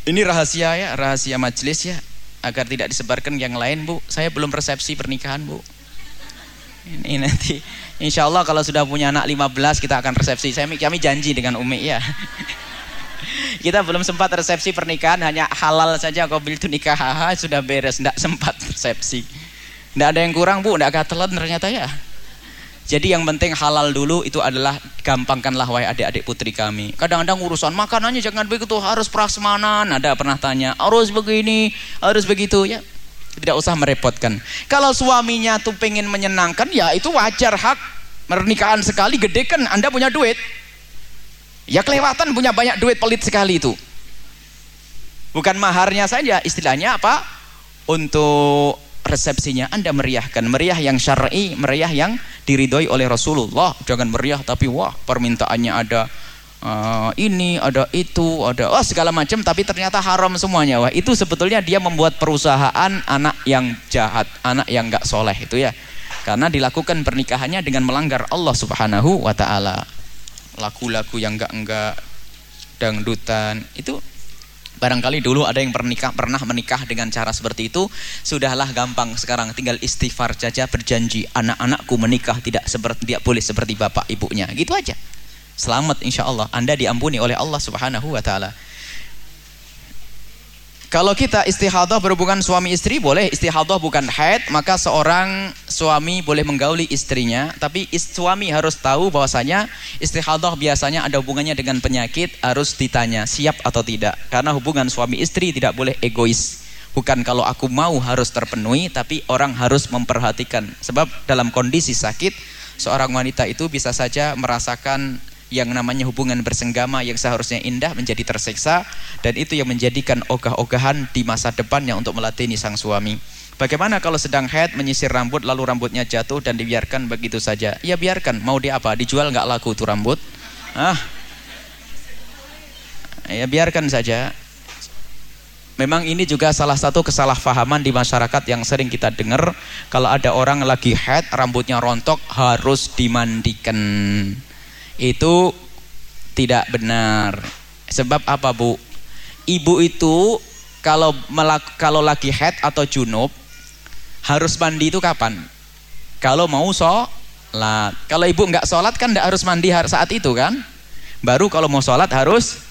A: Ini rahasia ya. Rahasia majelis ya. Agar tidak disebarkan yang lain bu. Saya belum resepsi pernikahan bu. Ini nanti. Insya Allah kalau sudah punya anak 15 kita akan resepsi. Saya kami janji dengan Umi ya. Kita belum sempat resepsi pernikahan hanya halal saja bil itu nikah. Sudah beres. Tidak sempat resepsi. Tidak ada yang kurang bu. Tidak katelan ternyata ya jadi yang penting halal dulu itu adalah gampangkanlah wahai adik-adik putri kami. Kadang-kadang urusan makanannya jangan begitu harus prasmanan. Ada pernah tanya harus begini, harus begitu ya. Tidak usah merepotkan. Kalau suaminya tuh pengen menyenangkan ya itu wajar hak pernikahan sekali gede kan Anda punya duit. Ya kelewatan punya banyak duit pelit sekali itu. Bukan maharnya saja, istilahnya apa? Untuk resepsinya Anda meriahkan. Meriah yang syar'i, meriah yang diridhoi oleh Rasulullah. Jangan meriah tapi wah permintaannya ada uh, ini, ada itu, ada wah segala macam tapi ternyata haram semuanya. Wah, itu sebetulnya dia membuat perusahaan anak yang jahat, anak yang enggak soleh itu ya. Karena dilakukan pernikahannya dengan melanggar Allah Subhanahu wa taala lagu-lagu yang enggak-enggak dangdutan itu barangkali dulu ada yang pernikah, pernah menikah dengan cara seperti itu sudahlah gampang sekarang. Tinggal istighfar saja berjanji anak-anakku menikah tidak seperti tidak boleh seperti bapak ibunya. Gitu aja. Selamat insya Allah. Anda diampuni oleh Allah subhanahu wa ta'ala kalau kita istihadah berhubungan suami istri boleh. Istihadah bukan haid maka seorang suami boleh menggauli istrinya. Tapi suami harus tahu bahwasanya istihadah biasanya ada hubungannya dengan penyakit harus ditanya siap atau tidak. Karena hubungan suami istri tidak boleh egois. Bukan kalau aku mau harus terpenuhi tapi orang harus memperhatikan. Sebab dalam kondisi sakit seorang wanita itu bisa saja merasakan yang namanya hubungan bersenggama yang seharusnya indah menjadi tersiksa dan itu yang menjadikan ogah-ogahan di masa depannya untuk melatih sang suami. Bagaimana kalau sedang head menyisir rambut lalu rambutnya jatuh dan dibiarkan begitu saja? Ya biarkan, mau di apa? Dijual nggak laku tuh rambut? Ah, ya biarkan saja. Memang ini juga salah satu kesalahpahaman di masyarakat yang sering kita dengar kalau ada orang lagi head rambutnya rontok harus dimandikan itu tidak benar. Sebab apa bu? Ibu itu kalau melak kalau lagi head atau junub harus mandi itu kapan? Kalau mau sholat. Kalau ibu nggak sholat kan nggak harus mandi saat itu kan? Baru kalau mau sholat harus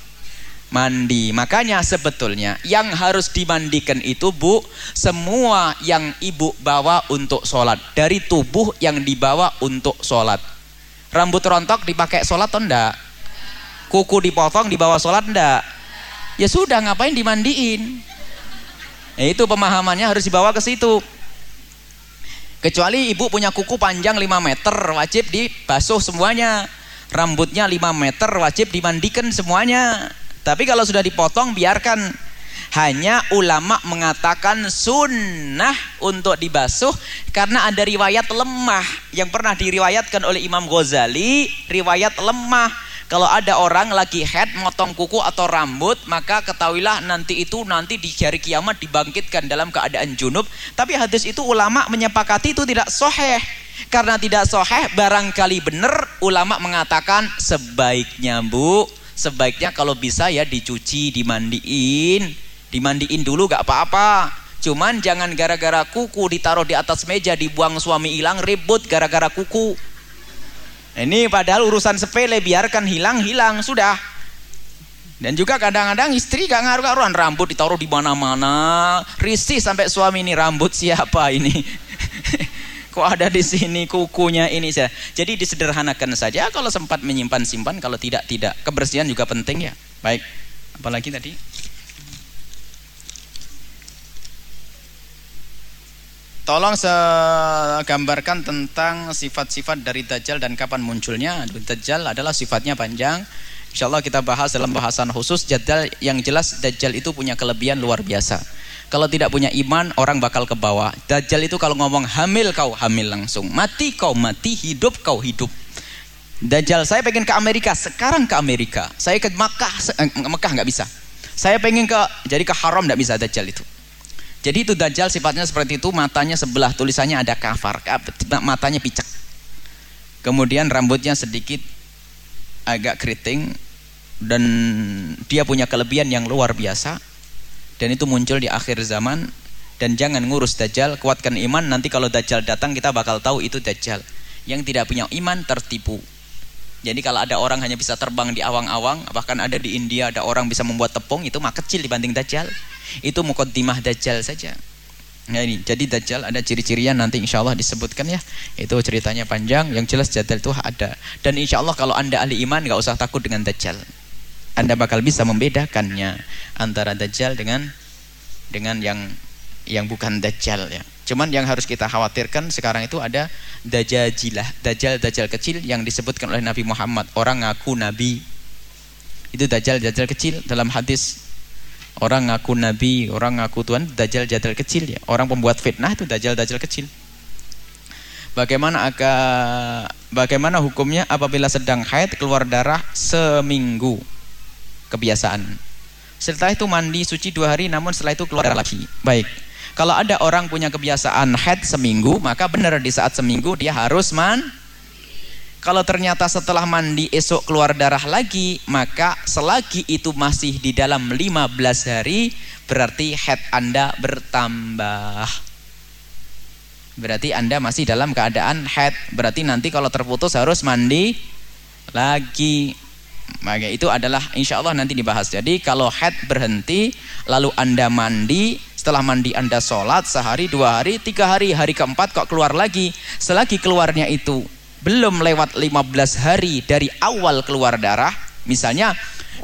A: mandi. Makanya sebetulnya yang harus dimandikan itu bu, semua yang ibu bawa untuk sholat. Dari tubuh yang dibawa untuk sholat rambut rontok dipakai sholat atau enggak kuku dipotong dibawa sholat enggak ya sudah ngapain dimandiin? Ya, itu pemahamannya harus dibawa ke situ. Kecuali ibu punya kuku panjang 5 meter wajib dibasuh semuanya. Rambutnya 5 meter wajib dimandikan semuanya. Tapi kalau sudah dipotong biarkan hanya ulama mengatakan sunnah untuk dibasuh karena ada riwayat lemah yang pernah diriwayatkan oleh Imam Ghazali, riwayat lemah. Kalau ada orang lagi head motong kuku atau rambut, maka ketahuilah nanti itu nanti di hari kiamat dibangkitkan dalam keadaan junub. Tapi hadis itu ulama menyepakati itu tidak soheh. Karena tidak soheh, barangkali benar ulama mengatakan sebaiknya bu, sebaiknya kalau bisa ya dicuci, dimandiin, dimandiin dulu gak apa-apa. Cuman jangan gara-gara kuku ditaruh di atas meja dibuang suami hilang ribut gara-gara kuku. Ini padahal urusan sepele biarkan hilang-hilang sudah. Dan juga kadang-kadang istri gak ngaruh-ngaruhan rambut ditaruh di mana-mana. Risih sampai suami ini rambut siapa ini kok ada di sini kukunya ini saja jadi disederhanakan saja kalau sempat menyimpan simpan kalau tidak tidak kebersihan juga penting ya baik apalagi tadi Tolong gambarkan tentang sifat-sifat dari Dajjal dan kapan munculnya. Dajjal adalah sifatnya panjang. Insya Allah kita bahas dalam bahasan khusus. Dajjal yang jelas Dajjal itu punya kelebihan luar biasa. Kalau tidak punya iman, orang bakal ke bawah. Dajjal itu kalau ngomong hamil kau hamil langsung. Mati kau mati, hidup kau hidup. Dajjal, saya pengen ke Amerika. Sekarang ke Amerika. Saya ke Makkah, eh, Makkah nggak bisa. Saya pengen ke, jadi ke Haram nggak bisa Dajjal itu. Jadi itu Dajjal sifatnya seperti itu, matanya sebelah, tulisannya ada kafar, matanya picek. Kemudian rambutnya sedikit agak keriting dan dia punya kelebihan yang luar biasa. Dan itu muncul di akhir zaman dan jangan ngurus Dajjal, kuatkan iman nanti kalau Dajjal datang kita bakal tahu itu Dajjal. Yang tidak punya iman tertipu. Jadi kalau ada orang hanya bisa terbang di awang-awang, bahkan ada di India ada orang bisa membuat tepung itu mah kecil dibanding Dajjal. Itu mukaddimah Dajjal saja. Nah ini, jadi Dajjal ada ciri-cirinya nanti insya Allah disebutkan ya. Itu ceritanya panjang, yang jelas Dajjal itu ada. Dan insya Allah kalau anda ahli iman nggak usah takut dengan Dajjal. Anda bakal bisa membedakannya antara Dajjal dengan dengan yang yang bukan Dajjal ya. Cuman yang harus kita khawatirkan sekarang itu ada dajajilah, dajjal-dajjal kecil yang disebutkan oleh Nabi Muhammad, orang ngaku nabi. Itu dajjal-dajjal kecil dalam hadis orang ngaku nabi, orang ngaku Tuhan, dajjal-dajjal kecil ya. Orang pembuat fitnah itu dajjal-dajjal kecil. Bagaimana agak bagaimana hukumnya apabila sedang haid keluar darah seminggu kebiasaan. Setelah itu mandi suci dua hari namun setelah itu keluar darah lagi. Baik. Kalau ada orang punya kebiasaan head seminggu, maka benar di saat seminggu dia harus man. Kalau ternyata setelah mandi esok keluar darah lagi, maka selagi itu masih di dalam 15 hari, berarti head Anda bertambah. Berarti Anda masih dalam keadaan head. Berarti nanti kalau terputus harus mandi lagi. Maka itu adalah insya Allah nanti dibahas. Jadi kalau head berhenti, lalu Anda mandi, setelah mandi anda sholat sehari, dua hari, tiga hari, hari keempat kok keluar lagi. Selagi keluarnya itu belum lewat 15 hari dari awal keluar darah. Misalnya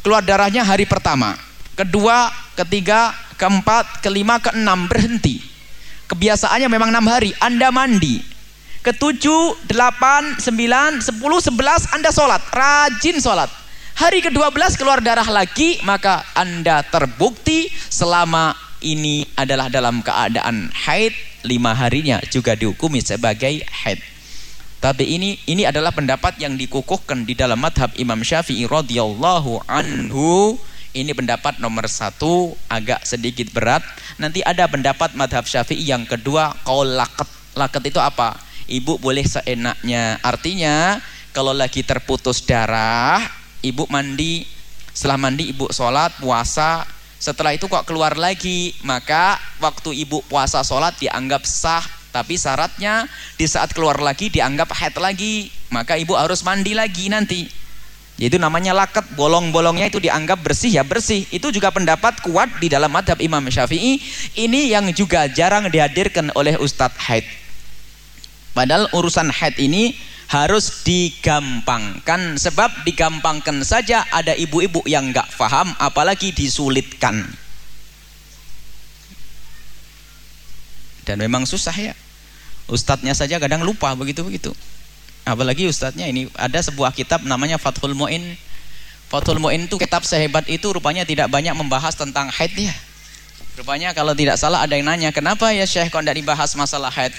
A: keluar darahnya hari pertama, kedua, ketiga, keempat, kelima, keenam berhenti. Kebiasaannya memang enam hari. Anda mandi. Ketujuh, delapan, sembilan, sepuluh, sebelas Anda sholat. Rajin sholat. Hari ke-12 keluar darah lagi, maka Anda terbukti selama ini adalah dalam keadaan haid. Lima harinya juga dihukumi sebagai haid. Tapi ini ini adalah pendapat yang dikukuhkan di dalam madhab Imam Syafi'i radhiyallahu anhu. Ini pendapat nomor satu agak sedikit berat. Nanti ada pendapat madhab Syafi'i yang kedua kau laket laket itu apa? Ibu boleh seenaknya. Artinya kalau lagi terputus darah ibu mandi setelah mandi ibu sholat puasa setelah itu kok keluar lagi, maka waktu ibu puasa sholat dianggap sah. Tapi syaratnya di saat keluar lagi dianggap haid lagi. Maka ibu harus mandi lagi nanti. Itu namanya laket, bolong-bolongnya itu dianggap bersih ya bersih. Itu juga pendapat kuat di dalam madhab Imam Syafi'i. Ini yang juga jarang dihadirkan oleh Ustadz haid. Padahal urusan haid ini harus digampangkan. Sebab digampangkan saja ada ibu-ibu yang nggak paham apalagi disulitkan. Dan memang susah ya. Ustadznya saja kadang lupa begitu-begitu. Apalagi ustadznya ini ada sebuah kitab namanya Fathul Mu'in. Fathul Mu'in itu kitab sehebat itu rupanya tidak banyak membahas tentang haid ya rupanya kalau tidak salah ada yang nanya kenapa ya Syekh kok tidak dibahas masalah haid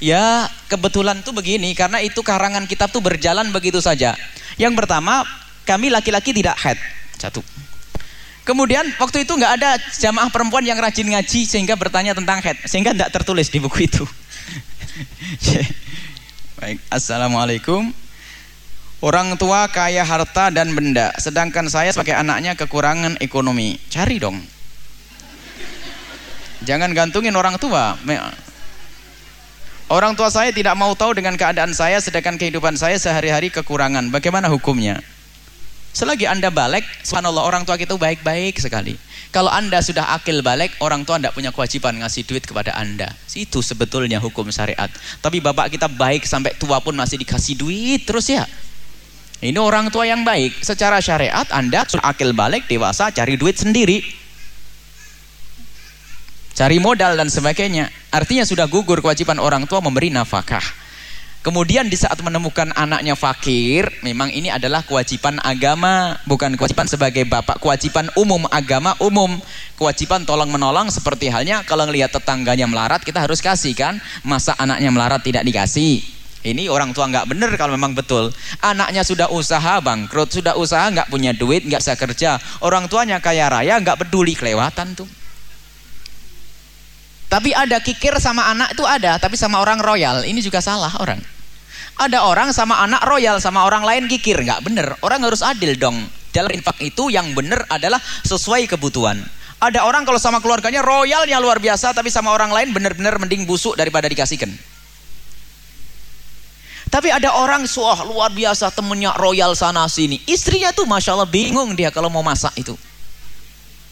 A: Ya kebetulan tuh begini karena itu karangan kitab tuh berjalan begitu saja. Yang pertama kami laki-laki tidak head satu. Kemudian waktu itu nggak ada jamaah perempuan yang rajin ngaji sehingga bertanya tentang head sehingga tidak tertulis di buku itu. Baik, assalamualaikum. Orang tua kaya harta dan benda, sedangkan saya sebagai anaknya kekurangan ekonomi. Cari dong. Jangan gantungin orang tua. Orang tua saya tidak mau tahu dengan keadaan saya sedangkan kehidupan saya sehari-hari kekurangan. Bagaimana hukumnya? Selagi Anda balik, subhanallah orang tua kita baik-baik sekali. Kalau Anda sudah akil balik, orang tua tidak punya kewajiban ngasih duit kepada Anda. Itu sebetulnya hukum syariat. Tapi bapak kita baik sampai tua pun masih dikasih duit terus ya. Ini orang tua yang baik. Secara syariat Anda sudah akil balik, dewasa, cari duit sendiri cari modal dan sebagainya. Artinya sudah gugur kewajiban orang tua memberi nafkah. Kemudian di saat menemukan anaknya fakir, memang ini adalah kewajiban agama, bukan kewajiban sebagai bapak, kewajiban umum agama umum, kewajiban tolong menolong seperti halnya kalau ngelihat tetangganya melarat kita harus kasih kan, masa anaknya melarat tidak dikasih? Ini orang tua nggak benar kalau memang betul. Anaknya sudah usaha bangkrut, sudah usaha nggak punya duit, nggak bisa kerja. Orang tuanya kaya raya nggak peduli kelewatan tuh. Tapi ada kikir sama anak itu ada, tapi sama orang royal ini juga salah orang. Ada orang sama anak royal sama orang lain kikir, nggak bener. Orang harus adil dong. Dalam infak itu yang bener adalah sesuai kebutuhan. Ada orang kalau sama keluarganya royalnya luar biasa, tapi sama orang lain bener-bener mending busuk daripada dikasihkan. Tapi ada orang suah luar biasa temennya royal sana sini. Istrinya tuh masya Allah bingung dia kalau mau masak itu.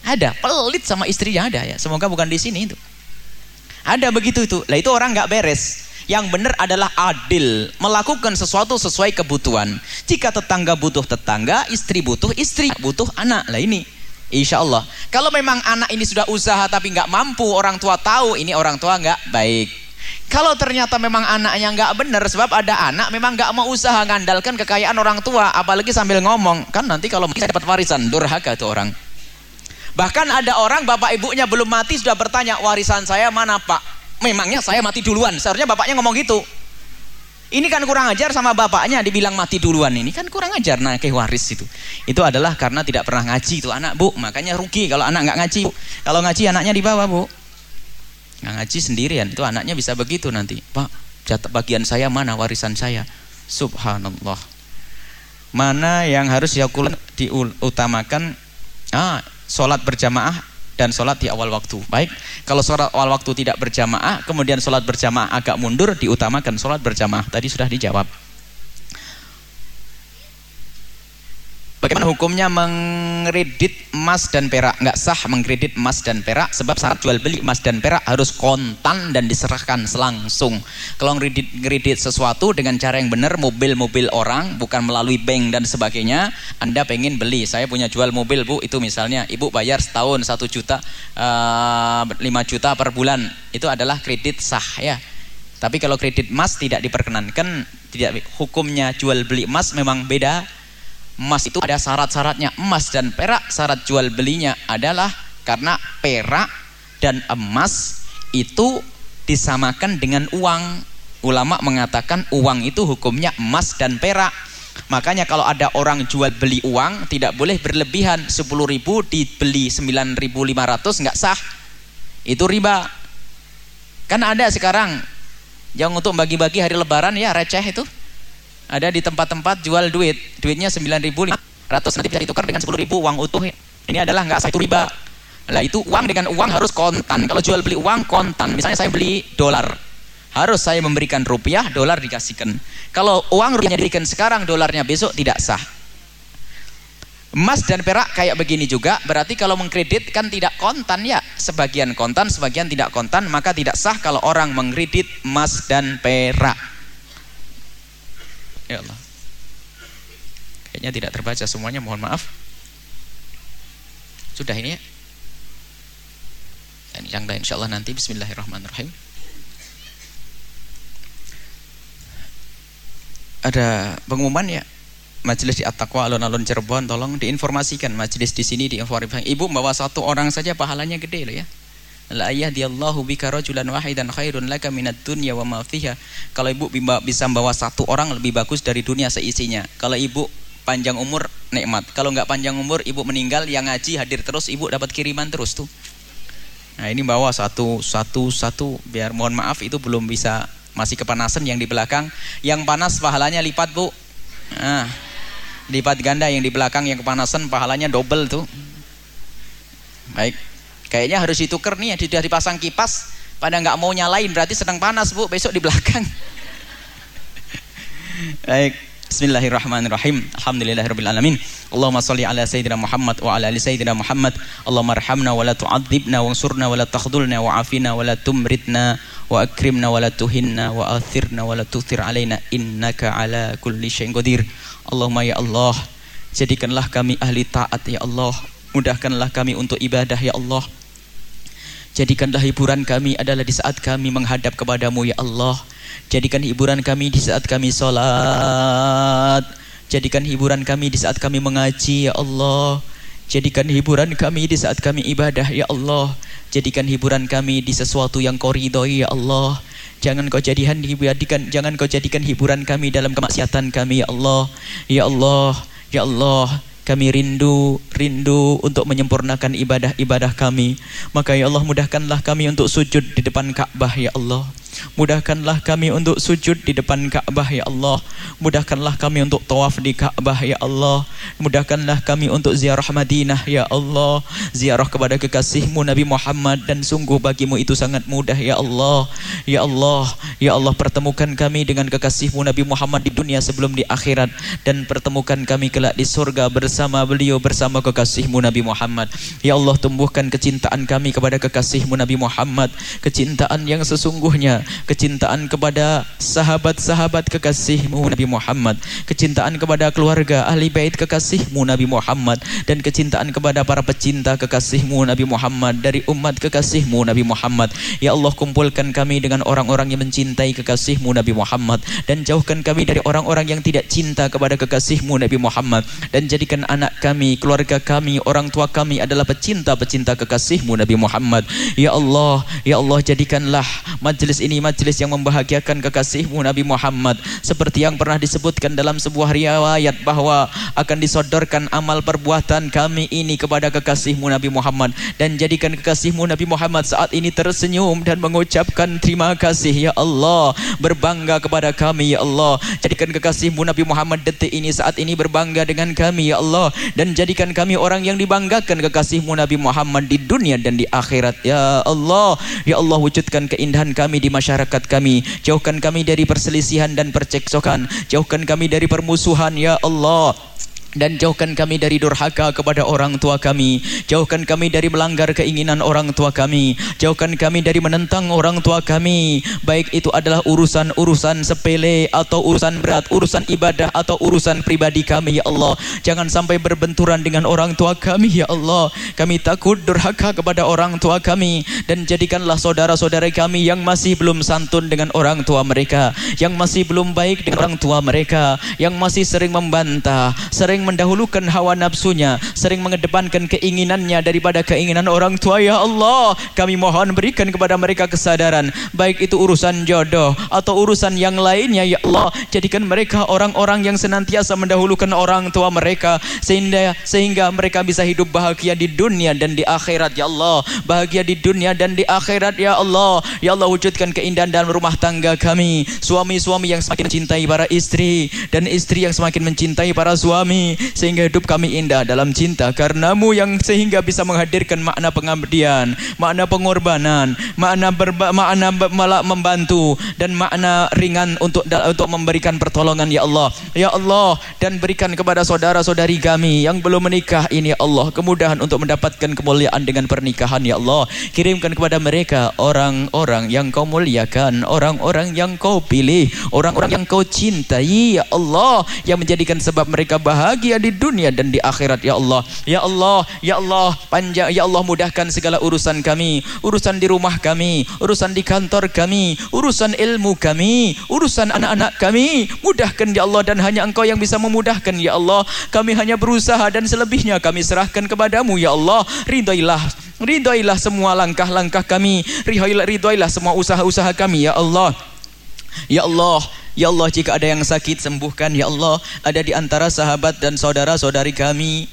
A: Ada pelit sama istrinya ada ya. Semoga bukan di sini itu. Ada begitu itu. Lah itu orang nggak beres. Yang benar adalah adil, melakukan sesuatu sesuai kebutuhan. Jika tetangga butuh tetangga, istri butuh istri, butuh anak. Lah ini, insya Allah. Kalau memang anak ini sudah usaha tapi nggak mampu, orang tua tahu ini orang tua nggak baik. Kalau ternyata memang anaknya nggak benar, sebab ada anak memang nggak mau usaha ngandalkan kekayaan orang tua, apalagi sambil ngomong, kan nanti kalau saya dapat warisan, durhaka itu orang. Bahkan ada orang bapak ibunya belum mati sudah bertanya warisan saya mana pak? memangnya saya mati duluan. Seharusnya bapaknya ngomong gitu. Ini kan kurang ajar sama bapaknya dibilang mati duluan ini. Kan kurang ajar nah kayak waris itu. Itu adalah karena tidak pernah ngaji itu anak bu. Makanya rugi kalau anak nggak ngaji bu. kalau ngaji anaknya di bawah bu. Nggak ngaji sendirian itu anaknya bisa begitu nanti. Pak jatah bagian saya mana warisan saya? Subhanallah. Mana yang harus diutamakan ah sholat berjamaah dan sholat di awal waktu. Baik, kalau sholat awal waktu tidak berjamaah, kemudian sholat berjamaah agak mundur, diutamakan sholat berjamaah. Tadi sudah dijawab. Bagaimana hukumnya mengkredit emas dan perak? Nggak sah mengkredit emas dan perak sebab syarat jual beli emas dan perak harus kontan dan diserahkan selangsung. Kalau ngkredit sesuatu dengan cara yang benar, mobil-mobil orang bukan melalui bank dan sebagainya, Anda pengen beli. Saya punya jual mobil bu, itu misalnya ibu bayar setahun satu juta, eh, lima juta per bulan, itu adalah kredit sah ya. Tapi kalau kredit emas tidak diperkenankan, tidak hukumnya jual beli emas memang beda emas itu ada syarat-syaratnya. Emas dan perak syarat jual belinya adalah karena perak dan emas itu disamakan dengan uang. Ulama mengatakan uang itu hukumnya emas dan perak. Makanya kalau ada orang jual beli uang tidak boleh berlebihan. 10 ribu dibeli 9.500 nggak sah. Itu riba. Kan ada sekarang yang untuk bagi-bagi hari lebaran ya receh itu ada di tempat-tempat jual duit. Duitnya 9.500 nanti bisa ditukar dengan 10.000 uang utuh. Ini adalah nggak satu riba. Lah itu uang dengan uang harus kontan. Kalau jual beli uang kontan. Misalnya saya beli dolar. Harus saya memberikan rupiah dolar dikasihkan. Kalau uang rupiahnya diberikan sekarang dolarnya besok tidak sah. Emas dan perak kayak begini juga. Berarti kalau mengkredit kan tidak kontan ya. Sebagian kontan sebagian tidak kontan maka tidak sah kalau orang mengkredit emas dan perak Ya Allah. Kayaknya tidak terbaca semuanya, mohon maaf. Sudah ini ya? Ini yang lain insyaallah nanti bismillahirrahmanirrahim. Ada pengumuman ya majelis di At-Taqwa alun-alun Cirebon tolong diinformasikan majelis di sini diinformasikan ibu bawa satu orang saja pahalanya gede loh ya la yahdiyallahu bika rajulan wahidan khairun laka minad dunya wa ma fiha. Kalau ibu bisa membawa satu orang lebih bagus dari dunia seisinya. Kalau ibu panjang umur nikmat. Kalau nggak panjang umur ibu meninggal yang ngaji hadir terus ibu dapat kiriman terus tuh. Nah ini bawa satu satu satu biar mohon maaf itu belum bisa masih kepanasan yang di belakang. Yang panas pahalanya lipat bu. Nah, lipat ganda yang di belakang yang kepanasan pahalanya double tuh. Baik. Kayaknya harus ditukar nih, sudah dipasang kipas, pada nggak mau nyalain, berarti sedang panas bu, besok di belakang. Baik. Bismillahirrahmanirrahim. Alhamdulillahirabbil alamin. Allahumma shalli ala sayyidina Muhammad wa ala ali sayyidina Muhammad. Allahumma arhamna wa la tu'adzibna wansurna wa la takhdhulna wa afina wa la tumritna wa akrimna wa la tuhinna wa athirna wa la tuthir alaina innaka ala kulli syai'in qadir. Allahumma ya Allah, jadikanlah kami ahli taat ya Allah. Mudahkanlah kami untuk ibadah ya Allah. Jadikanlah hiburan kami adalah di saat kami menghadap kepadamu ya Allah. Jadikan hiburan kami di saat kami sholat. Jadikan hiburan kami di saat kami mengaji ya Allah. Jadikan hiburan kami di saat kami ibadah ya Allah. Jadikan hiburan kami di sesuatu yang kau ridhoi ya Allah. Jangan kau jadikan jadikan jangan kau jadikan hiburan kami dalam kemaksiatan kami ya Allah. Ya Allah, ya Allah. Kami rindu rindu untuk menyempurnakan ibadah-ibadah kami. Maka ya Allah mudahkanlah kami untuk sujud di depan Ka'bah ya Allah Mudahkanlah kami untuk sujud di depan Ka'bah ya Allah. Mudahkanlah kami untuk tawaf di Ka'bah ya Allah. Mudahkanlah kami untuk ziarah Madinah ya Allah. Ziarah kepada kekasihmu Nabi Muhammad dan sungguh bagimu itu sangat mudah ya Allah. Ya Allah, ya Allah pertemukan kami dengan kekasihmu Nabi Muhammad di dunia sebelum di akhirat dan pertemukan kami kelak di surga bersama beliau bersama kekasihmu Nabi Muhammad. Ya Allah tumbuhkan kecintaan kami kepada kekasihmu Nabi Muhammad, kecintaan yang sesungguhnya kecintaan kepada sahabat-sahabat kekasihmu Nabi Muhammad, kecintaan kepada keluarga ahli bait kekasihmu Nabi Muhammad, dan kecintaan kepada para pecinta kekasihmu Nabi Muhammad. Dari umat kekasihmu Nabi Muhammad. Ya Allah kumpulkan kami dengan orang-orang yang mencintai kekasihmu Nabi Muhammad. Dan jauhkan kami dari orang-orang yang tidak cinta kepada kekasihmu Nabi Muhammad. Dan jadikan anak kami, keluarga kami, orang tua kami adalah pecinta-pecinta kekasihmu Nabi Muhammad. Ya Allah, ya Allah jadikanlah majlis ini majlis yang membahagiakan kekasihmu Nabi Muhammad. Seperti yang pernah disebutkan dalam sebuah riwayat bahwa akan disodorkan amal perbuatan kami ini kepada kekasihmu Nabi Muhammad. Dan jadikan kekasihmu Nabi Muhammad saat ini tersenyum dan mengucapkan terima kasih ya Allah berbangga kepada kami ya Allah. Jadikan kekasihmu Nabi Muhammad detik ini saat ini berbangga dengan kami ya Allah. Dan jadikan kami orang yang dibanggakan kekasihmu Nabi Muhammad di dunia dan di akhirat ya Allah. Ya Allah wujudkan keindahan kami di masyarakat kami. Jauhkan kami dari perselisihan dan perceksokan jauhkan kami dari permusuhan ya Allah dan jauhkan kami dari durhaka kepada orang tua kami. Jauhkan kami dari melanggar keinginan orang tua kami. Jauhkan kami dari menentang orang tua kami. Baik itu adalah urusan-urusan sepele atau urusan berat urusan ibadah atau urusan pribadi kami ya Allah. Jangan sampai berbenturan dengan orang tua kami ya Allah. Kami takut durhaka kepada orang tua kami. Dan jadikanlah saudara-saudara kami yang masih belum santun dengan orang tua mereka. Yang masih belum baik dengan orang tua mereka. Yang masih sering membantah sering mendahulukan hawa nafsunya, sering mengedepankan keinginannya daripada keinginan orang tua. Ya Allah, kami mohon berikan kepada mereka kesadaran, baik itu urusan jodoh atau urusan yang lainnya. Ya Allah, jadikan mereka orang-orang yang senantiasa mendahulukan orang tua mereka sehingga sehingga mereka bisa hidup bahagia di dunia dan di akhirat. Ya Allah, bahagia di dunia dan di akhirat. Ya Allah, ya Allah wujudkan keindahan dalam rumah tangga kami, suami-suami yang semakin mencintai para istri dan istri yang semakin mencintai para suami sehingga hidup kami indah dalam cinta karenamu yang sehingga bisa menghadirkan makna pengabdian, makna pengorbanan, makna berba, makna membantu dan makna ringan untuk untuk memberikan pertolongan ya Allah. Ya Allah dan berikan kepada saudara-saudari kami yang belum menikah ini ya Allah kemudahan untuk mendapatkan kemuliaan dengan pernikahan ya Allah. Kirimkan kepada mereka orang-orang yang kau muliakan, orang-orang yang kau pilih, orang-orang yang kau cintai ya Allah yang menjadikan sebab mereka bahagia bahagia di dunia dan di akhirat ya Allah. Ya Allah, ya Allah, panjang ya Allah mudahkan segala urusan kami, urusan di rumah kami, urusan di kantor kami, urusan ilmu kami, urusan anak-anak kami. Mudahkan ya Allah dan hanya Engkau yang bisa memudahkan ya Allah. Kami hanya berusaha dan selebihnya kami serahkan kepadamu ya Allah. Ridhoilah Ridhoilah semua langkah-langkah kami. Ridhoilah semua usaha-usaha kami ya Allah. Ya Allah, Ya Allah jika ada yang sakit sembuhkan Ya Allah. Ada di antara sahabat dan saudara-saudari kami.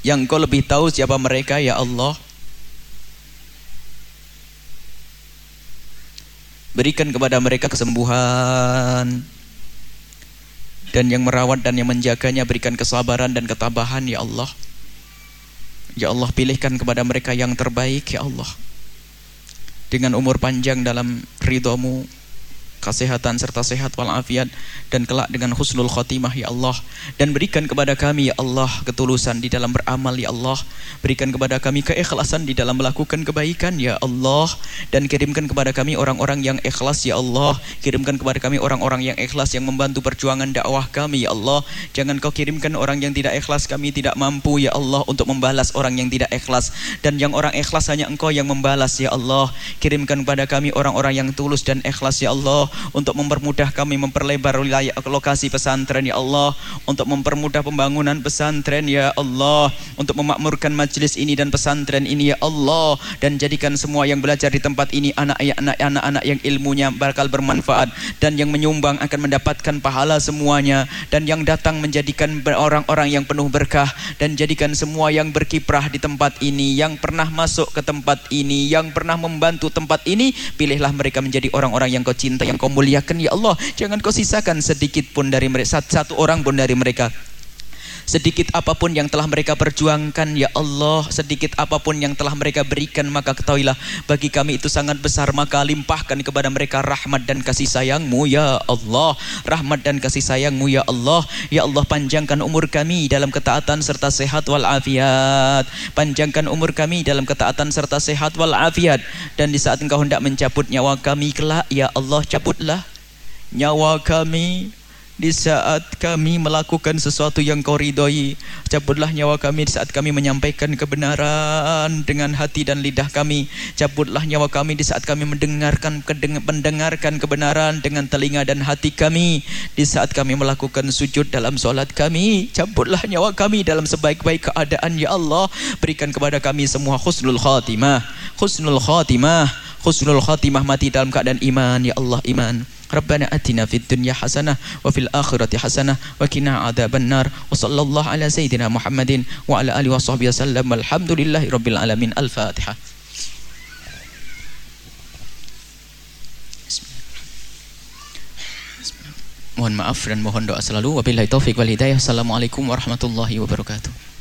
A: Yang kau lebih tahu siapa mereka Ya Allah. Berikan kepada mereka kesembuhan. Dan yang merawat dan yang menjaganya Berikan kesabaran dan ketabahan Ya Allah. Ya Allah pilihkan kepada mereka yang terbaik Ya Allah. Dengan umur panjang dalam ridhamu kesehatan serta sehat walafiat dan kelak dengan husnul khotimah ya Allah. Dan berikan kepada kami ya Allah ketulusan di dalam beramal ya Allah. Berikan kepada kami keikhlasan di dalam melakukan kebaikan ya Allah. Dan kirimkan kepada kami orang-orang yang ikhlas ya Allah. Kirimkan kepada kami orang-orang yang ikhlas yang membantu perjuangan dakwah kami ya Allah. Jangan kau kirimkan orang yang tidak ikhlas kami tidak mampu ya Allah untuk membalas orang yang tidak ikhlas. Dan yang orang ikhlas hanya engkau yang membalas ya Allah. Kirimkan kepada kami orang-orang yang tulus dan ikhlas ya Allah untuk mempermudah kami memperlebar wilayah lokasi pesantren ya Allah. Untuk mempermudah pembangunan pesantren ya Allah. Untuk memakmurkan majlis ini dan pesantren ini ya Allah. Dan jadikan semua yang belajar di tempat ini anak-anak anak-anak yang ilmunya bakal bermanfaat. Dan yang menyumbang akan mendapatkan pahala semuanya. Dan yang datang menjadikan orang-orang yang penuh berkah. Dan jadikan semua yang berkiprah di tempat ini yang pernah masuk ke tempat ini yang pernah membantu tempat ini pilihlah mereka menjadi orang-orang yang kau cinta yang kau muliakan ya Allah. Jangan kau sisakan sedikit pun dari mereka satu orang pun dari mereka sedikit apa pun yang telah mereka perjuangkan ya Allah sedikit apa pun yang telah mereka berikan maka ketahuilah bagi kami itu sangat besar. Maka limpahkan kepada mereka rahmat dan kasih sayangmu ya Allah. Rahmat dan kasih sayangmu ya Allah. Ya Allah panjangkan umur kami dalam ketaatan serta sehat walafiat. Panjangkan umur kami dalam ketaatan serta sehat walafiat. Dan di saat engkau hendak mencabut nyawa kami kelak ya Allah cabutlah nyawa kami di saat kami melakukan sesuatu yang kau ridhoi cabutlah nyawa kami di saat kami menyampaikan kebenaran dengan hati dan lidah kami. Cabutlah nyawa kami di saat kami mendengarkan mendengarkan kebenaran dengan telinga dan hati kami. Di saat kami melakukan sujud dalam solat kami cabutlah nyawa kami dalam sebaik-baik keadaan ya Allah. Berikan kepada kami semua husnul khatimah. Husnul khatimah. Husnul khatimah mati dalam keadaan iman ya Allah iman ربنا أتنا في الدنيا حسنة وفي الآخرة حسنة وكنا عذاب النار وصلى الله على سيدنا محمد وعلى آله وصحبه وسلم والحمد لله رب العالمين الفاتحة Mohon maaf dan mohon doa selalu. Wabillahi taufik wal hidayah. Assalamualaikum warahmatullahi wabarakatuh.